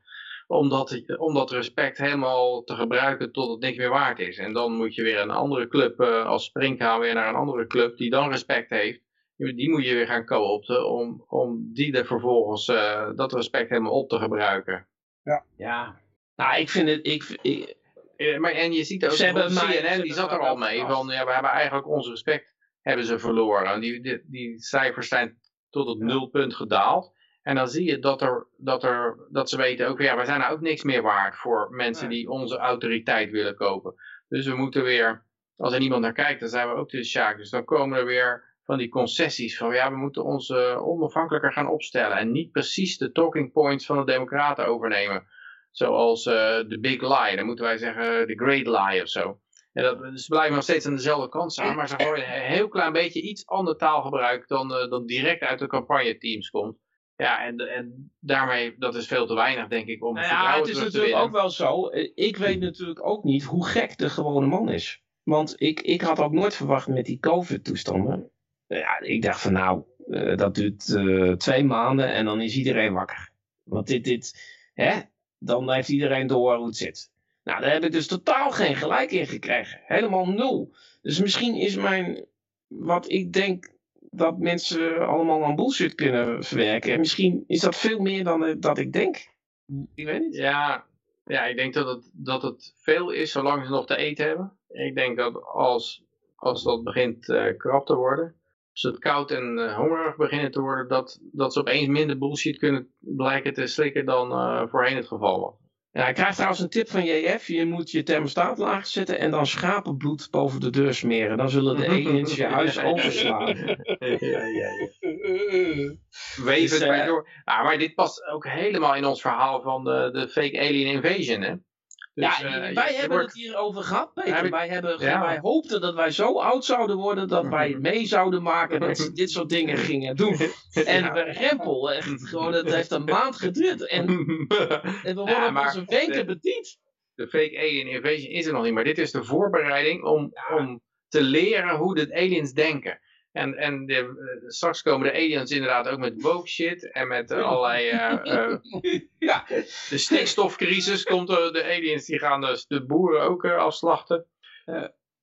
Omdat, om dat respect helemaal te gebruiken tot het niks meer waard is. En dan moet je weer een andere club eh, als springhaan weer naar een andere club die dan respect heeft. Die moet je weer gaan co-opten om, om die er vervolgens eh, dat respect helemaal op te gebruiken. Ja. Nou, ik vind het, ik, ik- Maar, en je ziet ook, Ze hebben bijvoorbeeld mij- CNN, die zat er al mee van, ja, we hebben eigenlijk ons respect hebben ze verloren. Die, die, die cijfers zijn tot het nulpunt gedaald. En dan zie je dat, er, dat, er, dat ze weten ook, ja, wij zijn nou ook niks meer waard voor mensen Nee. die onze autoriteit willen kopen. Dus we moeten weer, als er niemand naar kijkt, dan zijn we ook de sjaak. Dus dan komen er weer van die concessies van, ja, we moeten ons eh, onafhankelijker gaan opstellen. En niet precies de talking points van de democraten overnemen. Zoals eh, de big lie, dan moeten wij zeggen de great lie of zo. En dat, dus ze blijven nog steeds aan dezelfde kant staan, maar ze gooien een heel klein beetje iets ander taalgebruik dan, eh, dan direct uit de campagneteams komt. Ja, en, en daarmee, dat is veel te weinig, denk ik, om Nou ja, vertrouwen het is te natuurlijk ook wel zo. eh, Ik weet natuurlijk ook niet hoe gek de gewone man is. Want ik, ik had ook nooit verwacht met die COVID-toestanden. Ja, ik dacht van nou, eh, dat duurt eh, twee maanden en dan is iedereen wakker. Want dit, dit, hè, dan heeft iedereen door hoe het zit. Nou, daar heb ik dus totaal geen gelijk in gekregen. Helemaal nul. Dus misschien is mijn, wat ik denk dat mensen allemaal aan bullshit kunnen verwerken. Misschien is dat veel meer dan eh, dat ik denk. Ik weet niet. Ja, ja, ik denk dat het, dat het veel is zolang ze nog te eten hebben. Ik denk dat als, als dat begint eh, krap te worden, als het koud en eh, hongerig beginnen te worden, dat, dat ze opeens minder bullshit kunnen blijken te slikken dan eh, voorheen het geval was. Ja, ik krijg trouwens een tip van JF. Je moet je thermostaat laag zetten en dan schapenbloed boven de deur smeren. Dan zullen de aliens je huis overslaan. ja, ja, ja. Dus, Weven eh, door. Ah, maar dit past ook helemaal in ons verhaal van de, de fake alien invasion, hè? Dus, ja, eh, je- wij je hebben wordt- het hierover gehad, Peter. Heb Wij, hebben, Ja. wij hoopten dat wij zo oud zouden worden dat wij mee zouden maken dat ze dit soort dingen gingen doen. En Ja. rempel, echt, gewoon, het heeft een maand geduurd. En, en we worden Ja, op maar onze wenken de- bediend. de fake alien invasion is er nog niet, maar dit is de voorbereiding om, om te leren hoe de aliens denken. En, en de, eh, straks komen de aliens inderdaad ook met woke shit en met eh, allerlei... eh, Ja. de stikstofcrisis komt er, de aliens die gaan dus de boeren ook afslachten.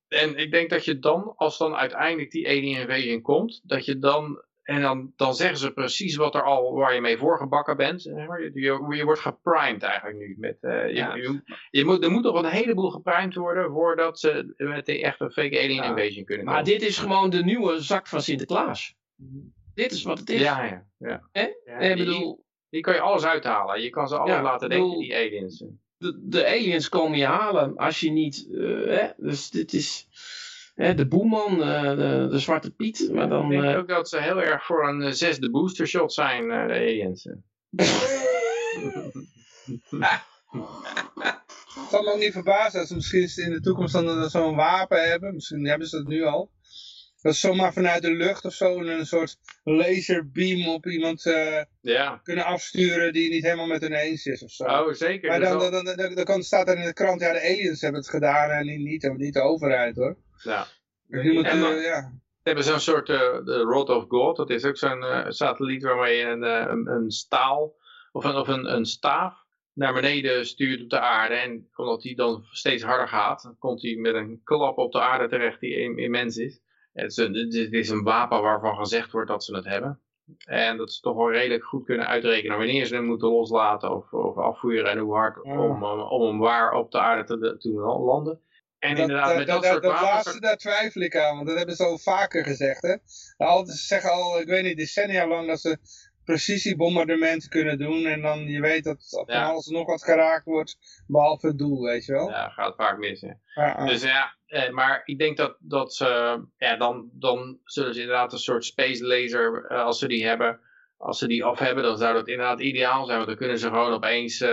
En ik denk dat je dan, als dan uiteindelijk die alien invasion komt, dat je dan... En dan, dan zeggen ze precies wat er al, waar je mee voorgebakken bent. maar. Je, je, je wordt geprimed eigenlijk nu. Met, eh, je, Ja. je, je moet, er moet nog een heleboel geprimed worden voordat ze met de echte fake alien Ja. invasion kunnen Maar komen. dit is gewoon de nieuwe zak van Sinterklaas. Dit is wat het is. Ja, ja. ja. Hè? Ja, ik die- bedoel, Die kan je alles uithalen. Je kan ze alles laten bedoel- denken, die aliens. de, de aliens komen je halen als je niet. eh, hè? Dus dit is. Hè, de boeman, eh, de, de zwarte Piet. Maar dan. ik denk eh, ook dat ze heel erg voor een eh, zesde booster shot zijn, eh, de aliens. Het zal me ook niet verbazen als ze misschien in de toekomst dan zo'n wapen hebben. Misschien hebben ze dat nu al. Dat ze zomaar vanuit de lucht of zo een soort laserbeam op iemand eh, Ja, kunnen afsturen die niet helemaal met hun eens is of zo. oh zeker. maar dan, dan, dan, dan, staat er in de krant, ja de aliens hebben het gedaan en niet, niet, niet de overheid hoor. Ja. En eh, dan- ja. We hebben zo'n soort eh, de Rod of God. Dat is ook zo'n eh, satelliet waarmee je een, eh, een, een staal of, een, of een, een staaf naar beneden stuurt op de aarde. En omdat die dan steeds harder gaat, dan komt hij met een klap op de aarde terecht die im- immens is. Het is, een, het is- een wapen waarvan gezegd wordt dat ze het hebben. En dat ze toch wel redelijk goed kunnen uitrekenen wanneer ze hem moeten loslaten of, of afvuren en hoe hard Ja. om, eh, om hem waar op de aarde te, te landen. En Dat, inderdaad, dat, met dat, dat, soort dat laatste, daar twijfel ik aan, want dat hebben ze al vaker gezegd. Hè? Altijd, ze zeggen al, ik weet niet, decennia lang dat ze precisiebombardementen kunnen doen. En dan je weet dat van Ja. alles nog wat geraakt wordt, behalve het doel, weet je wel. Ja, gaat vaak mis. hè. Ja, ja. Dus ja, eh, maar ik denk dat, dat ze, ja, dan, dan zullen ze inderdaad een soort space laser, eh, als ze die hebben, als ze die af hebben, dan zou dat inderdaad ideaal zijn. Want dan kunnen ze gewoon opeens,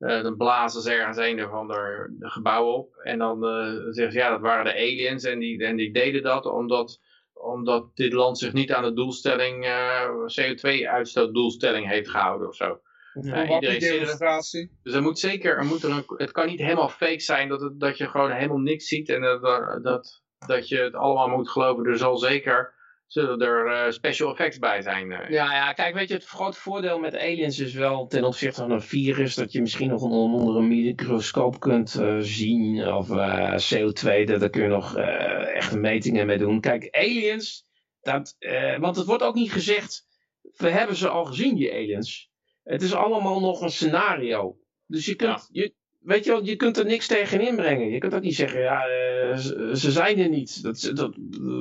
eh, dan blazen ze ergens een of ander gebouw op. En dan eh, zeggen ze, ja, dat waren de aliens en die, en die deden dat omdat, omdat dit land zich niet aan de doelstelling, eh, CO2-uitstootdoelstelling heeft gehouden of zo. Ja, een iedereen er- demonstratie. Dus er moet zeker, er moet er een, het kan niet helemaal fake zijn dat, het, dat je gewoon helemaal niks ziet en dat, dat, dat je het allemaal moet geloven. Er zal zeker, zullen er eh, special effects bij zijn. eh. Ja, ja, kijk, weet je, het grote voordeel met aliens is wel ten opzichte van een virus dat je misschien nog onder een microscoop kunt eh, zien. Of eh, CO2, daar, daar kun je nog echte metingen mee doen. Kijk, aliens, dat, want het wordt ook niet gezegd, we hebben ze al gezien, die aliens. Het is allemaal nog een scenario. Dus je kunt, je, weet je wel, je kunt er niks tegen inbrengen. Je kunt ook niet zeggen, ja, eh, ze, ze zijn er niet. Dat, dat,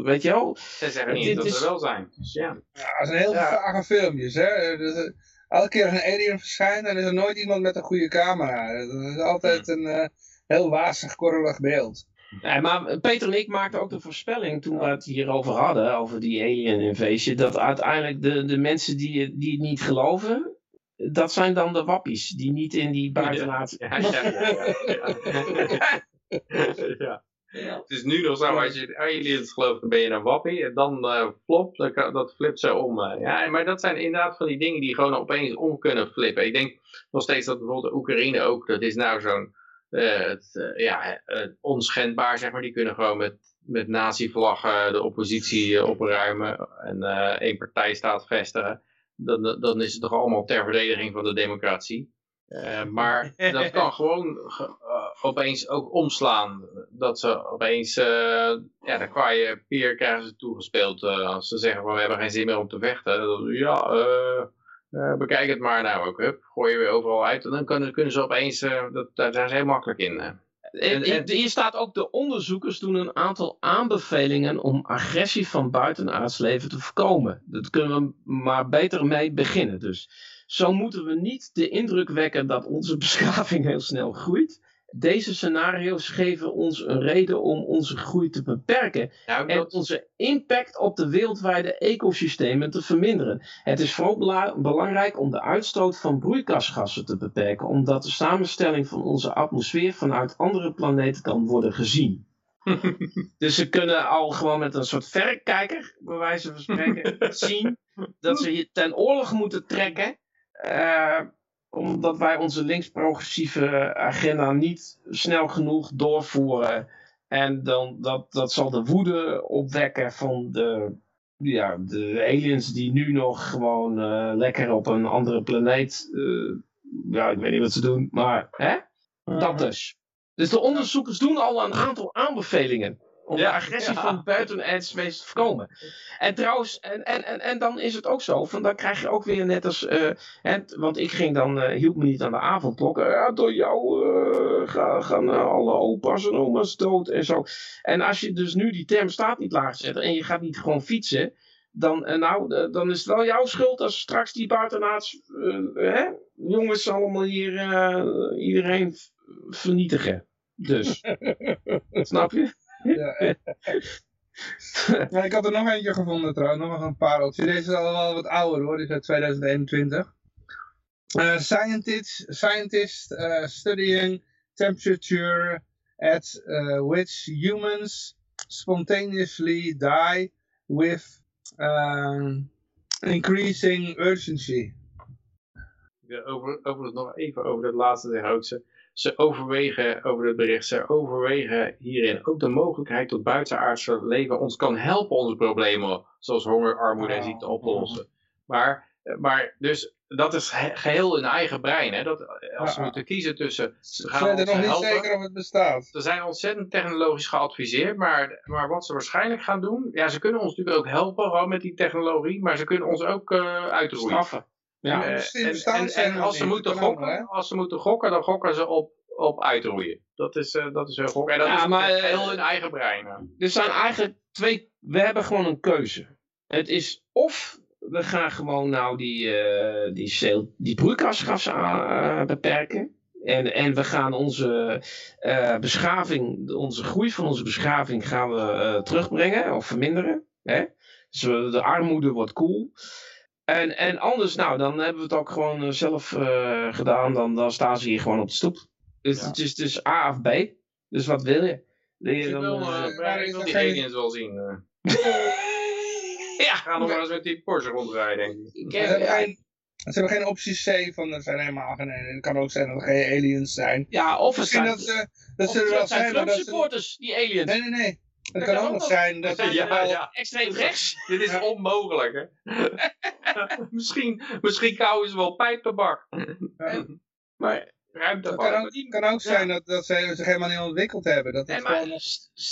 weet je wel. Ze zeggen niet dat is- ze er wel zijn. Dus ja. Ja, dat zijn heel Ja. vage filmpjes, hè. Dus, eh, elke keer als een alien verschijnt, dan is er nooit iemand met een goede camera. Dat is altijd een eh, heel wazig, korrelig beeld. Nee, maar Peter en ik maakten ook de voorspelling toen we het hierover hadden, over die alien invasion, dat uiteindelijk de, de mensen die, die het niet geloven, dat zijn dan de wappies, die niet in die buitenaard... Ja, ja, ja, ja. Ja. Het is nu nog zo, als je aliens gelooft, dan ben je een wappie. En dan flop, dan kan- dat flipt zo om. eh. Ja, maar dat zijn inderdaad van die dingen die gewoon opeens om kunnen flippen. Ik denk nog steeds dat bijvoorbeeld de Oekraïne ook, dat is nou zo'n, eh, het, ja, onschendbaar zeg maar. Die kunnen gewoon met, met nazi-vlaggen de oppositie opruimen en eh één partijstaat vestigen. Dan, dan is het toch allemaal ter verdediging van de democratie. Eh, maar dat kan gewoon ge- eh, opeens ook omslaan. Dat ze opeens, eh, ja, dan kan je peer krijgen ze toegespeeld. eh, als ze zeggen van we hebben geen zin meer om te vechten. Dan, ja, eh, eh, bekijk het maar nou ook. Hup, gooi je weer overal uit. En dan kunnen, kunnen ze opeens, dat, daar zijn ze heel makkelijk in. Eh. En, en hier staat ook de onderzoekers doen een aantal aanbevelingen om agressie van buitenaards leven te voorkomen. Dat kunnen we maar beter mee beginnen. Dus zo moeten we niet de indruk wekken dat onze beschaving heel snel groeit. Deze scenario's geven ons een reden om onze groei te beperken Nou, en dat, onze impact op de wereldwijde ecosystemen te verminderen. Het is vooral bela- belangrijk om de uitstoot van broeikasgassen te beperken, omdat de samenstelling van onze atmosfeer vanuit andere planeten kan worden gezien. dus ze kunnen al gewoon met een soort verrekijker, bij wijze van spreken, zien dat ze hier ten oorlog moeten trekken. eh, omdat wij onze links-progressieve agenda niet snel genoeg doorvoeren. En dan, dat, dat zal de woede opwekken van de, ja, de aliens die nu nog gewoon eh, lekker op een andere planeet. eh, ja, ik weet niet wat ze doen, maar hè? dat dus. Dus de onderzoekers doen al een aantal aanbevelingen. Om de agressie van buitenaardswezen te voorkomen. En trouwens, en, en, en, en dan is het ook zo, van dan krijg je ook weer net als, eh, want ik ging dan, eh, hield me niet aan de avondklok. Eh, Ja, door jou gaan, gaan alle opa's en oma's dood en zo. En als je dus nu die thermostaat niet laag zet en je gaat niet gewoon fietsen, dan, nou, dan is het wel jouw schuld als straks die buitenaards, hè, jongens allemaal hier iedereen vernietigen. Dus, snap je? Ja, Ja, ik had er nog eentje gevonden trouwens, nog een pareltje. Deze is al wel wat ouder hoor, die is uit 2021. Uh, scientists scientists uh, studying temperature at uh, which humans spontaneously die with um, increasing urgency. Ja, over, overigens nog even over het laatste zeggen ook. Ze, overwegen over het bericht, ze overwegen hierin ook de mogelijkheid tot buitenaardse leven ons kan helpen onze problemen, zoals honger, armoede en ziekte op te lossen. Maar, maar dus dat is he- geheel hun eigen brein. Hè? Dat, als ze Ja. moeten kiezen tussen, ze gaan ons nog niet helpen. zeker of het bestaat. Ze zijn ontzettend technologisch geadviseerd, maar, maar wat ze waarschijnlijk gaan doen, ja, ze kunnen ons natuurlijk ook helpen gewoon met die technologie, maar ze kunnen ons ook eh uitroeien. Straffen. Ja. Eh, en, bestaan en, als, ze moeten gokken, als ze moeten gokken, dan gokken ze op, op uitroeien. Dat is, eh, dat is hun gok. En dat Ja, is maar, eh, heel hun eigen brein. Er zijn eigenlijk twee. We hebben gewoon een keuze. Het is of we gaan gewoon nou die, eh, die, die broeikasgassen uh, beperken. En, en we gaan onze uh, beschaving, onze groei van onze beschaving gaan we terugbrengen of verminderen. Hè? Dus de armoede wordt cool. En, en anders, nou, dan hebben we het ook gewoon zelf gedaan. Dan, dan staan ze hier gewoon op de stoep. Dus het is dus A of B. Dus wat wil je? Wil je dan, wil, uh, ik wil die aliens wel zien. ja, ga nog maar eens met die Porsche rondrijden, denk ik. heb, ja, ze hebben geen optie C van er zijn helemaal geen. Het kan ook zijn dat er geen aliens zijn. Ja, of het zijn, dat ze, dat ze er wel zijn. Trump supporters, die aliens. Nee, nee, nee. Het kan, ook nog zijn dat ze ja, ja. extreem rechts. Dit is onmogelijk, hè? misschien, misschien kauwen ze wel pijpenbak. Maar ruimte. Het kan ook, kan ook zijn dat, dat ze zich helemaal niet ontwikkeld hebben. Dat het gewoon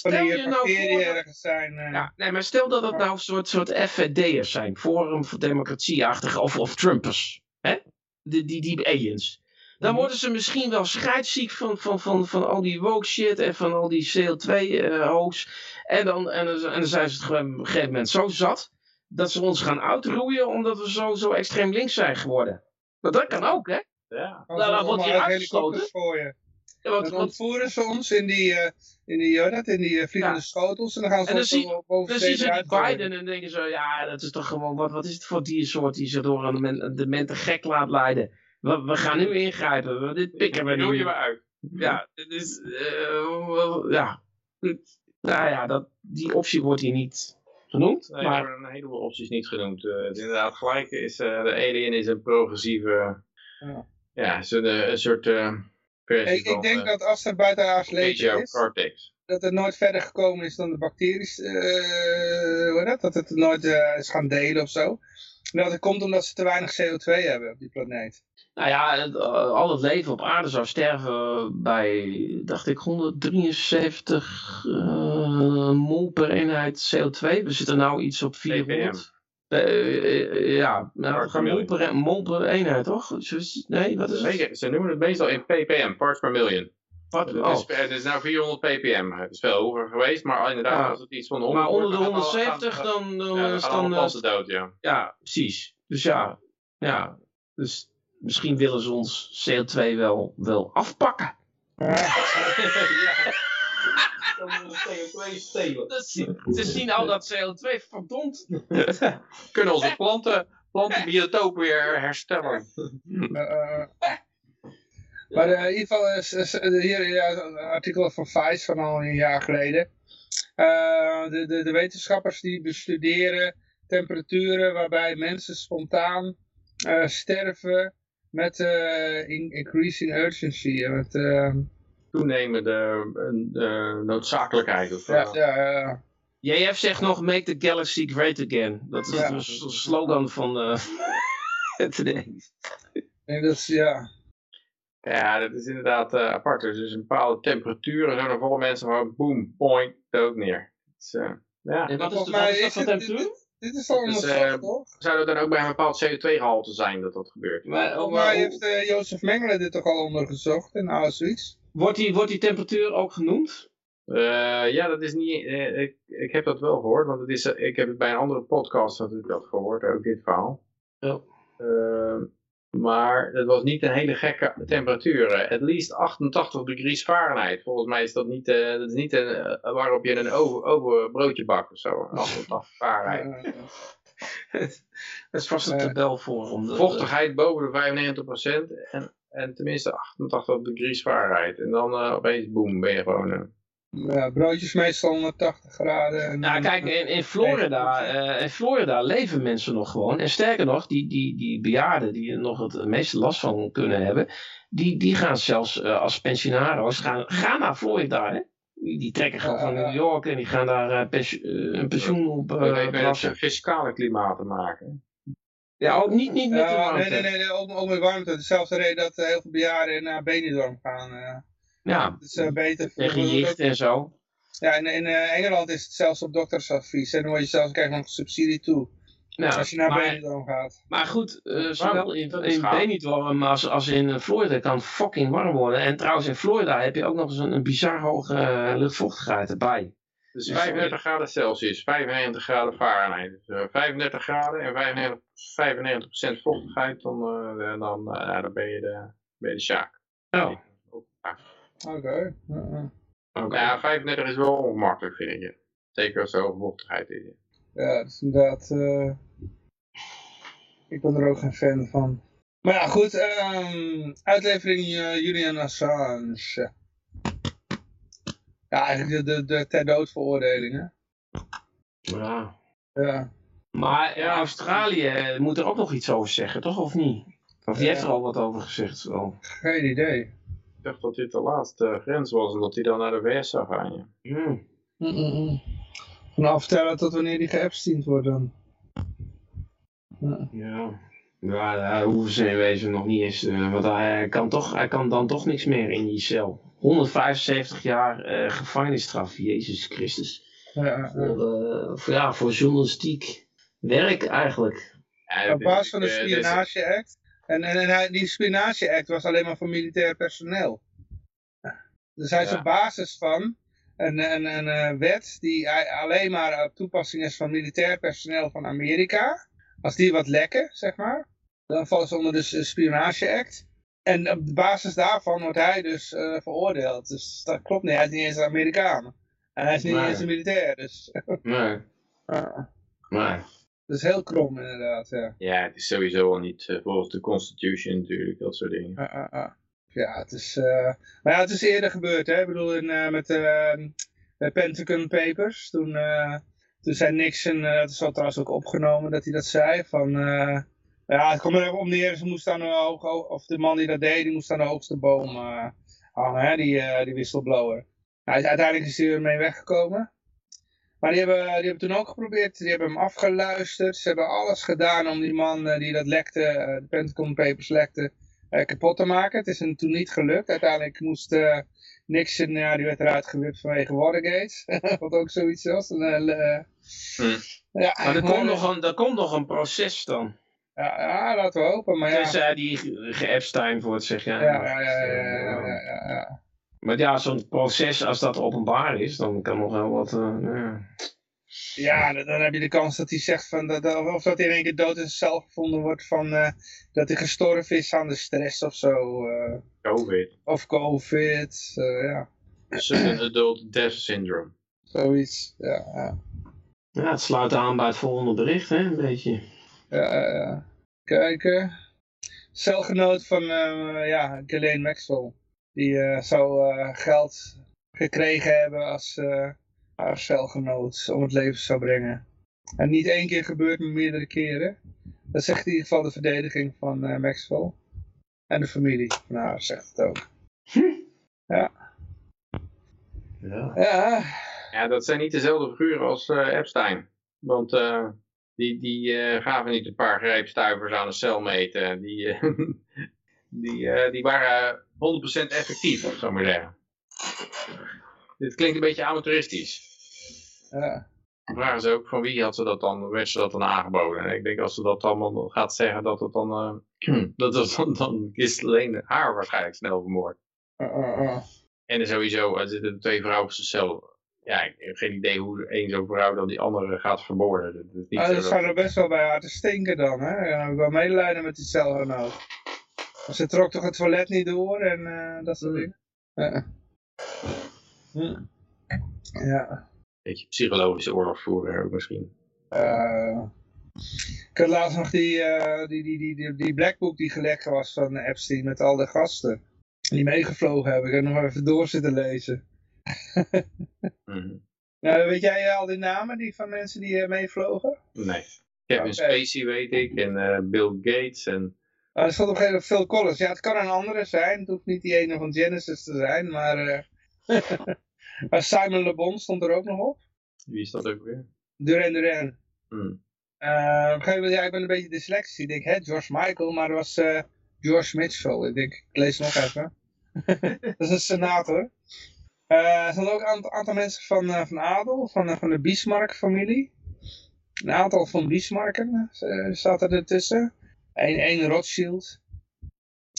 van die nou bacteriën ergens zijn. Uh... Ja, nee, maar stel dat het nou een soort, soort FVD'ers zijn. Forum voor Democratie-achtige. Of, of Trumpers. Hè? Die, die, die aliens. Dan mhm. worden ze misschien wel scheidsziek van, van, van, van al die woke shit en van al die CO2-hoax. Uh, en, dan, en, en dan zijn ze het op een gegeven moment zo zat dat ze ons gaan uitroeien omdat we zo, zo extreem links zijn geworden. Maar dat kan ook, hè? Ja. Nou, dan wordt. Voor je. Ja, wat, dan ontvoeren ze ons in die, uh, in die, uh, in die uh, vliegende ja. schotels en dan gaan ze en dan zie, boven dan zien ze die Biden en denken ze, ja, dat is toch gewoon, wat, wat is het voor diersoort die zich door een de, de mente gek laat leiden. We, we gaan nu ingrijpen, we, dit pikken we nu. je maar uit. Ja, dit is, ja, nou ja, dat, die optie wordt hier niet genoemd. Nee, maar er worden een heleboel opties niet genoemd. het inderdaad gelijk is, de alien is een progressieve... Ja ja, zo een, een soort uh, versie ik, ik denk uh, dat als er buitenaards leven is, cortex. dat het nooit verder gekomen is dan de bacteriën, uh, hoe dat? dat het nooit is gaan delen of zo. En dat het komt omdat ze te weinig CO2 hebben op die planeet. Nou ja, het, al het leven op aarde zou sterven bij, dacht ik, 173 mol per eenheid CO2. We zitten nou iets op 400. Uh, ja, nou, mol per, mol per eenheid, toch? Nee, wat is het? Ze noemen het meestal in ppm, parts per million. Wat? Het, is, het is nou 400 ppm. Het is veel hoger geweest, maar inderdaad, ja. als het iets van 100 Maar onder de 170 dan, dan ja, is dan... planten dood, ja. Ja, precies. Dus ja, ja. Dus misschien willen ze ons CO2 wel, wel afpakken. Ja. CO2 stelen. Ze zien al dat CO2 verdomd. Kunnen onze planten, plantenbiotoop weer herstellen. Uh, maar uh, in ieder geval is, is hier ja, een artikel van Vice van al een jaar geleden. Uh, de, de, de wetenschappers die bestuderen temperaturen waarbij mensen spontaan uh, sterven met in, increasing urgency. Met, toenemende uh, noodzakelijkheid. Of, ja, ja, ja. JF zegt nog, make the galaxy great again. Dat is ja. een slogan van uh, Nee, dat is, ja. Ja, dat is inderdaad uh, apart. Dus een bepaalde temperatuur en zo, dan vallen mensen gewoon boom, point, dood neer. Dus, uh, ja. En wat is, de, wat is dat voor temperatuur? Dit is al onderzocht, uh, toch? Zou dat dan ook bij een bepaald CO2-gehalte zijn dat dat gebeurt? Maar, maar, maar heeft uh, Jozef Mengele dit toch al ondergezocht in Auschwitz? Wordt die, wordt die temperatuur ook genoemd? Uh, ja, dat is niet. Uh, ik, ik heb dat wel gehoord, want het is, ik heb het bij een andere podcast natuurlijk dat gehoord, ook dit verhaal. Ja. Maar het was niet een hele gekke temperatuur. At least 88 degrees Fahrenheit. Volgens mij is dat niet, dat is niet een, waarop je een over, over broodje bakt of zo. 88 Fahrenheit. dat is vast een tabel voor. Om de, Vochtigheid boven de 95% en en tenminste 88 degrees Fahrenheit. En dan uh, opeens boem, ben je gewoon... Ja, broodjes meestal 180 graden. En nou kijk, in, in, Florida, uh, in Florida leven mensen nog gewoon. En sterker nog, die, die, die bejaarden die er nog het meeste last van kunnen hebben. Die, die gaan zelfs als pensionaro's gaan, gaan naar Florida hè. Die, die trekken gewoon van New York en die gaan daar pensioen, een pensioen op uh, met fiscale klimaat te maken. Ja, ook niet, niet met de warmte. Nee, nee, nee, ook, ook met warmte. Dezelfde reden dat uh, heel veel bejaarden naar Benidorm gaan. Ja, dat is uh, beter. Tegen jicht en zo. Ja, in, in Engeland is het zelfs op doktersadvies. En dan word je zelfs krijg nog subsidie toe. Nou, als je naar Benidorm gaat. Maar goed, zowel in, in Benidorm als, als in Florida kan fucking warm worden. En trouwens in Florida heb je ook nog eens een, een bizar hoge luchtvochtigheid erbij. Dus Ja, 35 graden Celsius, 95 graden Fahrenheit. Dus, eh, 35 graden en 95, 95% vochtigheid, dan, eh, dan, eh, dan ben je de, ben je de Sjaak. Oh, Oké. Ja, ja. oké. Ja, 35 is wel ongemakkelijk, vind ik. Zeker als er hoge vochtigheid is. Ja, dat is inderdaad... eh, ik ben er ook geen fan van. Maar ja, goed. ehm, uitlevering eh, Julian Assange. Ja, eigenlijk de, de, de ter dood veroordeling, hè. Ja. Ja. Maar Ja. Australië eh, moet er ook nog iets over zeggen, toch? Of niet? Of die Ja. heeft er al wat over gezegd. Wel. Geen idee. Dacht dat dit de laatste grens was en dat hij dan naar de VS zou gaan. Ja. Mm-mm. Nou, vertellen tot wanneer die geëpsteend wordt dan. Ja. Ja. Ja, daar hoeven ze in wezen nog niet eens. eh, want hij kan, toch, hij kan dan toch niks meer in die cel. 175 jaar eh, gevangenisstraf, Jezus Christus. Ja, ja. Voor, eh, voor, ja, voor journalistiek werk eigenlijk. Ja, Op basis van de eh, Spionage Act. En, en, en die Spionage Act was alleen maar voor militair personeel. Dus hij is Ja. op basis van een, een, een, eh, wet die alleen maar op toepassing is van militair personeel van Amerika. Als die wat lekken, zeg maar, dan vallen ze onder de S- Spionage Act. En op basis daarvan wordt hij dus eh, veroordeeld. Dus dat klopt niet, hij is niet eens een Amerikaan. En hij is niet Nee. eens een militair, dus... Nee, nee. Dat is heel krom inderdaad, ja. Ja, het is sowieso al niet eh, volgens de Constitution natuurlijk, dat soort dingen. Ah, ah, ah. Ja, het is, eh, maar ja, het is eerder gebeurd, hè. Ik bedoel, in, eh, met eh, de Pentagon Papers, toen, toen zei Nixon, dat is al trouwens ook opgenomen, dat hij dat zei, van, ja, het komt er even om neer, ze moest aan de hoog, of de man die dat deed, die moest aan de hoogste boom hangen, hè, die, die whistleblower. Nou, uiteindelijk is hij ermee weggekomen. Maar die hebben, die hebben toen ook geprobeerd, die hebben hem afgeluisterd, ze hebben alles gedaan om die man eh, die dat lekte, eh, de Pentagon Papers lekte, eh, kapot te maken. Het is hem toen niet gelukt. Uiteindelijk moest Nixon, ja, die werd eruit gewipt vanwege Watergate. Wat ook zoiets was. En, Hm. ja, Maar er maar- komt, nog een, er komt nog een proces dan. ja, ja, laten we hopen. Maar ja, Tenzij die ge- ge-Epstein wordt, zeg ja. ja, ja, ja, ja, ja, ja, ja, ja. Maar ja, zo'n proces, als dat openbaar is, dan kan nog wel wat... eh, ja. Ja, dan, heb je de kans dat hij zegt van dat, of dat hij in één keer dood in zijn cel gevonden wordt van eh, dat hij gestorven is aan de stress of zo. eh, COVID. of COVID, eh, ja, Sudden Adult Death Syndrome. zoiets. Ja, ja. ja, het sluit aan bij het volgende bericht, hè, een beetje. Ja, ja, ja. Kijken. Celgenoot van eh ja, Ghislaine Maxwell. Die eh, zou eh, geld gekregen hebben als eh, haar celgenoot om het leven zou brengen. En niet één keer gebeurd, maar meerdere keren. Dat zegt in ieder geval de verdediging van eh, Maxwell. En de familie van haar zegt het ook. Ja. Ja, Ja, dat zijn niet dezelfde figuren als eh, Epstein. Want eh, die, die eh, gaven niet een paar greepstuivers aan een cel meten. Die, eh, die, eh, die waren 100% effectief, zou ik maar zeggen. Dit klinkt een beetje amateuristisch. ja. De vraag is ook van wie had ze dat dan, werd ze dat dan aangeboden? En ik denk als ze dat allemaal gaat zeggen, dat het dan, eh, dat het dan, dan is alleen haar waarschijnlijk snel vermoord. Uh, uh, uh. En sowieso, er zitten twee vrouwen op zijn cel. Ja, ik heb geen idee hoe één zo'n vrouw dan die andere gaat vermoorden. Dat is niet Ah, dat zou er best wel bij haar te stinken dan, hè? Ja, ik wel medelijden met die celgenoot. Ze trok toch het toilet niet door en eh, dat soort Hmm. dingen. Ja. Ja. beetje psychologische oorlogsvoerder ook misschien. Eh, ik had laatst nog die, eh, die, die, die, die, die blackbook die gelekt was van Epstein met al de gasten. Die meegevlogen hebben. Ik heb nog even door zitten lezen. Nou, weet jij al die namen die van mensen die meevlogen? Nee. Kevin Oké. Spacey weet ik en Bill Gates en... Ah, er stond op een gegeven moment Phil Collins. Ja, het kan een andere zijn. Het hoeft niet die ene van Genesis te zijn, maar... eh, maar Simon Le Bon stond er ook nog op. Wie is dat ook weer? Duran Duran. Hmm. Eh, op een gegeven moment, ja, ik ben een beetje dyslexisch. Ik denk, hè, George Michael, maar dat was eh, George Mitchell. Ik denk, ik lees het nog even. dat is een senator. Er zijn ook een aantal, aantal mensen van, van adel, van, van de Bismarck-familie. Een aantal van Bismarcken zaten er tussen. Eén één Rothschild.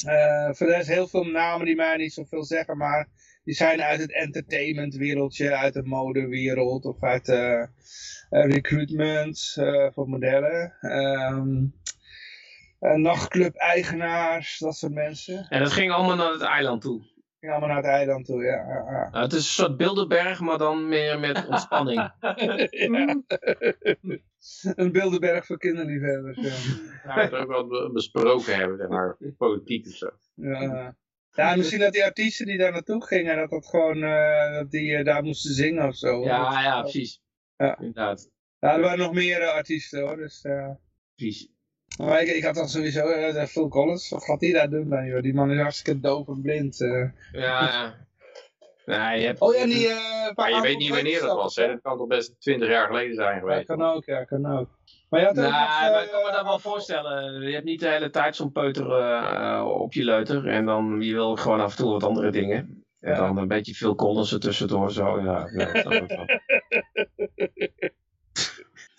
Eh voor de rest heel veel namen die mij niet zoveel zeggen, maar die zijn uit het entertainmentwereldje, uit de modewereld of uit de recruitment voor modellen. Um, nachtclub-eigenaars, dat soort mensen. En dat ging allemaal naar het eiland toe. Ging allemaal naar het eiland toe, ja. ja, Nou, het is een soort Bilderberg, maar dan meer met ontspanning. een Bilderberg voor kinderliefhebbers. Ja. Nou, dat ook wel besproken hebben, zeg maar, politiek of zo. Ja. Ja, misschien dat die artiesten die daar naartoe gingen, dat dat gewoon, uh, dat die uh, daar moesten zingen of zo. Ja, ja, precies. Ja. Inderdaad. Ja, er waren nog meer uh, artiesten hoor, dus... Precies. Maar ik, ik had dan sowieso uh, Phil Collins, wat gaat die daar doen dan joh? Die man is hartstikke doof en blind. Uh. Ja, ja. Nee, je hebt... Oh ja, die... Uh, maar je weet niet wanneer dat was, hè? Dat kan toch best 20 jaar geleden zijn geweest. Ja, kan ook, ja, kan ook. Maar je had nee, ook nog, maar ik kan me dat wel voorstellen. Je hebt niet de hele tijd zo'n peuter uh, op je leuter. En dan je wil gewoon af en toe wat andere dingen. En ja. dan een beetje veel Collins er tussendoor zo. Ja, ja dat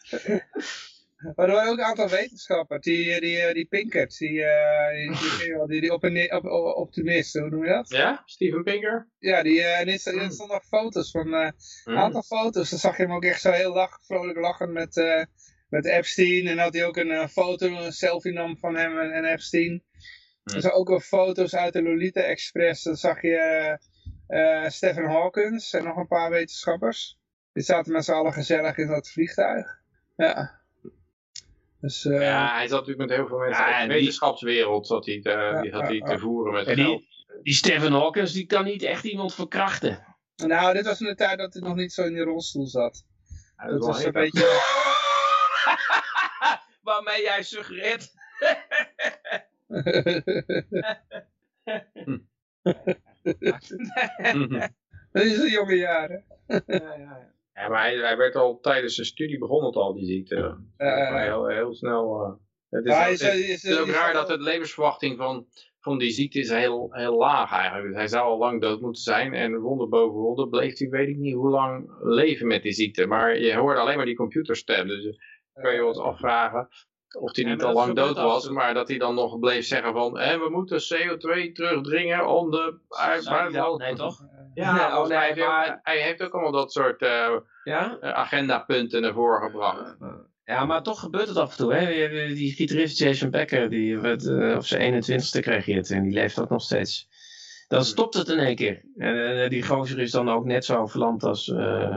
er waren ook een aantal wetenschappers, die, die, die Pinkert, die, uh, die, die, die, die op, op, optimist, hoe noem je dat? Ja, Steven Pinker? Ja, die, uh, er stonden nog foto's van, een uh, aantal foto's, dan zag je hem ook echt zo heel lach, vrolijk lachen met, uh, met Epstein. En had hij ook een foto, een selfie nam van hem en, en Epstein. Hmm. Er zijn ook wel foto's uit de Lolita Express, dan zag je Stephen Hawkins en nog een paar wetenschappers. Die zaten met z'n allen gezellig in dat vliegtuig. Ja. Dus, uh, ja, hij zat natuurlijk met heel veel mensen ja, in de wetenschapswereld zat hij te, ja, die had hij te voeren met die, die Stephen Hawkins, die kan niet echt iemand verkrachten. Nou, dit was in de tijd dat hij nog niet zo in die rolstoel zat. dat, dat was een beetje... Waarmee jij suggereert. dat is een jonge jaren. ja, ja, ja. Ja, maar hij, hij, werd al tijdens zijn studie begonnen al, die ziekte. Uh, heel, heel snel... Uh, het is, het is, is ook is, raar dat de levensverwachting van, van die ziekte is heel, heel laag eigenlijk. Dus hij zou al lang dood moeten zijn. En wonder boven wonder bleef hij weet ik niet hoe lang leven met die ziekte. Maar je hoorde alleen maar die computerstem. Dus je kan je ons afvragen of hij niet al lang dood was, maar dat hij dan nog bleef zeggen van we moeten CO2 terugdringen om de aardbodem. Nee, toch? Ja, ja oh, nee, hij, maar... heeft, hij, heeft ook allemaal dat soort uh, ja? agendapunten naar voren gebracht. Ja, maar toch gebeurt het af en toe. Hè? Die gitarist Jason Becker, die werd, uh, op zijn 21ste kreeg hij het en die leeft ook nog steeds. Dan stopt het in één keer. En uh, die gozer is dan ook net zo verlamd als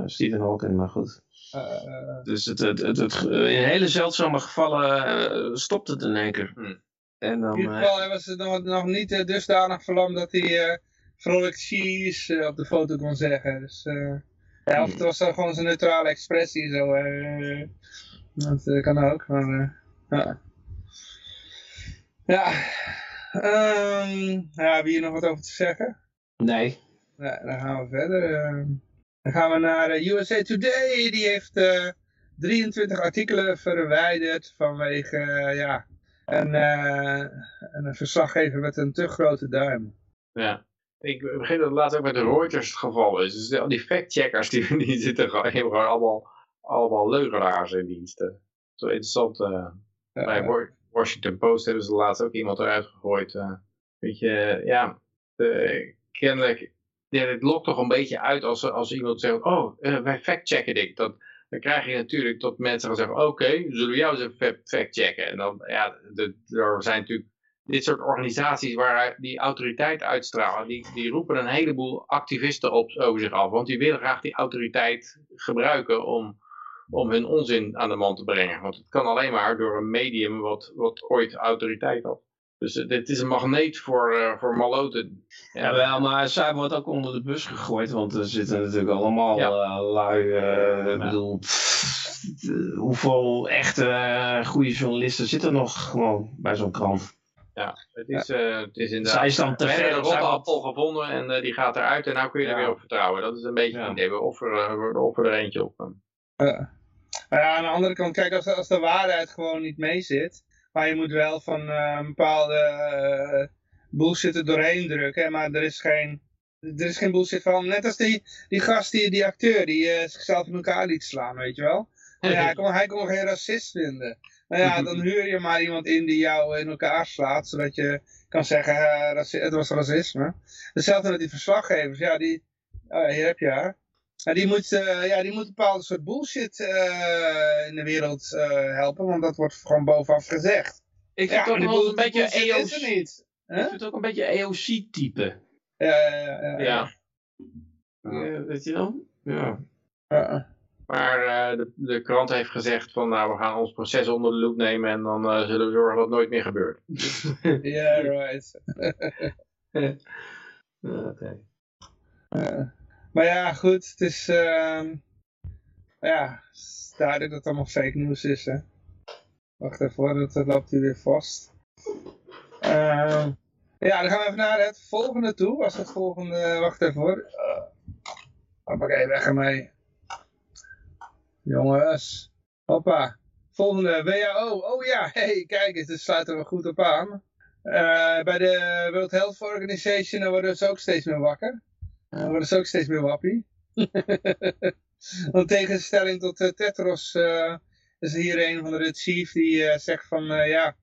Stephen Hawking, maar goed. Uh, dus het, het, het, het, in hele zeldzame gevallen uh, stopt het in één keer. Hmm. En dan, in ieder geval was het nog, nog niet uh, dusdanig verlamd dat hij vrolijk cheese op de foto kon zeggen. Dus, ja, of het was dan gewoon zijn neutrale expressie. Zo, dat kan ook. Maar, ja. Ja. Um, ja, heb je hier nog wat over te zeggen? Nee. Nee, dan gaan we verder. Dan gaan we naar uh, USA Today. Die heeft uh, 23 artikelen verwijderd vanwege uh, ja, een, een verslaggever met een te grote duim. Ja. Ik begin dat het laatst ook met de Reuters het geval is. Dus al die factcheckers die, die zitten gewoon, gewoon allemaal, allemaal leugenaars in diensten. Zo interessant. bij Washington Post hebben ze laatst ook iemand eruit gegooid. weet je, ja, kennelijk ja, het lokt toch een beetje uit als, als iemand zegt, oh, uh, wij factchecken dit. Dan krijg je natuurlijk dat mensen gaan zeggen, oké, zullen we jou eens factchecken. En dan, ja, er zijn natuurlijk dit soort organisaties waar die autoriteit uitstralen, die, die roepen een heleboel activisten op, over zich af. Want die willen graag die autoriteit gebruiken om, om hun onzin aan de man te brengen. Want het kan alleen maar door een medium wat, wat ooit autoriteit had. Dus uh, dit is een magneet voor, uh, voor maloten. Ja, ja, wel, maar zij wordt ook onder de bus gegooid, want er zitten natuurlijk allemaal ja. uh, lui, ik bedoel, pff, hoeveel echte goede journalisten zitten nog gewoon bij zo'n krant? Ja, het is, het is inderdaad... Zij is dan tevreden. Er is een appel gevonden en die gaat eruit en nou kun je er weer op vertrouwen. Dat is een beetje het idee, we offeren, we offeren er eentje op. Maar ja, aan de andere kant, kijk, als, als de waarheid gewoon niet mee zit, maar je moet wel van uh, een bepaalde uh, bullshit er doorheen drukken. Maar er is geen, er is geen bullshit van. Net als die, die gast, die, die acteur, die uh, zichzelf in elkaar liet slaan, weet je wel. Nou ja, hij kon, hij kon geen racist vinden. Nou ja, dan huur je maar iemand in die jou in elkaar slaat, zodat je kan zeggen, eh, raci- het was racisme. Hetzelfde met die verslaggevers, ja, die, oh ja, hier heb je haar. Ja, die moet, eh, ja, die moet een bepaalde soort bullshit eh, in de wereld eh, helpen, want dat wordt gewoon bovenaf gezegd. Ik vind Ja, het ook wel een beetje EOC. is er niet. Ik Huh? vind het ook een beetje EOC-type. Ja, ja, ja. ja, weet je dan? Ja. Maar de, de krant heeft gezegd van nou we gaan ons proces onder de loep nemen en dan zullen we zorgen dat het nooit meer gebeurt. Ja, right. Oké. Eh, maar ja, goed, het is, ehm, ja, dat het allemaal fake news is, hè. Wacht even dat, dat loopt hier weer vast. Ehm, ja, dan gaan we even naar het volgende toe. Was het volgende, wacht even hoor. Uh, Hoppakee, weg ermee. Jongens, hoppa. Volgende, WHO. Oh ja, hey, kijk eens, daar sluiten we goed op aan. Eh, bij de World Health Organization worden ze ook steeds meer wakker. Dan worden ze ook steeds meer wappie. Want tegenstelling tot uh, Tetros uh, is hier een van de chief die zegt van ja,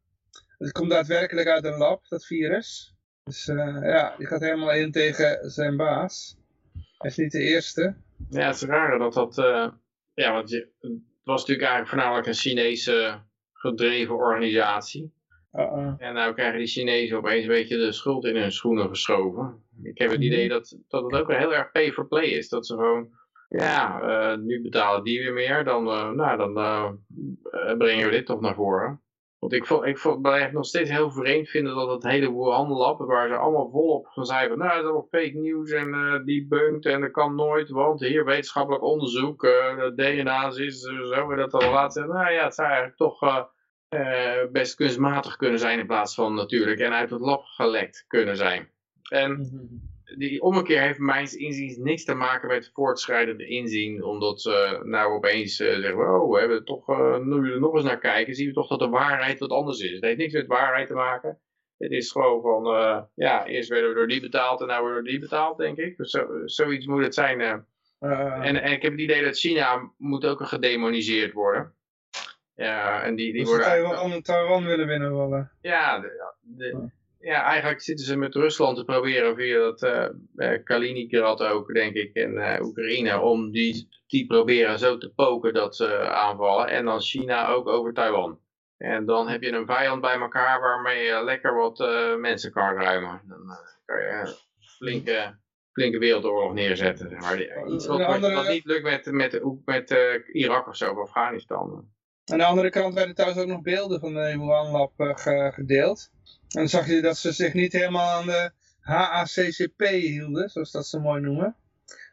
het komt daadwerkelijk uit een lab, dat virus. Dus ja, die gaat helemaal in tegen zijn baas. Hij is niet de eerste. Ja, het is raar dat dat, ja, want je, het was natuurlijk eigenlijk voornamelijk een Chinese gedreven organisatie. Uh -uh. En nou krijgen die Chinezen opeens een beetje de schuld in hun schoenen geschoven. Ik heb het idee dat, dat het ook wel heel erg pay for play is. Dat ze gewoon, ja, uh, nu betalen die weer meer, dan, uh, nou, dan uh, brengen we dit toch naar voren. Want ik, vond, ik vond, blijf nog steeds heel vreemd vinden dat het hele Wuhan-lab, waar ze allemaal volop van zeiden van, nou, dat is allemaal fake news en uh, debunked en dat kan nooit, want hier wetenschappelijk onderzoek, uh, DNA's is zo, en dat dan laat zeggen, nou ja, het zou eigenlijk toch uh, best kunstmatig kunnen zijn in plaats van natuurlijk en uit het lab gelekt kunnen zijn. En die ommekeer heeft mijns inziens niks te maken met voortschrijdende inzien, omdat ze nou opeens uh, zeggen, oh, we hebben toch, uh, nu we er nog eens naar kijken, zien we toch dat de waarheid wat anders is. Het heeft niks met waarheid te maken. Het is gewoon van, uh, ja, eerst werden we door die betaald en nou worden we door die betaald, denk ik. Dus zo, zoiets moet het zijn. en, en ik heb het idee dat China moet ook gedemoniseerd worden. Ja, en die, die dus worden... Taiwan, Taiwan willen binnenvallen. Ja, de, de, ja, eigenlijk zitten ze met Rusland te proberen via dat uh, Kaliningrad ook, denk ik, en uh, Oekraïne, om die, die proberen zo te poken dat ze aanvallen. En dan China ook over Taiwan. En dan heb je een vijand bij elkaar waarmee je lekker wat uh, mensen kan ruimen. Dan kan je een flinke, flinke wereldoorlog neerzetten. Maar. Iets wat niet lukt met, met, met Irak of zo, of Afghanistan. Aan de andere kant werden trouwens ook nog beelden van de Wuhan Lab gedeeld. En dan zag je dat ze zich niet helemaal aan de HACCP hielden, zoals dat ze mooi noemen.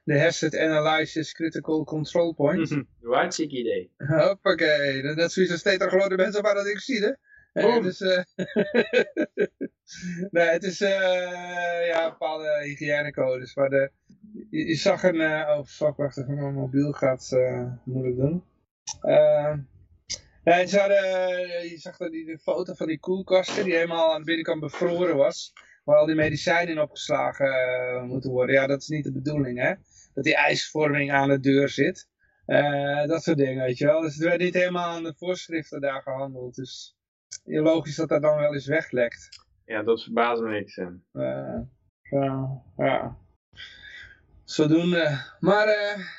De Hazard Analysis Critical Control Point. Hartstikke idee. Hoppakee, dat is zoiets als tetraglode mensen waar dat ik zie, hè. Uh, dus, uh, nee, het is uh, ja, bepaalde hygiënecodes. Maar de, je, je zag een, oh fuck, wacht even, mijn mobiel gaat moeilijk doen. Ze hadden, je zag dat die, de foto van die koelkasten die helemaal aan de binnenkant bevroren was. Waar al die medicijnen in opgeslagen uh, moeten worden. Ja, dat is niet de bedoeling, hè. Dat die ijsvorming aan de deur zit. Uh, dat soort dingen, weet je wel. Dus het werd niet helemaal aan de voorschriften daar gehandeld. Dus logisch dat dat dan wel eens weglekt. Ja, dat verbaast me niks. Uh, ja, ja. Zodoende. Maar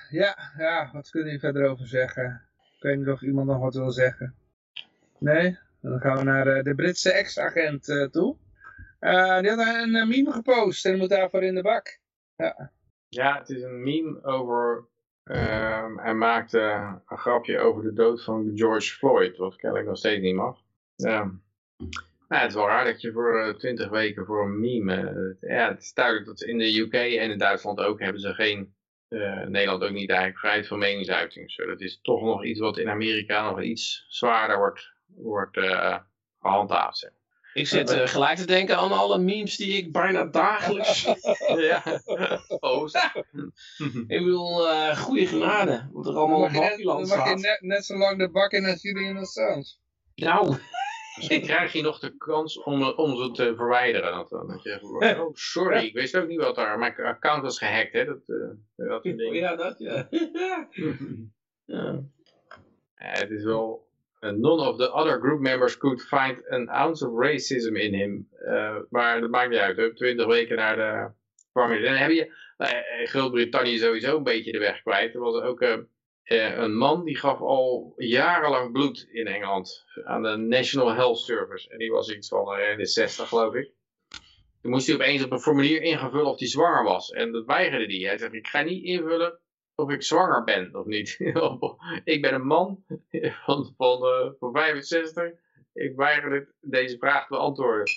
ja, ja, wat kun je verder over zeggen? Ik weet niet of iemand nog wat wil zeggen. Nee? Dan gaan we naar uh, de Britse ex-agent uh, toe. Uh, die had een meme gepost en moet daarvoor in de bak. Ja, ja het is een meme over... Ehm, hij maakte een grapje over de dood van George Floyd, wat kennelijk nog steeds niet mag. Ja. Nou, het is wel raar dat je voor twintig weken voor een meme... ja, het is duidelijk dat in de UK en in Duitsland ook hebben ze geen uh, Nederland ook niet eigenlijk vrijheid van meningsuiting. Zo, dat is toch nog iets wat in Amerika nog iets zwaarder wordt, wordt uh, gehandhaafd. Zeg. Ik zit uh, gelijk te denken aan alle memes die ik bijna dagelijks... ja, post. ik bedoel, goede genade. Wat er allemaal op Bakkeland staat. Dan mag je net, net zo lang de bak in als Julian Assange. Nou... Misschien krijg je nog de kans om, om ze te verwijderen. Dat, dat je, oh, sorry, ik wist ook niet wat daar. Mijn account was gehackt, hè. Dat, uh, dat ja, dat ja. ja. het is wel... Uh, none of the other group members could find an ounce of racism in him. Uh, maar dat maakt niet uit. Hè? Twintig weken naar de farming. Dan heb je Groot-Brittannië sowieso een beetje de weg kwijt. Er was ook een man die gaf al jarenlang bloed in Engeland. Aan de National Health Service. En die was iets van in de 60 geloof ik. Toen moest hij opeens op een formulier ingevullen of hij zwanger was. En dat weigerde hij. Hij zei, ik ga niet invullen of ik zwanger ben of niet. ik ben een man van, van, uh, van 65. Ik weiger dit, deze vraag te beantwoorden.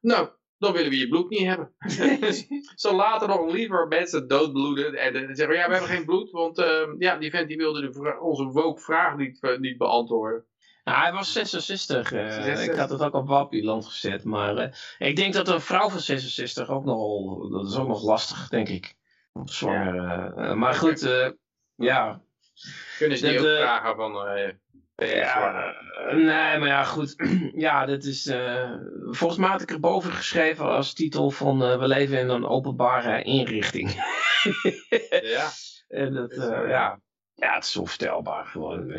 nou, dan willen we je bloed niet hebben. Zo later nog liever mensen doodbloeden. En dan zeggen ja, we hebben geen bloed. Want uh, ja, die vent die wilde de onze woke vraag niet, uh, niet beantwoorden. Nou, hij was 66. Uh, ik had het ook op Wappieland gezet. Maar uh, ik denk dat een vrouw van 66 ook nogal... Dat is ook nog lastig, denk ik. Zwanger. Ja. Uh, maar goed, ja. Kunnen ze die ook vragen van... ja, nee, maar ja, goed. ja, dit is... volgens mij had ik erboven geschreven als titel van... we leven in een openbare inrichting. ja. En dat, ja. ja, het is onvoorstelbaar gewoon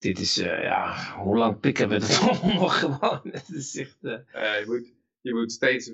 dit is, ja, hoe lang pikken we het allemaal nog gewoon? Het is echt... Je, moet, je moet steeds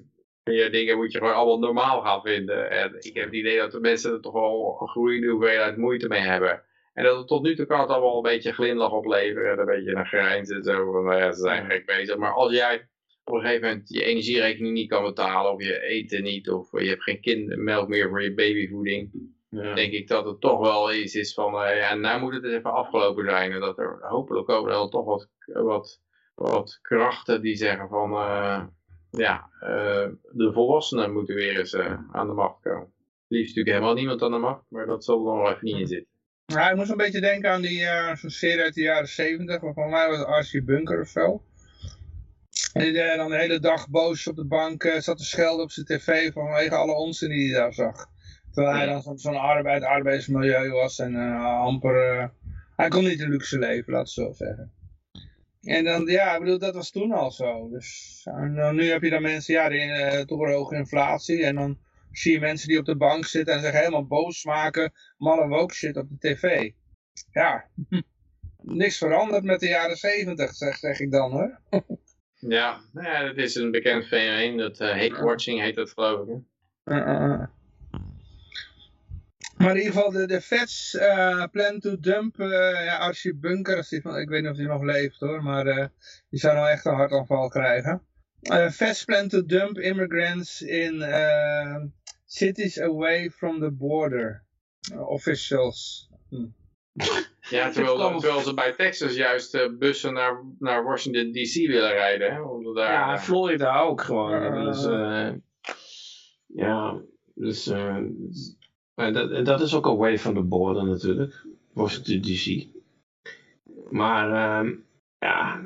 meer dingen moet je gewoon allemaal normaal gaan vinden. En ik heb het idee dat de mensen er toch wel een groeiende hoeveelheid moeite mee hebben. En dat tot nu toe kan het allemaal een beetje glimlach opleveren. Een beetje een grijns en zo. Van, nou ja, ze zijn gek bezig. Maar als jij op een gegeven moment je energierekening niet kan betalen. Of je eten niet. Of je hebt geen kindermelk meer voor je babyvoeding ja. denk ik dat het toch wel iets is van, uh, ja, nou moet het eens even afgelopen zijn. En dat er hopelijk komen er toch wat, wat, wat krachten die zeggen van, uh, ja, uh, de volwassenen moeten weer eens aan de macht komen. Liefst natuurlijk helemaal niemand aan de macht, maar dat zal er nog even niet in zitten. Ja, ik moest een beetje denken aan die zo'n serie uit de jaren 70, van mij was Archie Bunker of zo. En die dan de hele dag boos op de bank zat te schelden op zijn tv vanwege alle onzin die hij daar zag. Terwijl hij dan zo'n arbeid, arbeidsmilieu was en uh, amper... Uh, hij kon niet een luxe leven, laat het zo zeggen. En dan, ja, ik bedoel, dat was toen al zo. Dus en dan, nu heb je dan mensen, ja, die uh, toch een hoge inflatie. En dan zie je mensen die op de bank zitten en zich helemaal boos maken. Malle woke shit op de tv. Ja, niks veranderd met de jaren zeventig, zeg, zeg ik dan hoor. ja, nou ja, dat is een bekend fenomeen. Dat uh, hate watching heet dat geloof ik. Maar in ieder geval de, de Feds uh, plan to dump uh, ja, Archie Bunker, als die van, ik weet niet of hij nog leeft hoor, maar uh, die zou nou echt een hartaanval krijgen. Feds plan to dump immigrants in cities away from the border. officials. Hm. Ja, terwijl, terwijl ze bij Texas juist bussen naar, naar Washington DC willen rijden. Hè, daar, ja, Florida ook gewoon. Dus, ja, dus en dat, dat is ook away from the border natuurlijk. Washington DC. Maar uh, ja.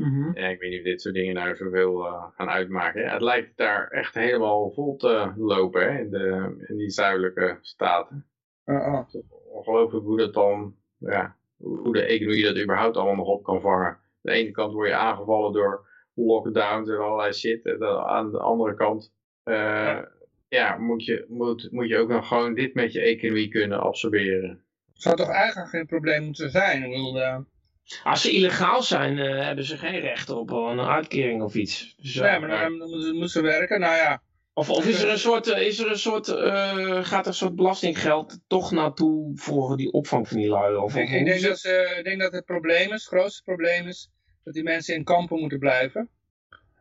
Mm Ja, ik weet niet of dit soort dingen nou zoveel uh, gaan uitmaken. Ja, het lijkt daar echt helemaal vol te lopen hè, in, de, in die zuidelijke staten. Uh -uh. Ongelooflijk hoe dat dan, ja, hoe de economie dat überhaupt allemaal nog op kan vangen. Aan de ene kant word je aangevallen door lockdowns en allerlei shit. En aan de andere kant uh, ja, moet je, moet, moet je ook nog gewoon dit met je economie kunnen absorberen. Zou toch eigenlijk geen probleem moeten zijn? Ik bedoel, uh... Als ze illegaal zijn, uh, hebben ze geen recht op een uitkering of iets. Dus, nee, maar dan, dan moeten ze werken, nou ja. Of, of is er een soort, is er een soort gaat er een soort belastinggeld toch naartoe voor die opvang van die lui? Of, ik, ik, denk dat ze, ik denk dat het probleem is, het grootste probleem is, dat die mensen in kampen moeten blijven.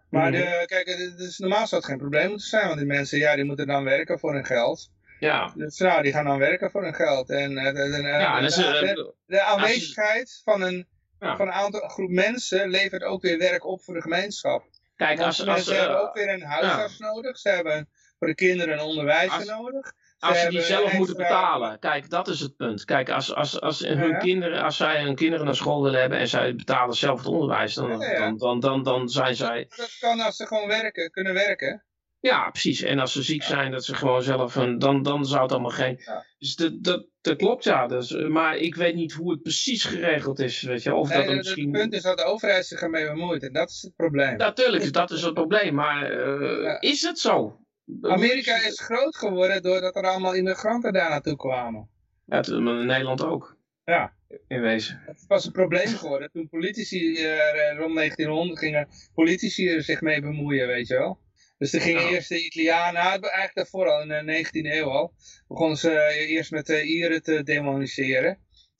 Maar de, mhm. kijk, is normaal zou het geen probleem moeten zijn, want die mensen, ja, die moeten dan werken voor hun geld. Ja. Dus nou, die gaan dan werken voor hun geld. En de, ja, dus, de, de, aanwezigheid van een, van een aantal groep mensen levert ook weer werk op voor de gemeenschap. Kijk, als, als, ze hebben ook weer een huisarts nodig. Ze hebben voor de kinderen een onderwijzer nodig. Als ze die zelf moeten betalen. Kijk, dat is het punt. Kijk, als, als, als, hun kinderen, als zij hun kinderen naar school willen hebben en zij betalen zelf het onderwijs, dan, dan, dan, dan, dan zijn zij... Dat kan als ze gewoon werken, kunnen werken. Ja, precies. En als ze ziek zijn, dat ze gewoon zelf een, dan, dan zou het allemaal geen... Dus dat, dat, dat klopt, ja. Dus, maar ik weet niet hoe het precies geregeld is, weet je. Of dat het misschien... Het punt is dat de overheid zich ermee bemoeit en dat is het probleem. Natuurlijk, dat is het probleem. Maar uh, is het zo? Amerika is groot geworden doordat er allemaal immigranten daar naartoe kwamen. Ja, in Nederland ook. Ja. In wezen. Het was een probleem geworden toen politici uh, rond 1900 gingen politici er zich mee bemoeien, weet je wel. Dus er gingen eerst de Italianen, nou, eigenlijk daarvoor al in de 19e eeuw al, begonnen ze eerst met de Ieren te demoniseren.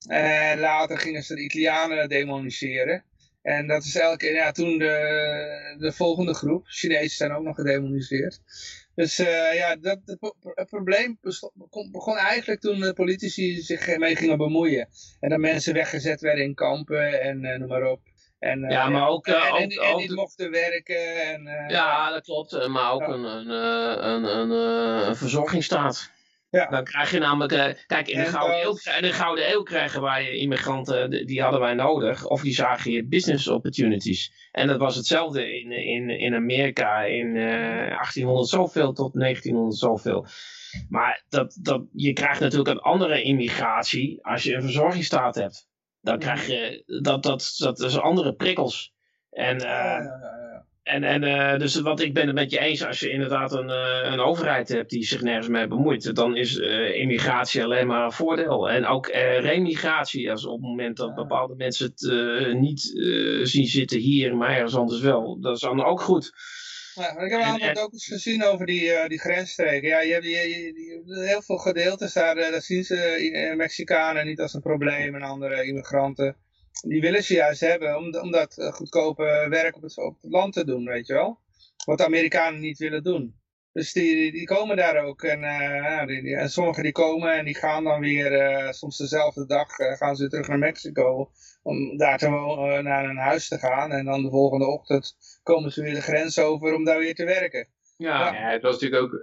En later gingen ze de Italianen demoniseren. En dat is elke keer, ja, toen de, de volgende groep, Chinezen zijn ook nog gedemoniseerd. Dus uh, ja, dat, het probleem begon eigenlijk toen de politici zich mee gingen bemoeien. En dat mensen weggezet werden in kampen en uh, noem maar op. En, ja, maar ook... en, ook, en, en niet mochten werken. En, ja, dat klopt. Maar ook een, een, een, een, een verzorgingsstaat. Ja. Dan krijg je namelijk, uh, kijk, in de, Gouden eeuw, in de Gouden Eeuw krijgen wij immigranten, die hadden wij nodig. Of die zagen je business opportunities. En dat was hetzelfde in, in, in Amerika in uh, 1800 zoveel tot 1900 zoveel. Maar dat, dat, je krijgt natuurlijk een andere immigratie als je een verzorgingsstaat hebt. Dan krijg je, dat, dat, dat is andere prikkels. En, uh, ja, ja, ja. En, en uh, dus wat ik ben het met je eens, als je inderdaad een, uh, een overheid hebt die zich nergens mee bemoeit, dan is immigratie alleen maar een voordeel. En ook remigratie, als op het moment dat bepaalde mensen het niet zien zitten hier, maar ergens anders wel, dat is dan ook goed. Ja, ik heb een aantal ook eens gezien over die, die grensstreken. Ja, je hebt je, je, je, heel veel gedeeltes daar, daar zien ze Mexicanen niet als een probleem en andere immigranten die willen ze juist hebben om, om dat goedkope werk op het, op het land te doen, weet je wel. Wat de Amerikanen niet willen doen. Dus die, die komen daar ook. En, uh, die, die, en sommigen die komen en die gaan dan weer, uh, soms dezelfde dag, uh, gaan ze terug naar Mexico. Om daar te wonen, naar een huis te gaan. En dan de volgende ochtend komen ze weer de grens over om daar weer te werken. Ja, ja. ja het was natuurlijk ook,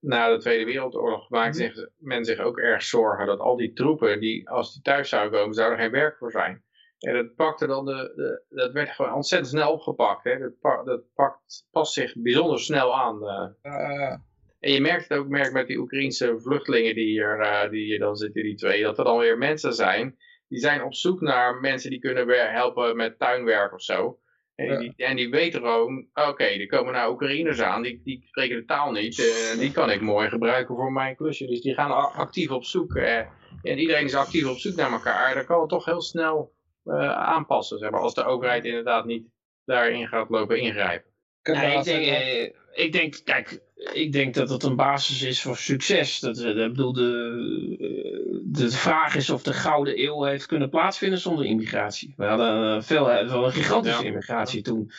na de Tweede Wereldoorlog maakte mm -hmm. men zich ook erg zorgen dat al die troepen, die, als die thuis zouden komen, zou er geen werk voor zijn. En dat pakte dan de, de, dat werd gewoon ontzettend snel opgepakt. Hè. Dat, pak, dat pakt, past zich bijzonder snel aan. Uh. En je merkt het ook merk met die Oekraïnse vluchtelingen die hier, uh, die hier dan zitten, die twee, dat er dan weer mensen zijn. Die zijn op zoek naar mensen die kunnen helpen met tuinwerk of zo. En, ja. die, en die weten gewoon, oké, okay, er komen nou Oekraïners aan, die, die spreken de taal niet. Uh, die kan ik mooi gebruiken voor mijn klusje. Dus die gaan actief op zoek. en iedereen is actief op zoek naar elkaar. Dan kan het toch heel snel uh, aanpassen, zeg maar, als de overheid inderdaad niet daarin gaat lopen ingrijpen. Nee, ik, denk, eh, ik denk, kijk, ik denk dat het een basis is voor succes. Dat, dat bedoel, de, de vraag is of de Gouden Eeuw heeft kunnen plaatsvinden zonder immigratie. We hadden veel, wel een gigantische ja. immigratie toen.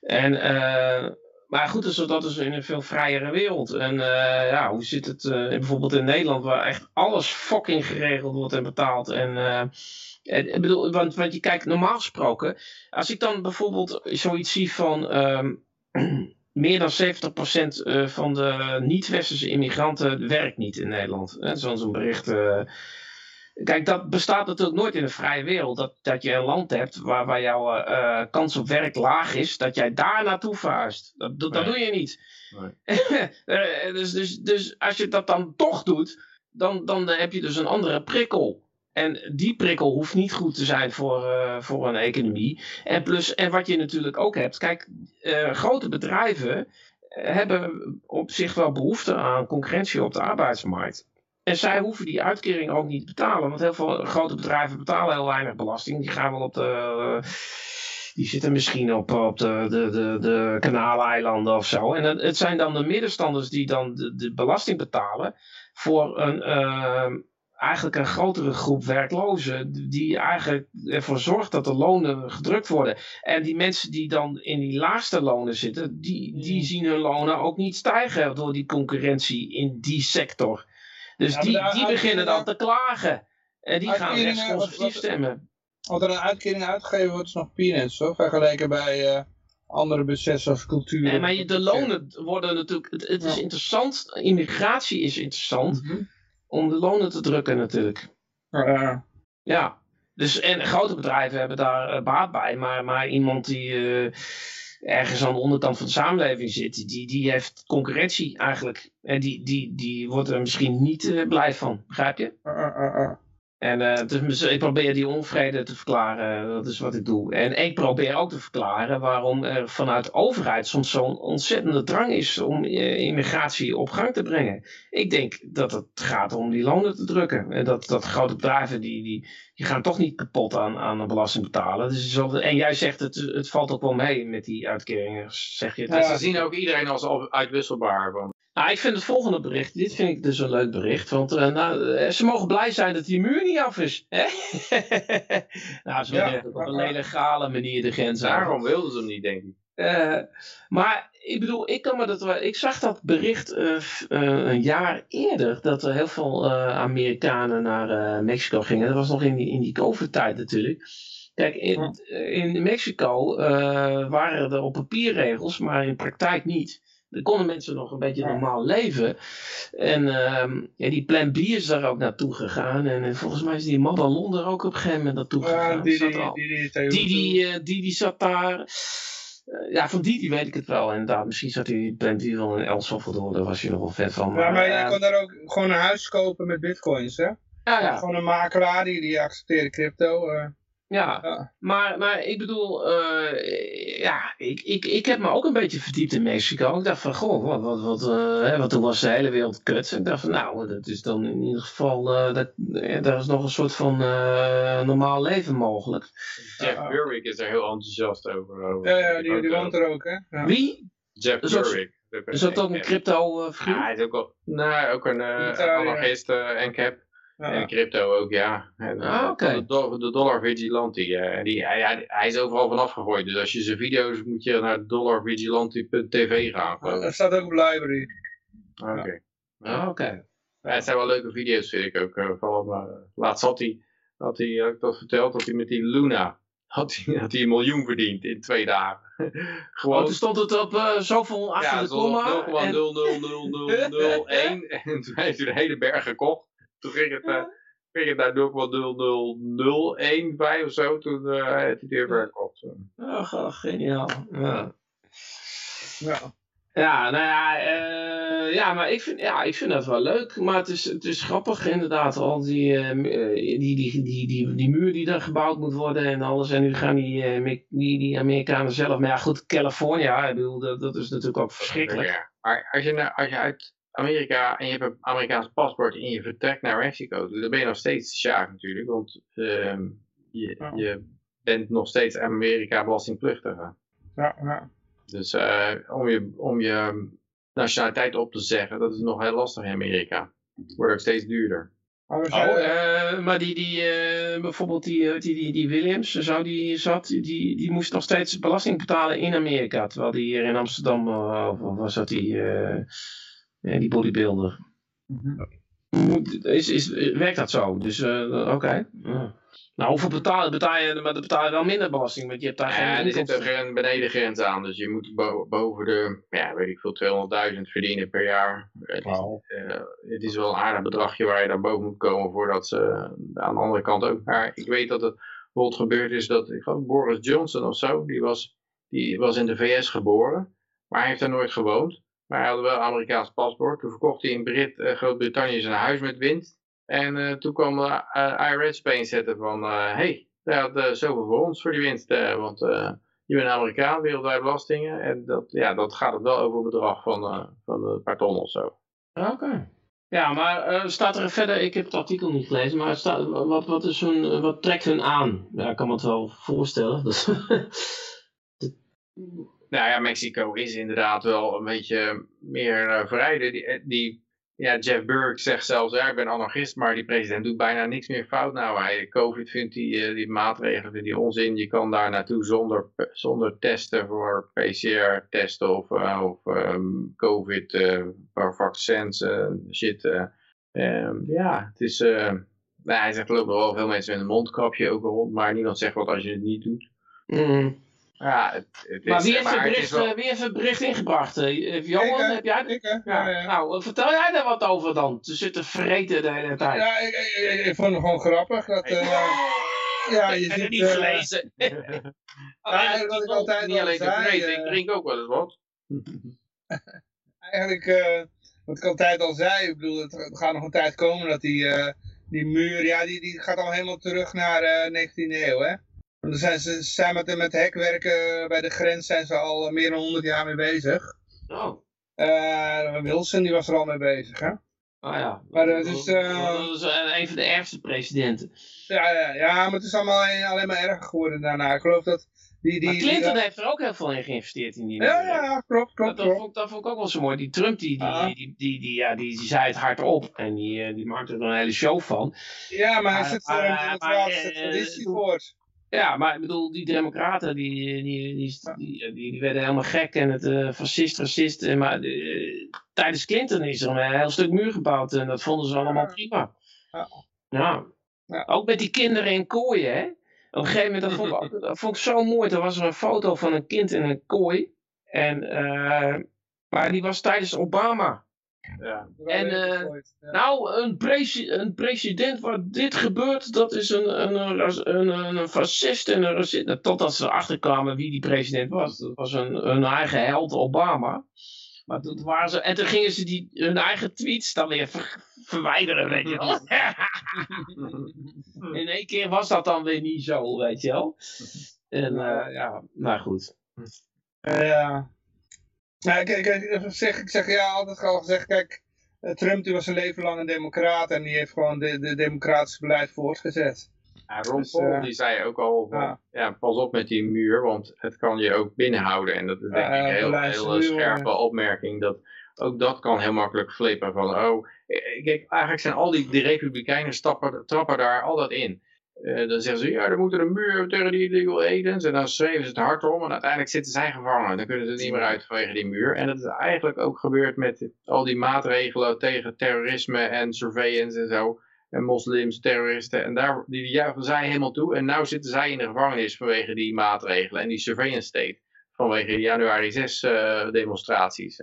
En, uh, maar goed, dus dat is in een veel vrijere wereld. En uh, ja, hoe zit het uh, bijvoorbeeld in Nederland, waar echt alles fucking geregeld wordt en betaald. En ik bedoel, want, want je kijkt, normaal gesproken, als ik dan bijvoorbeeld zoiets zie van um, meer dan 70% van de niet-westerse immigranten werkt niet in Nederland. Zo'n zo'n bericht. Kijk, dat bestaat natuurlijk nooit in een vrije wereld. Dat, dat je een land hebt waar, waar jouw uh, kans op werk laag is, dat jij daar naartoe verhuist. Dat, dat, nee. dat doe je niet. Nee. dus, dus, dus als je dat dan toch doet, dan, dan heb je dus een andere prikkel. En die prikkel hoeft niet goed te zijn voor, uh, voor een economie. En, plus, en wat je natuurlijk ook hebt, kijk, uh, grote bedrijven hebben op zich wel behoefte aan concurrentie op de arbeidsmarkt. En zij hoeven die uitkering ook niet te betalen. Want heel veel grote bedrijven betalen heel weinig belasting. Die gaan wel op de. Die zitten misschien op, op de, de, de, de kanaaleilanden of zo. En het, zijn dan de middenstanders die dan de, de belasting betalen. Voor een, eigenlijk een grotere groep werklozen. Die eigenlijk ervoor zorgt dat de lonen gedrukt worden. En die mensen die dan in die laagste lonen zitten. Die, die zien hun lonen ook niet stijgen door die concurrentie in die sector. Dus ja, die, die beginnen dan te klagen. En die gaan rechtsconservatief stemmen. Wat er een uitkering uitgegeven wordt is nog peanuts hoor. Vergeleken bij uh, andere budgetten zoals cultuur. Nee, maar de lonen worden natuurlijk... Het, het is interessant. Immigratie is interessant. Mm -hmm. Om de lonen te drukken natuurlijk. Uh. Ja. Dus, en grote bedrijven hebben daar uh, baat bij. Maar, maar iemand die ergens aan de onderkant van de samenleving zit, die, die heeft concurrentie eigenlijk. En die, die, die wordt er misschien niet uh, blij van, begrijp je? En uh, dus ik probeer die onvrede te verklaren, dat is wat ik doe. En ik probeer ook te verklaren waarom er vanuit de overheid soms zo'n ontzettende drang is om uh, immigratie op gang te brengen. Ik denk dat het gaat om die lonen te drukken. En dat, dat grote bedrijven, die, die, gaan toch niet kapot aan, aan de belasting betalen. Dus en jij zegt, het, het valt ook wel mee met die uitkeringen, zeg je. Ja, ze zien ook iedereen als uitwisselbaar. Nou, ik vind het volgende bericht, dit vind ik dus een leuk bericht. Want uh, nou, ze mogen blij zijn dat die muur niet af is. Hè? nou, ze willen ja, op een legale manier de grens aan. Daarom wilden ze hem niet, denk ik. Uh, maar ik bedoel, ik, kan me dat, ik zag dat bericht uh, een jaar eerder. Dat er heel veel Amerikanen naar Mexico gingen. Dat was nog in die, in die COVID-tijd natuurlijk. Kijk, in, in Mexico waren er op papier regels, maar in praktijk niet. Dan konden mensen nog een beetje normaal leven. En uh, ja, die Plan B is daar ook naartoe gegaan. En, en volgens mij is die Mabalon er ook op een gegeven moment naartoe gegaan. die, die, die, die, die, die, uh, die, die zat daar. Uh, ja, van die, die weet ik het wel inderdaad. Misschien zat hij Plan B wel in El Salvador, daar was je nog wel vet van. Maar, ja, maar je uh, kon daar ook gewoon een huis kopen met bitcoins, hè? Ja, ja. Gewoon een makelaar die, die accepteerde crypto. Ja, ja, Maar, maar ik bedoel, uh, ja, ik, ik, ik heb me ook een beetje verdiept in Mexico. Ik dacht van, goh, wat, wat, wat, uh, want toen was de hele wereld kut. Ik dacht van, nou, dat is dan in ieder geval, uh, dat, ja, daar is nog een soort van normaal leven mogelijk. Jeff Burwick is er heel enthousiast over. over. Ja, ja, die, die woont er ook, hè. Ja. Wie? Jeff Burwick. Is dat ook een crypto figuur? Ja, hij is ook, al, nou, ook een anarchist en cap. Ja. En crypto ook, ja. En, ah, okay. de, de, dollar vigilante. Ja. Die, hij, hij, is overal vanaf gegooid. Dus als je zijn video's moet je naar dollarvigilante.tv gaan. Dat staat ook op library. Oké. Okay. Ah, oké. Ja, het zijn wel leuke video's, vind ik ook. Uh, van, laatst had hij, had hij had ik dat verteld, dat hij met die Luna had hij, had hij een miljoen verdiend in twee dagen. Gewoon... Oh, toen stond het op uh, zoveel achter ja, de komma. 0,00001 en... en toen heeft hij de hele berg gekocht. Toen ging het, uh, ging het naar 0,0001 bij of zo. Toen uh, heeft hij weer verkocht. Oh, geniaal. Ja. ja. Ja, nou ja, uh, ja, maar ik vind, ja, ik vind dat wel leuk. Maar het is, het is grappig inderdaad, al die, uh, die, die, die, die, die muur die er gebouwd moet worden en alles. En nu gaan die, uh, die, die Amerikanen zelf. Maar ja, goed, California, ik bedoel, dat, dat is natuurlijk ook verschrikkelijk. Ja, maar als je, als je uit Amerika en je hebt een Amerikaans paspoort en je vertrekt naar Mexico, dan ben je nog steeds sjaak natuurlijk, want uh, je, ja. je bent nog steeds Amerika belastingplichtig. Ja, ja. Dus uh, om, je, om je nationaliteit op te zeggen, dat is nog heel lastig in Amerika. Het wordt ook steeds duurder. Oh, uh, maar die, die uh, bijvoorbeeld die, die, die, die Williams, zou die, zat, die, die moest nog steeds belasting betalen in Amerika. Terwijl die hier in Amsterdam, uh, was dat die, ja, die bodybuilder. Mm -hmm. is, is, werkt dat zo? Dus uh, oké. Okay. Ja. Nou, hoeveel betaal, betaal je? Maar dan betaal je wel minder belasting, want je hebt daar ja, geen er zit een benedengrens aan, dus je moet bo boven de, ja, weet ik veel, 200.000 verdienen per jaar. Wow. Het, uh, het is wel een aardig bedragje waar je daar boven moet komen voordat ze aan de andere kant ook. Maar ik weet dat het bijvoorbeeld gebeurd is dat, ik geloof Boris Johnson of zo, die was, die was in de VS geboren, maar hij heeft daar nooit gewoond. Maar hij had wel een Amerikaans paspoort. Toen verkocht hij in Brit, uh, Groot-Brittannië zijn huis met winst. En uh, toen kwam de IRS opeens zetten van... Hé, hey, hij had zoveel voor ons voor die winst. want je bent Amerikaan, wereldwijd belastingen. En dat, ja, dat gaat het wel over een bedrag van, van een paar ton of zo. Oké. Ja, maar staat er verder, ik heb het artikel niet gelezen, maar staat, wat, wat, is wat trekt hun aan? Ja, ik kan me het wel voorstellen. Nou ja, Mexico is inderdaad wel een beetje meer uh. Die, eh, die, ja, Jeff Burke zegt zelfs, ja, ik ben anarchist, maar die president doet bijna niks meer fout. Nou, hij, COVID vindt die, uh, die maatregelen die onzin. Je kan daar naartoe zonder, zonder testen voor PCR-testen of, uh, of um, COVID voor vaccins shit. Um, ja, het is... Nou, hij zegt, er lopen wel veel mensen met een mondkapje ook rond, maar niemand zegt wat als je het niet doet. Mm. Ja, het, het maar wie is, heeft, het bericht, wel... wie heeft het bericht ingebracht? Uh, Johan, heb jij het? Ja. Ja, ja. Nou, vertel jij daar wat over dan? Ze zitten vreten de hele tijd. Ja, ik, ik, ik, vond het gewoon grappig. Dat, uh, ja, je ik heb ziet, het niet uh, gelezen. ja, wat ik altijd niet alleen zei, gevreten, ik drink ook wel eens wat. eigenlijk, wat ik altijd al zei, ik bedoel, het, gaat nog een tijd komen dat die die muur, ja, die, die gaat al helemaal terug naar de 19e eeuw, hè. Want zijn ze zijn met, met hekwerken bij de grens zijn ze al meer dan 100 jaar mee bezig. Oh. Uh, Wilson die was er al mee bezig, hè? Ah ja. Maar. Uh, dat is een van de ergste presidenten. Ja, ja, ja, maar het is allemaal alleen maar erger geworden daarna. Ik geloof dat die... die maar Clinton die, heeft er ook heel veel in geïnvesteerd in die... Ja, ja, ja, klopt, klopt, dat, dat, vond, dat vond ik ook wel zo mooi. Die Trump, die, die, ah. die, die, die, ja, die, zei het hardop. En die, die maakte er een hele show van. Ja, maar hij zit er het traditie voort. Ja, maar ik bedoel, die democraten, die, die, die, die, werden helemaal gek en het uh, fascist, racist. Maar uh, tijdens Clinton is er een heel stuk muur gebouwd en dat vonden ze allemaal prima. Ja. ja. Ook met die kinderen in kooien, hè. Op een gegeven moment, dat vond, ik, dat vond ik zo mooi. Er was er een foto van een kind in een kooi. En, maar die was tijdens Obama. Ja, en uh, nou, een, presi een, president waar dit gebeurt, dat is een, een, een, fascist en een racist. Nou, totdat ze erachter kwamen wie die president was. Dat was een, een eigen held, Obama. Maar toen waren ze, en toen gingen ze die, hun eigen tweets dan weer verwijderen, weet je wel. In één keer was dat dan weer niet zo, weet je wel. En uh, ja, nou goed. Ja. Nou, kijk, ik, zeg, ik zeg ja, altijd al gezegd, kijk, eh, Trump die was een leven lang een democraat en die heeft gewoon de, de democratische beleid voortgezet. Ja, Ron dus, Paul uh, die zei ook al, van, ja. pas op met die muur, want het kan je ook binnenhouden. En dat is denk ik een heel, heel scherpe opmerking, dat ook dat kan heel makkelijk flippen van, oh, kijk, eigenlijk zijn al die, die republikeinen stappen, trappen daar al dat in. Uh, dan zeggen ze, ja, er moet er een muur tegen die illegal aliens. En dan schreven ze het hard om. En uiteindelijk zitten zij gevangen. Dan kunnen ze niet meer uit vanwege die muur. En dat is eigenlijk ook gebeurd met al die maatregelen tegen terrorisme en surveillance en zo. En moslims, terroristen. En daar, die juichen zij helemaal toe. En nu zitten zij in de gevangenis vanwege die maatregelen. En die surveillance state. Vanwege de januari 6 uh, demonstraties.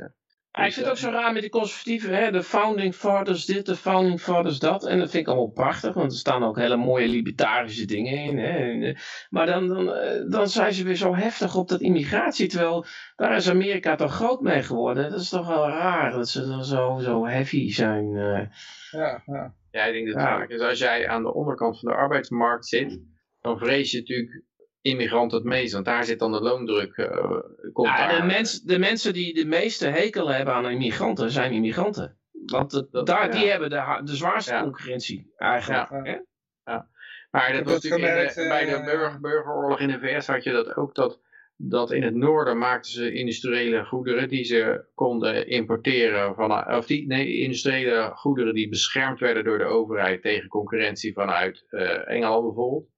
Ja, ik vind het ook zo raar met die conservatieven, hè? de founding fathers dit, de founding fathers dat. En dat vind ik allemaal prachtig, want er staan ook hele mooie libertarische dingen in. Hè? Eh, maar dan, dan, eh, dan zijn ze weer zo heftig op dat immigratie, terwijl daar is Amerika toch groot mee geworden. Dat is toch wel raar dat ze dan zo, zo heavy zijn. Ja, ja. ja, ik denk dat het ja. is als jij aan de onderkant van de arbeidsmarkt zit, dan vrees je natuurlijk immigrant het meest? Want daar zit dan de loondruk. Uh, komt ja, de, mens, de mensen die de meeste hekel hebben aan immigranten zijn immigranten. Want daar, die hebben de, de zwaarste concurrentie eigenlijk. Ja. ja. Maar dat was natuurlijk bij de eh, burger, burgeroorlog in de VS had je dat ook dat, dat in het noorden maakten ze industriële goederen die ze konden importeren van, of die, nee, industriële goederen die beschermd werden door de overheid tegen concurrentie vanuit uh, Engeland bijvoorbeeld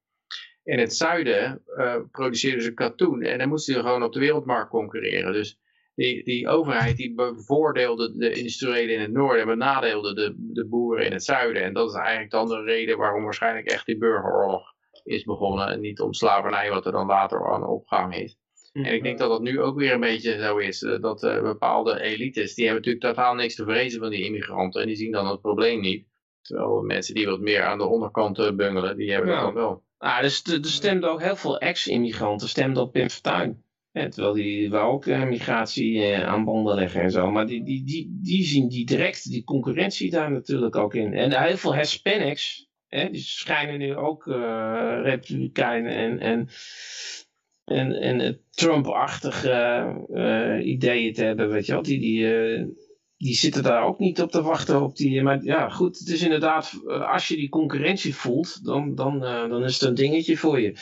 in het zuiden uh, produceerden ze katoen. En dan moesten ze gewoon op de wereldmarkt concurreren. Dus die, die overheid die bevoordeelde de industriëlen in het noorden en benadeelde de, de boeren in het zuiden. En dat is eigenlijk dan de reden waarom waarschijnlijk echt die burgeroorlog is begonnen. En niet om slavernij wat er dan later aan opgang is. En ik denk dat dat nu ook weer een beetje zo is. Eh, dat uh, bepaalde elites, die hebben natuurlijk totaal niks te vrezen van die immigranten. En die zien dan het probleem niet. Terwijl mensen die wat meer aan de onderkant bungelen, die hebben dat dan wel. Ah, dus er stemden ook heel veel ex-immigranten stemden op Pim Fortuyn. terwijl die wou ook uh, migratie uh, aan bonden leggen en zo. Maar die, die, die, die zien die direct die concurrentie daar natuurlijk ook in. En heel veel Hispanics, hè, die schijnen nu ook uh, republikeinen en, en, en, en Trump-achtige ideeën te hebben, weet je wel. Die, die, die zitten daar ook niet op te wachten. Op die, maar ja, goed, het is inderdaad, eh, als je die concurrentie voelt, dan, dan, uh, dan is het een dingetje voor je.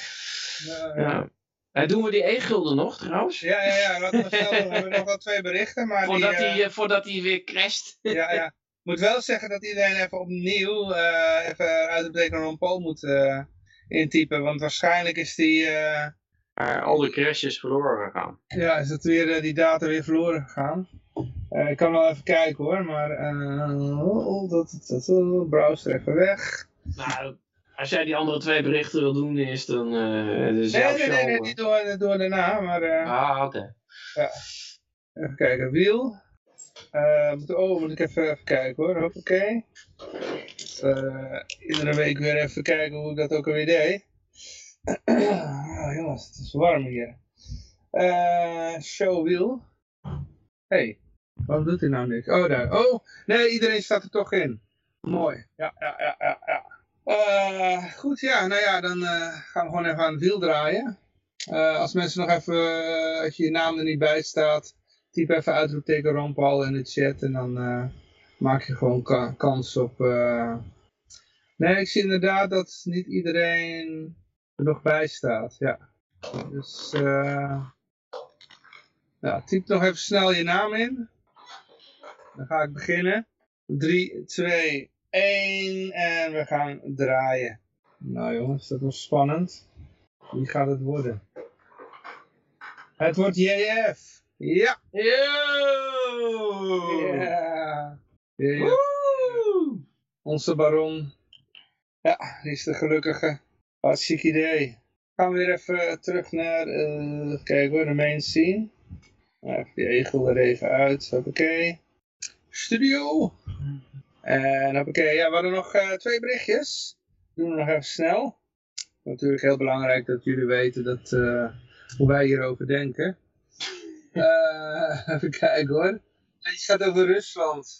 Ja, ja. Uh, doen we die e-gulden nog trouwens? Ja, ja, ja. Laten we, we hebben nog wel twee berichten. Maar voordat, die, die voordat die weer crasht. ja, ja. Ik moet wel zeggen dat iedereen even opnieuw even uit het Ron Paul moet intypen. Want waarschijnlijk is die... al de crashes verloren gegaan. Ja, is dat weer, die data weer verloren gegaan. Uh, ik kan wel even kijken hoor, maar uh, dat, dat, dat, browser even weg. Nou, als jij die andere twee berichten wil doen is dan uh, de nee, nee, nee, nee, niet door, door daarna, maar... ah, oké. Ja. Even kijken, wiel. moet, oh, moet ik even, even kijken hoor, oké. iedere week weer even kijken hoe ik dat ook alweer deed. oh jongens, het is warm hier. show wiel. Hey, Waarom doet hij nou niks? Oh, daar. Oh, nee, iedereen staat er toch in. Mooi. Ja, ja, ja, ja. ja. Eh, goed, ja, nou ja, dan eh, gaan we gewoon even aan het wiel draaien. Eh, als mensen nog even, als je je naam er niet bij staat, typ even uitroepteken Ron Paul in de chat en dan maak je gewoon ka- kans op... Nee, ik zie inderdaad dat niet iedereen er nog bij staat, ja. Dus, eh ja, typ nog even snel je naam in. Dan ga ik beginnen. 3, 2, 1 en we gaan draaien. Nou jongens, dat was spannend. Wie gaat het worden? Het wordt JF. Ja. Yo! Ja. Woe! Onze baron. Ja, die is de gelukkige. Hartstikke idee. Gaan we weer even terug naar, eh kijk hoor, de main scene. Even die egel er even uit. Hoppakee. Studio. En hoppakee, ja, we hadden nog eh, twee berichtjes. Doen we nog even snel. Natuurlijk heel belangrijk dat jullie weten dat, eh, hoe wij hierover denken. Eh, even kijken hoor. Het gaat over Rusland.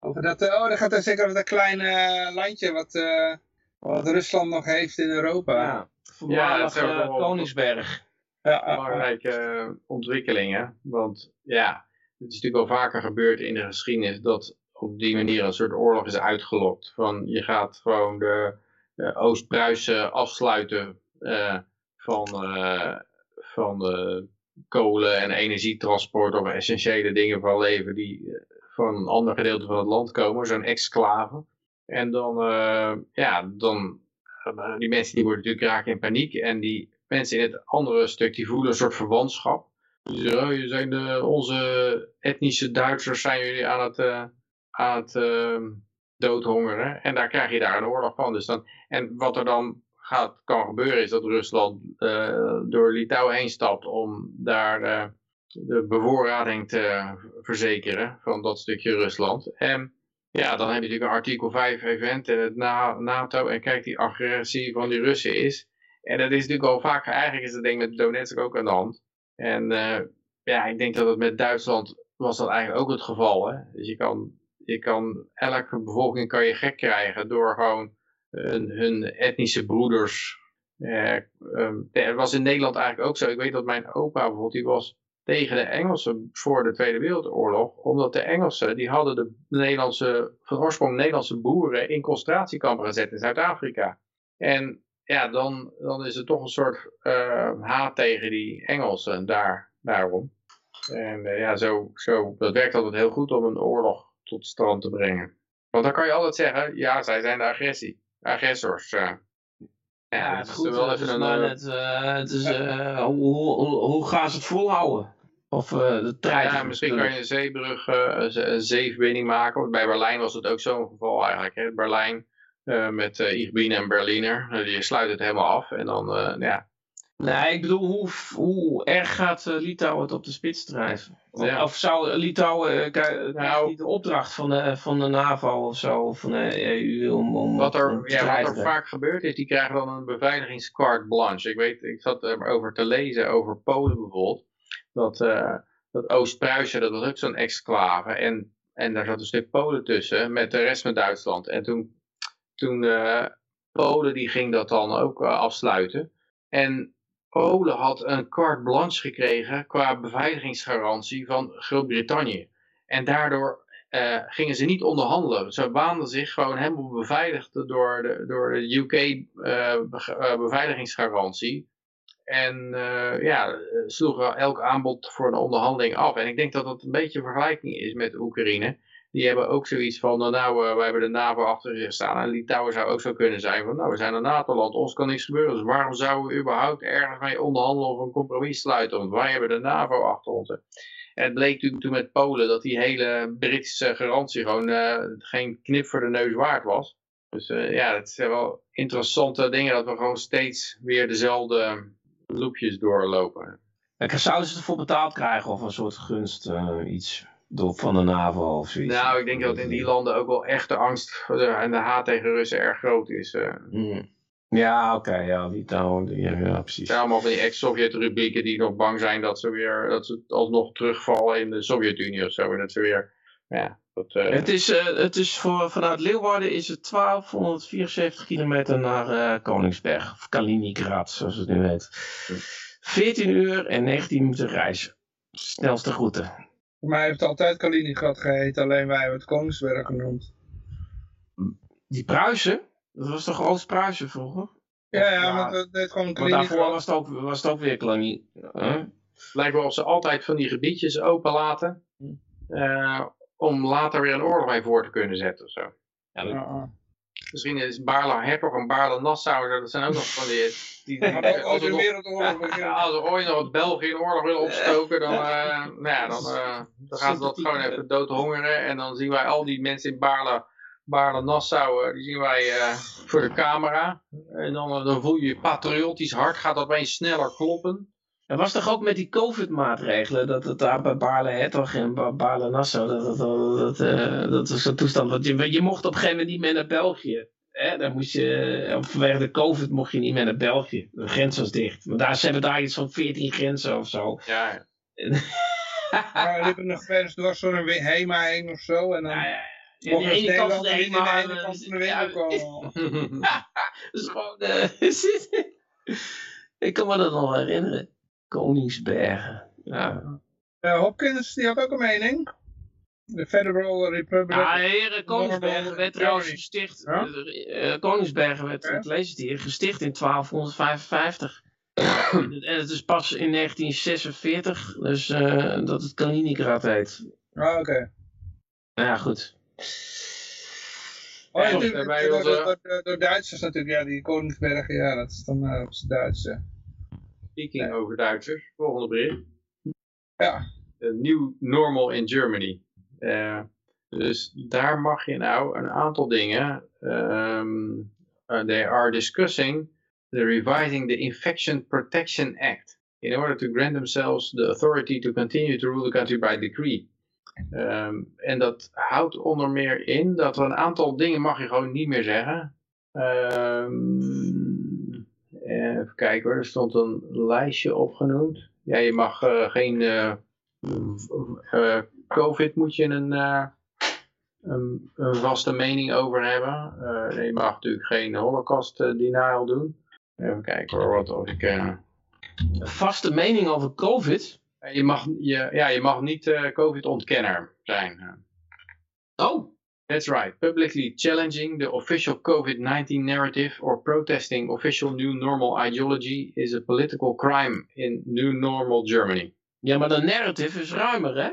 Over dat, oh, dat gaat dan zeker over dat kleine landje wat, eh, wat Rusland nog heeft in Europa. Ja, voormalig dat is ook wel- Koningsberg. Ja, ja, ja. belangrijke eh, ontwikkelingen. Want ja, het is natuurlijk al vaker gebeurd in de geschiedenis dat op die manier een soort oorlog is uitgelokt. Van je gaat gewoon de, de Oost-Pruisen afsluiten eh, van, eh, van de kolen- en energietransport of essentiële dingen van leven die eh, van een ander gedeelte van het land komen, zo'n exclave. En dan, eh, ja, dan, eh, die mensen die worden natuurlijk raken in paniek en die mensen in het andere stuk die voelen een soort verwantschap. Oh, jullie zijn de, onze etnische Duitsers zijn jullie aan het, eh, aan het eh, doodhongeren. En daar krijg je daar een oorlog van. Dus dan, en wat er dan gaat, kan gebeuren is dat Rusland eh, door Litouwen heen stapt om daar eh, de bevoorrading te verzekeren van dat stukje Rusland. En ja, dan heb je natuurlijk een artikel 5 event en het Na- NATO en kijk die agressie van die Russen is. En dat is natuurlijk al vaak, eigenlijk is dat ding met Donetsk ook aan de hand. En eh, ja, ik denk dat het met Duitsland was dat eigenlijk ook het geval. Hè? Dus je kan, je kan, elke bevolking kan je gek krijgen door gewoon hun, hun etnische broeders. Eh, ehm, het was in Nederland eigenlijk ook zo. Ik weet dat mijn opa bijvoorbeeld, die was tegen de Engelsen voor de Tweede Wereldoorlog. Omdat de Engelsen, die hadden de Nederlandse, van oorsprong Nederlandse boeren in concentratiekampen gezet in Zuid-Afrika. En ja, dan, dan is er toch een soort eh, haat tegen die Engelsen daar, daarom. En eh, ja, zo, zo, dat werkt altijd heel goed om een oorlog tot stand te brengen. Want dan kan je altijd zeggen, ja, zij zijn de agressie, agressors. eh. Ja, ja, het is goed. wel Het even is een... eh, net, eh, het is, eh, hoe, hoe, hoe, gaan ze het volhouden? Of eh, de trein. Ja, misschien kan je een zeebrug, eh, een ze- een zeeverbinding maken. Want bij Berlijn was het ook zo'n geval eigenlijk. Hè? Berlijn eh, met eh Irbine en Berliner. Eh, die sluit het helemaal af. En dan, eh, ja. Nee, ik bedoel, hoe, hoe erg gaat eh, Litouwen het op de spits drijven? Of, Ja. of zou Litouwen, eh, krijgt Nou. niet de opdracht van de, van de NAVO of zo, of van de EU om, om Wat er, ja, wat er vaak gebeurt is, die krijgen dan een beveiligingscarte blanche. Ik weet, ik zat erover te lezen over Polen bijvoorbeeld. Dat, eh, dat Oost-Pruisen, dat was ook zo'n exclave. En, en daar zat een stuk Polen tussen, met de rest van Duitsland. En toen, toen eh, Polen, die ging dat dan ook eh, afsluiten. En Polen had een carte blanche gekregen qua beveiligingsgarantie van Groot-Brittannië. En daardoor eh, gingen ze niet onderhandelen. Ze waanden zich gewoon helemaal beveiligd door de, door de UK beveiligingsgarantie. En ja, sloegen elk aanbod voor een onderhandeling af. En ik denk dat dat een beetje een vergelijking is met Oekraïne. Die hebben ook zoiets van, nou, nou eh, wij hebben de NAVO achter zich staan. En Litouwen zou ook zo kunnen zijn van, nou, we zijn een NATO-land, ons kan niks gebeuren. Dus waarom zouden we überhaupt ergens mee onderhandelen of een compromis sluiten? Want wij hebben de NAVO achter ons. En het bleek toen met Polen dat die hele Britse garantie gewoon eh, geen knip voor de neus waard was. Dus eh, ja, het zijn wel interessante dingen dat we gewoon steeds weer dezelfde loopjes doorlopen. En Zouden ze ervoor betaald krijgen of een soort gunst, iets door, van de NAVO of zoiets? Nou, ik denk dat in die landen ook wel echt de angst en de haat tegen Russen erg groot is. eh. Hmm. Ja, oké, ja, Litouwen, die- ja, ja, precies. Allemaal van die ex-Sovjet-republieken die nog bang zijn dat ze weer dat ze alsnog terugvallen in de Sovjet-Unie of zo. En dat ze weer ja, Dat, uh... het is, uh, het is voor, vanuit Leeuwarden is het 1274 kilometer naar uh, Koningsberg. Of Kaliningrad, zoals het nu heet. 14 uur en 19 minuten reizen. Snelste route. Voor mij heeft het altijd Kaliningrad geheten, alleen wij hebben het Koningsberg genoemd. Die Pruisen? Dat was toch Oost-Pruisen vroeger? Ja, ja, maar dat deed gewoon Maar Kaliningrad. daarvoor was het ook, was het ook weer Kaliningrad. Huh? lijkt wel of ze altijd van die gebiedjes open laten. eh, om later weer een oorlog mee voor te kunnen zetten of zo. Ja, ja. Misschien is Baarle Hertog en Baarle Nassau, dat zijn ook nog van die... als, er nog, ja, als er ooit nog België in oorlog willen opstoken, dan, eh, nou ja, dan, eh, dan gaan ze dat gewoon even doodhongeren. En dan zien wij al die mensen in Baarle, Baarle Nassau, eh, die zien wij eh, voor de camera. En dan, dan voel je je patriotisch hart, gaat opeens sneller kloppen. Dat was toch ook met die COVID-maatregelen, dat het daar bij Baarle-Hertog en Ba- Baarle-Nassau, dat, dat, dat, dat, eh, dat was zo'n toestand. Want je, je mocht op een gegeven moment niet meer naar België. Hè? Dan moest je, eh, vanwege de COVID mocht je niet meer naar België. De grens was dicht. Maar daar, ze hebben daar iets van 14 grenzen of zo. Ja, ja. Maar er liepen nog grens door zo'n Hema heen of zo. En dan Ja, ja. Ja, mocht de je ene kant van de Nederland niet in de HEMA. ene kant van de ja, winkel komen. Dat is gewoon... eh, ik kan me dat nog herinneren. Koningsbergen. Ja. Eh, Hopkins, die had ook een mening. De Federal Republic. Ja, heren, Koningsbergen werd trouwens gesticht. Ja? eh, Koningsbergen werd, Ja? ik lees het hier, gesticht in 1255. en het- het is pas in 1946, dus eh, dat het Kaliningrad heet. Ah, oké. Nou ja, goed. Oh, ja, door, door, door, door Duitsers natuurlijk, ja, die Koningsbergen, ja, dat is dan uh, op z'n Duitse. Speaking over Duitsers, volgende bericht. Ja, A new normal in Germany. Eh, dus daar mag je nou een aantal dingen. ehm, uh, they are discussing the revising the Infection Protection Act in order to grant themselves the authority to continue to rule the country by decree. Ehm, en dat houdt onder meer in dat er een aantal dingen mag je gewoon niet meer zeggen. Ehm, even kijken hoor, er stond een lijstje opgenoemd. Ja, je mag eh, geen eh, eh, COVID moet je een, eh, een, een vaste mening over hebben. Eh, je mag natuurlijk geen holocaust eh, denial doen. Even kijken hoor, wat of ik... eh, Een vaste mening over COVID? je, mag, je, ja, je mag niet eh, COVID-ontkenner zijn. That's right. Publicly challenging the official COVID-19 narrative or protesting official new normal ideology is a political crime in new normal Germany. ja, maar de narrative is ruimer, hè?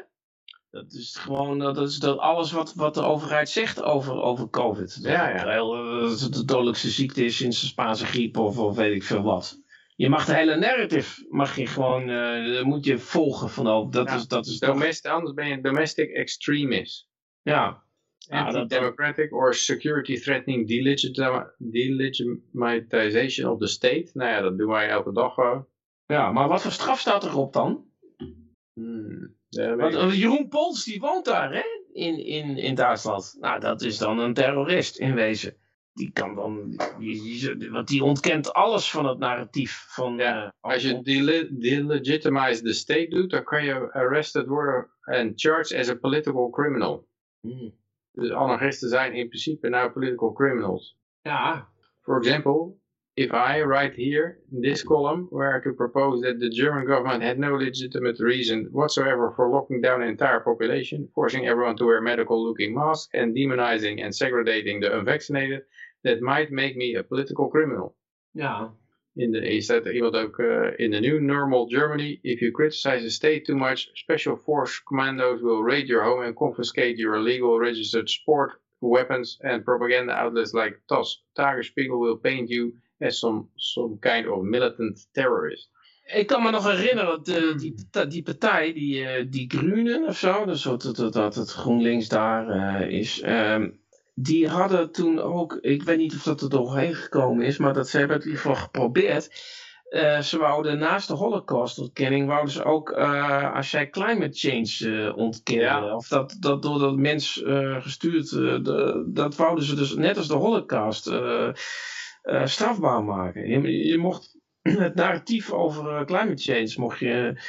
Dat is gewoon, dat is dat alles wat, wat de overheid zegt over, over COVID. Dat Ja, ja. eh, dat het de dodelijkste ziekte is sinds de Spaanse griep of, of weet ik veel wat. Je mag de hele narrative, mag je gewoon, eh, moet je volgen van, oh, dat Ja, is, dat is toch, Domest anders ben je domestic extremist. ja. Anti-democratic or security threatening delegitimization of the state. Nou ja, dat doen wij elke dag gewoon. ja, maar wat voor straf staat erop dan? Hmm, Want, Jeroen Pols, die woont daar, hè? In, in, in Duitsland. Nou, dat is dan een terrorist in wezen. Die kan dan, die, die- want die ontkent alles van het narratief van... Ja, eh, Als je dele- delegitimize the state doet, dan kan je arrested worden en charged as a political criminal. Hmm. Dus anarchisten zijn in principe nou political criminals. Ja, For example, if I write here in this column where to propose that the German government had no legitimate reason whatsoever for locking down an entire population, forcing everyone to wear medical looking masks and demonizing and segregating the unvaccinated, that might make me a political criminal. ja. In de, hier staat iemand ook uh, in the new normal Germany. If you criticize the state too much, special force commandos will raid your home and confiscate your illegal registered sport weapons and propaganda outlets like TAS. Tagesspiegel will paint you as some, some kind of militant terrorist. Ik kan me nog herinneren dat de, die, die partij, die, uh, die Groenen of zo, dus dat, dat, dat het GroenLinks daar is, um, die hadden toen ook, ik weet niet of dat er doorheen gekomen is, maar dat ze hebben het in ieder geval geprobeerd. Uh, ze wouden naast de Holocaust-ontkenning, wouden ze ook, uh, als jij climate change uh, ontkennen, ja. of dat, dat door dat mens gestuurd, de, dat wouden ze dus net als de Holocaust strafbaar maken. Je, je mocht het narratief over climate change, mocht je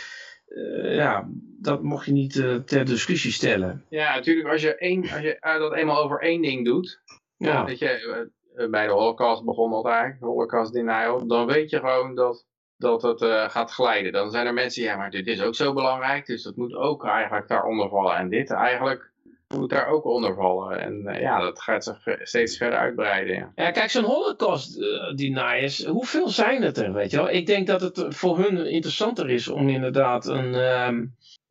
eh, ja, dat mocht je niet eh, ter discussie stellen. Ja, natuurlijk, als je, één, als je eh, dat eenmaal over één ding doet, Ja, dat je bij de Holocaust begon dat eigenlijk, Holocaust denial, dan weet je gewoon dat, dat het gaat glijden. Dan zijn er mensen, ja, maar dit is ook zo belangrijk, dus dat moet ook eigenlijk daaronder vallen. En dit eigenlijk moet daar ook onder vallen. En eh, ja, dat gaat zich eh, steeds verder uitbreiden. Ja. Ja, kijk, zo'n holocaust eh, deniers, hoeveel zijn het er, weet je wel? Ik denk dat het voor hun interessanter is om inderdaad een, ehm,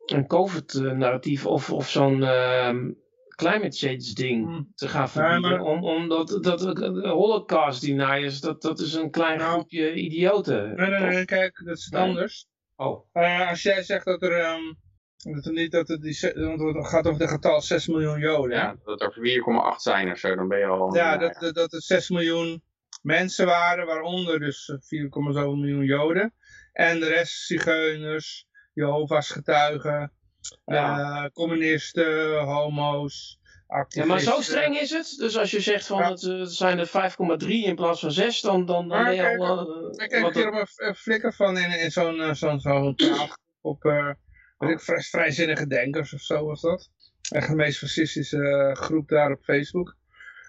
een COVID-narratief of, of zo'n ehm, climate change ding Hmm. te gaan Ja, verbieden. Om, omdat dat, de holocaust deniers, dat, dat is een klein Nou. groepje idioten. Nee, nee, kijk, dat is het Nee. anders. Oh, Eh, als jij zegt dat er, ehm, dat er niet, dat het die, want het gaat over het getal 6 miljoen Joden. Ja, dat er 4,8 zijn of zo, dan ben je al... Ja, nou dat, dat, dat er 6 miljoen mensen waren, waaronder dus eh, 4,7 miljoen Joden. En de rest zigeuners, Jehovah's getuigen, Ja. eh, communisten, homo's, ja, activisten. maar zo streng is het. Dus als je zegt van Ja. het eh, zijn er 5,3 in plaats van 6, dan, dan, ben je kijk, al... eh, Ik kreeg een keer op een flikker van in, in zo'n eh, zo'n zo'n praat op eh, vrij, vrijzinnige denkers of zo was dat. Echt de meest fascistische eh, groep daar op Facebook.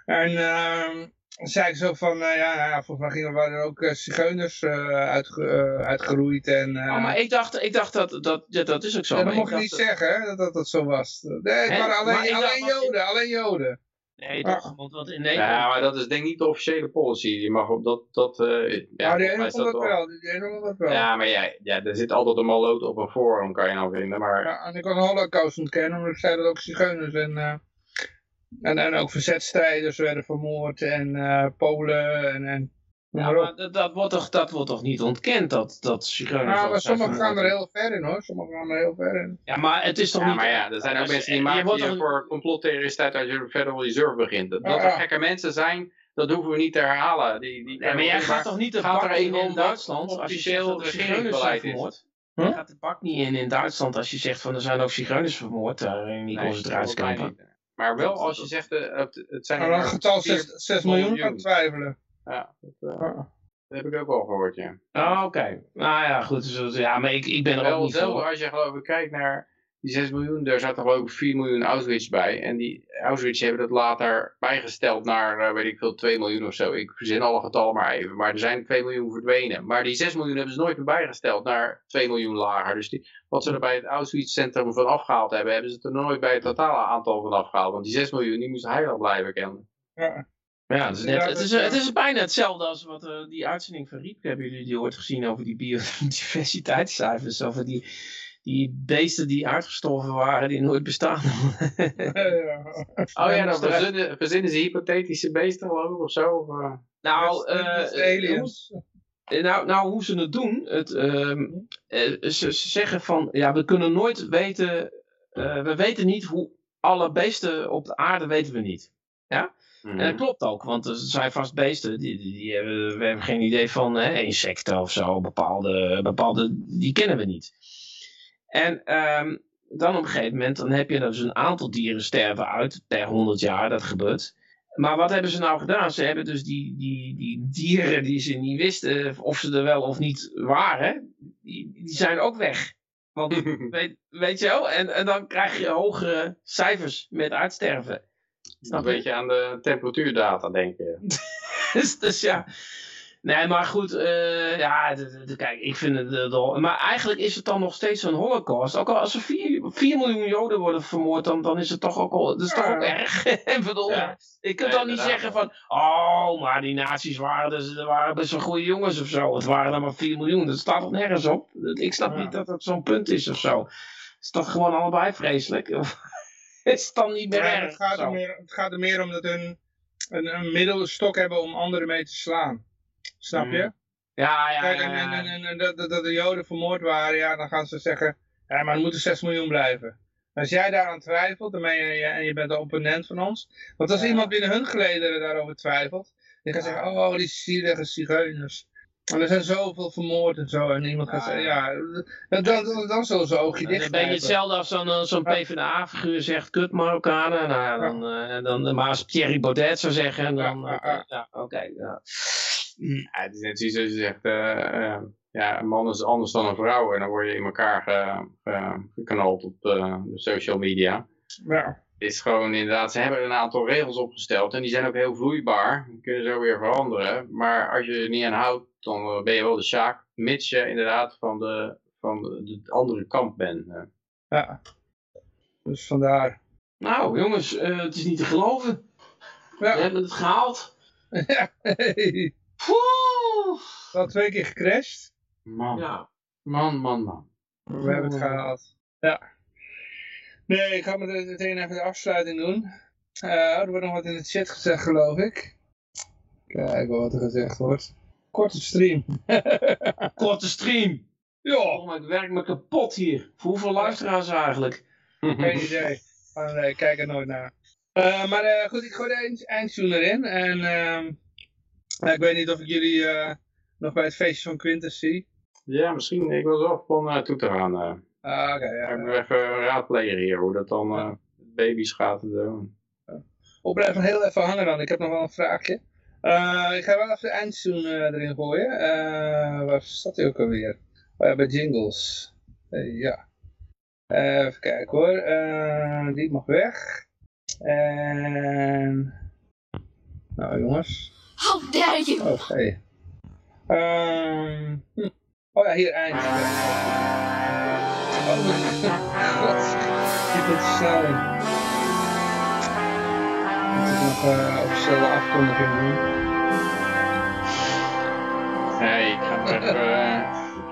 En ehm zei ik zo van, eh, ja, ja, volgens mij gingen waren er ook eh, zigeuners uitge- eh, uitgeroeid. En, Oh, maar ik dacht, ik dacht dat, dat, ja, dat is ook zo. ja, maar dat mocht je niet dat- zeggen, hè, dat, dat dat zo was. Nee, het Hè? waren alleen, dacht alleen joden, alleen joden. Nee, Ah. toch? Want wat in Nederland... Ja, maar dat is denk ik niet de officiële policy. Je mag op dat... dat eh, ja, ene dat wel, die ene vond dat wel. Ja, maar ja, ja, er zit altijd een maloot op een forum, kan je nou vinden. Maar Ja, en ik was een holocaust ontkennen, omdat ik zei dat ook zigeuners en, eh, en, en ook verzetstrijders werden vermoord en eh, Polen en... en Ja, maar maar dat, dat, wordt toch, dat wordt toch niet ontkend, dat, dat zigeuners... Ja, maar sommigen gaan er heel ver in hoor, sommigen gaan er heel ver in. Ja, maar het is toch Ja, niet... maar ja, er zijn ook mensen die je maken je toch- voor complottheoristen uit als je de Federal Reserve begint. Dat, dat Ja, er gekke mensen zijn, dat hoeven we niet te herhalen. Die, die Nee, maar jij gaat toch niet de gaat bak er in even in Duitsland als je zegt officieel er zijn regeringsbeleid is. vermoord? Huh? Je gaat de bak niet in in Duitsland als je zegt van er zijn ook zigeuners vermoord daar in die Nee, concentratiekampen. Maar wel als je zegt, eh, het, het zijn Maar er dan maar getal vier 6, 6 miljoen miljoen. kan twijfelen. Ja, dat, eh, Ja. dat heb ik ook al gehoord, ja. Ah, oké. Nou ja, goed. Dus, ja, maar ik, ik ben er ook Wel, niet zelfs voor. als je geloof ik kijkt naar die 6 miljoen, daar zaten geloof ik 4 miljoen Auschwitz bij. En die Auschwitz hebben dat later bijgesteld naar, eh, weet ik veel, 2 miljoen of zo. Ik verzin alle getallen maar even. Maar er zijn 2 miljoen verdwenen. Maar die 6 miljoen hebben ze nooit meer bijgesteld naar 2 miljoen lager. Dus die, wat ze er bij het Auschwitz-centrum van afgehaald hebben, hebben ze het er nooit bij het totale aantal van afgehaald. Want die 6 miljoen, die moesten heilig blijven kennen. Ja. Ja, het is, net, Ja, het, is, dat- het is bijna hetzelfde als wat eh, die uitzending van Riep. Hebben jullie die ooit gezien over die biodiversiteitscijfers? Over die, die beesten die uitgestorven waren, die nooit bestaan. Ja. Oh ja, dan er- verzinnen, verzinnen ze hypothetische beesten geloof ik of zo. Of, eh, nou, eh, eh. Eh, Nou, nou, hoe ze het doen, het, ehm, eh, ze, ze zeggen van, ja, we kunnen nooit weten, eh, we weten niet hoe alle beesten op de aarde weten we niet. Mhm. En dat klopt ook, want er zijn vast beesten, die, die, die hebben, we hebben geen idee van hè, insecten of zo, bepaalde, bepaalde, die kennen we niet. En ehm, dan op een gegeven moment, dan heb je dus een aantal dieren sterven uit per 100 jaar, dat gebeurt. Maar wat hebben ze nou gedaan? Ze hebben dus die, die, die dieren die ze niet wisten of ze er wel of niet waren, die, die zijn ook weg. Want weet, weet je wel, en, en dan krijg je hogere cijfers met uitsterven. Een beetje aan de temperatuurdata denken. dus, dus ja. Nee, maar goed, eh, ja, kijk, ik vind het... eh, wel- maar eigenlijk is het dan nog steeds een holocaust. Ook al als er 4, miljoen Joden worden vermoord, dan, dan is het toch ook al... Dat is toch ook erg? Ik bedoel, Ja. Ja, dan niet zeggen van... Oh, maar die nazi's waren, dus, er waren best wel goede jongens of zo. Het waren er maar 4 miljoen. Dat staat toch nergens op? Ik snap Ja. niet dat dat zo'n punt is of zo. Het is toch gewoon allebei vreselijk? Is het dan niet meer Ja, erg? het, gaat er meer, het gaat er meer om dat hun een, een middelstok hebben om anderen mee te slaan. Snap je? Mm. Ja, ja, Kijk, ja, en, ja. en, en, en dat, dat- dat de Joden vermoord waren, ja, dan gaan ze zeggen, ja, maar er moeten 6 miljoen blijven. Als jij daaraan twijfelt, dan ben je, en je bent de opponent van ons. Want als Ja. iemand binnen hun gelederen daarover twijfelt, die gaat zeggen, oh, die zielige zigeuners. En er zijn zoveel vermoord en zo. En iemand gaat zeggen, ja. dan, dan, dan, dan zullen ze oogje Dan dicht ben je hetzelfde als zo'n eh, zo'n PvdA-figuur zegt, kut Marokkanen. Nou, ja, dan, eh, dan, maar als Thierry Baudet zou zeggen, dan... Ja, eh, oké. ja. Het is net zoiets als je zegt, ja, een man is anders dan een vrouw en dan word je in elkaar ge, ge- geknald op de social media. Ja. Is gewoon inderdaad, ze hebben er een aantal regels opgesteld en die zijn ook heel vloeibaar. Die kunnen zo weer veranderen. Maar als je er niet aan houdt, dan eh, ben je wel de zaak, mits je inderdaad van de, van de, de andere kant bent. eh. ja. Dus vandaar. Nou, jongens, eh, het is niet te geloven. We Ja. hebben het gehaald. ja. Hey. Al twee keer gecrashed. Man, Ja. man, man, man. We hebben het gehaald. Ja. Nee, ik ga met- meteen even de afsluiting doen. Eh, er wordt nog wat in de chat gezegd, geloof ik. Kijk wat er gezegd wordt. Korte stream. Korte stream. ja, Oh, maar ik werk me kapot hier. Voor hoeveel luisteraars eigenlijk? geen idee. Oh, nee, ik kijk er nooit naar. Eh, maar eh, goed, ik gooi de eind, eindtune erin. En ehm, ik weet niet of ik jullie eh, nog bij het feestje van Quintus zie. Ja, misschien, ik was wel van uh, toe te gaan. Ah, oké. Ik ja. nog even raadplegen hier, hoe dat dan eh, met baby's gaat en zo. Oh, blijf nog heel even hangen dan. Ik heb nog wel een vraagje. Eh, ik ga wel even de eindtune eh, erin gooien. Eh, waar staat hij ook alweer? Oh ja, bij jingles. Eh, ja. Even kijken hoor. Eh, die mag weg. En... Nou jongens. How dare you! Oh, hey. Ehm, hm. Oh ja, hier eind. Snel in. Moet ik nog eh officiële afkondiging doen? Nee, ik ga nog even, eh,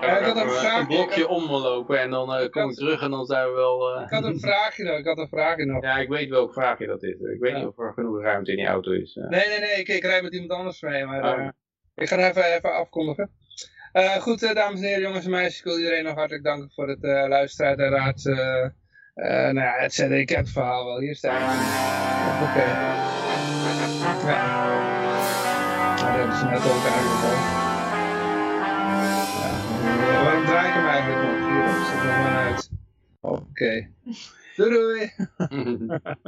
ik Ja, had een even vraag. een blokje omlopen en dan eh, kom ik had- terug en dan zijn we wel... eh, Ik had een vraagje nog, ik had een vraagje nog. Ja, ik weet welk vraagje dat is. Ik weet Ja. niet of er genoeg ruimte in die auto is. eh. Nee, nee, nee, ik, ik rijd met iemand anders mee, maar Oh. eh, ik ga even, even afkondigen. Eh, goed, eh, dames en heren, jongens en meisjes, ik wil iedereen nog hartelijk danken voor het eh, luisteren. Uiteraard, nou ja, het zet ik het verhaal wel. Hier staat het. Oké. Ja. Nou, dat ze net ook eigenlijk al. Ja. Waarom draai ik hem eigenlijk nog? Hier, er nog maar uit. Oké. Doei doei.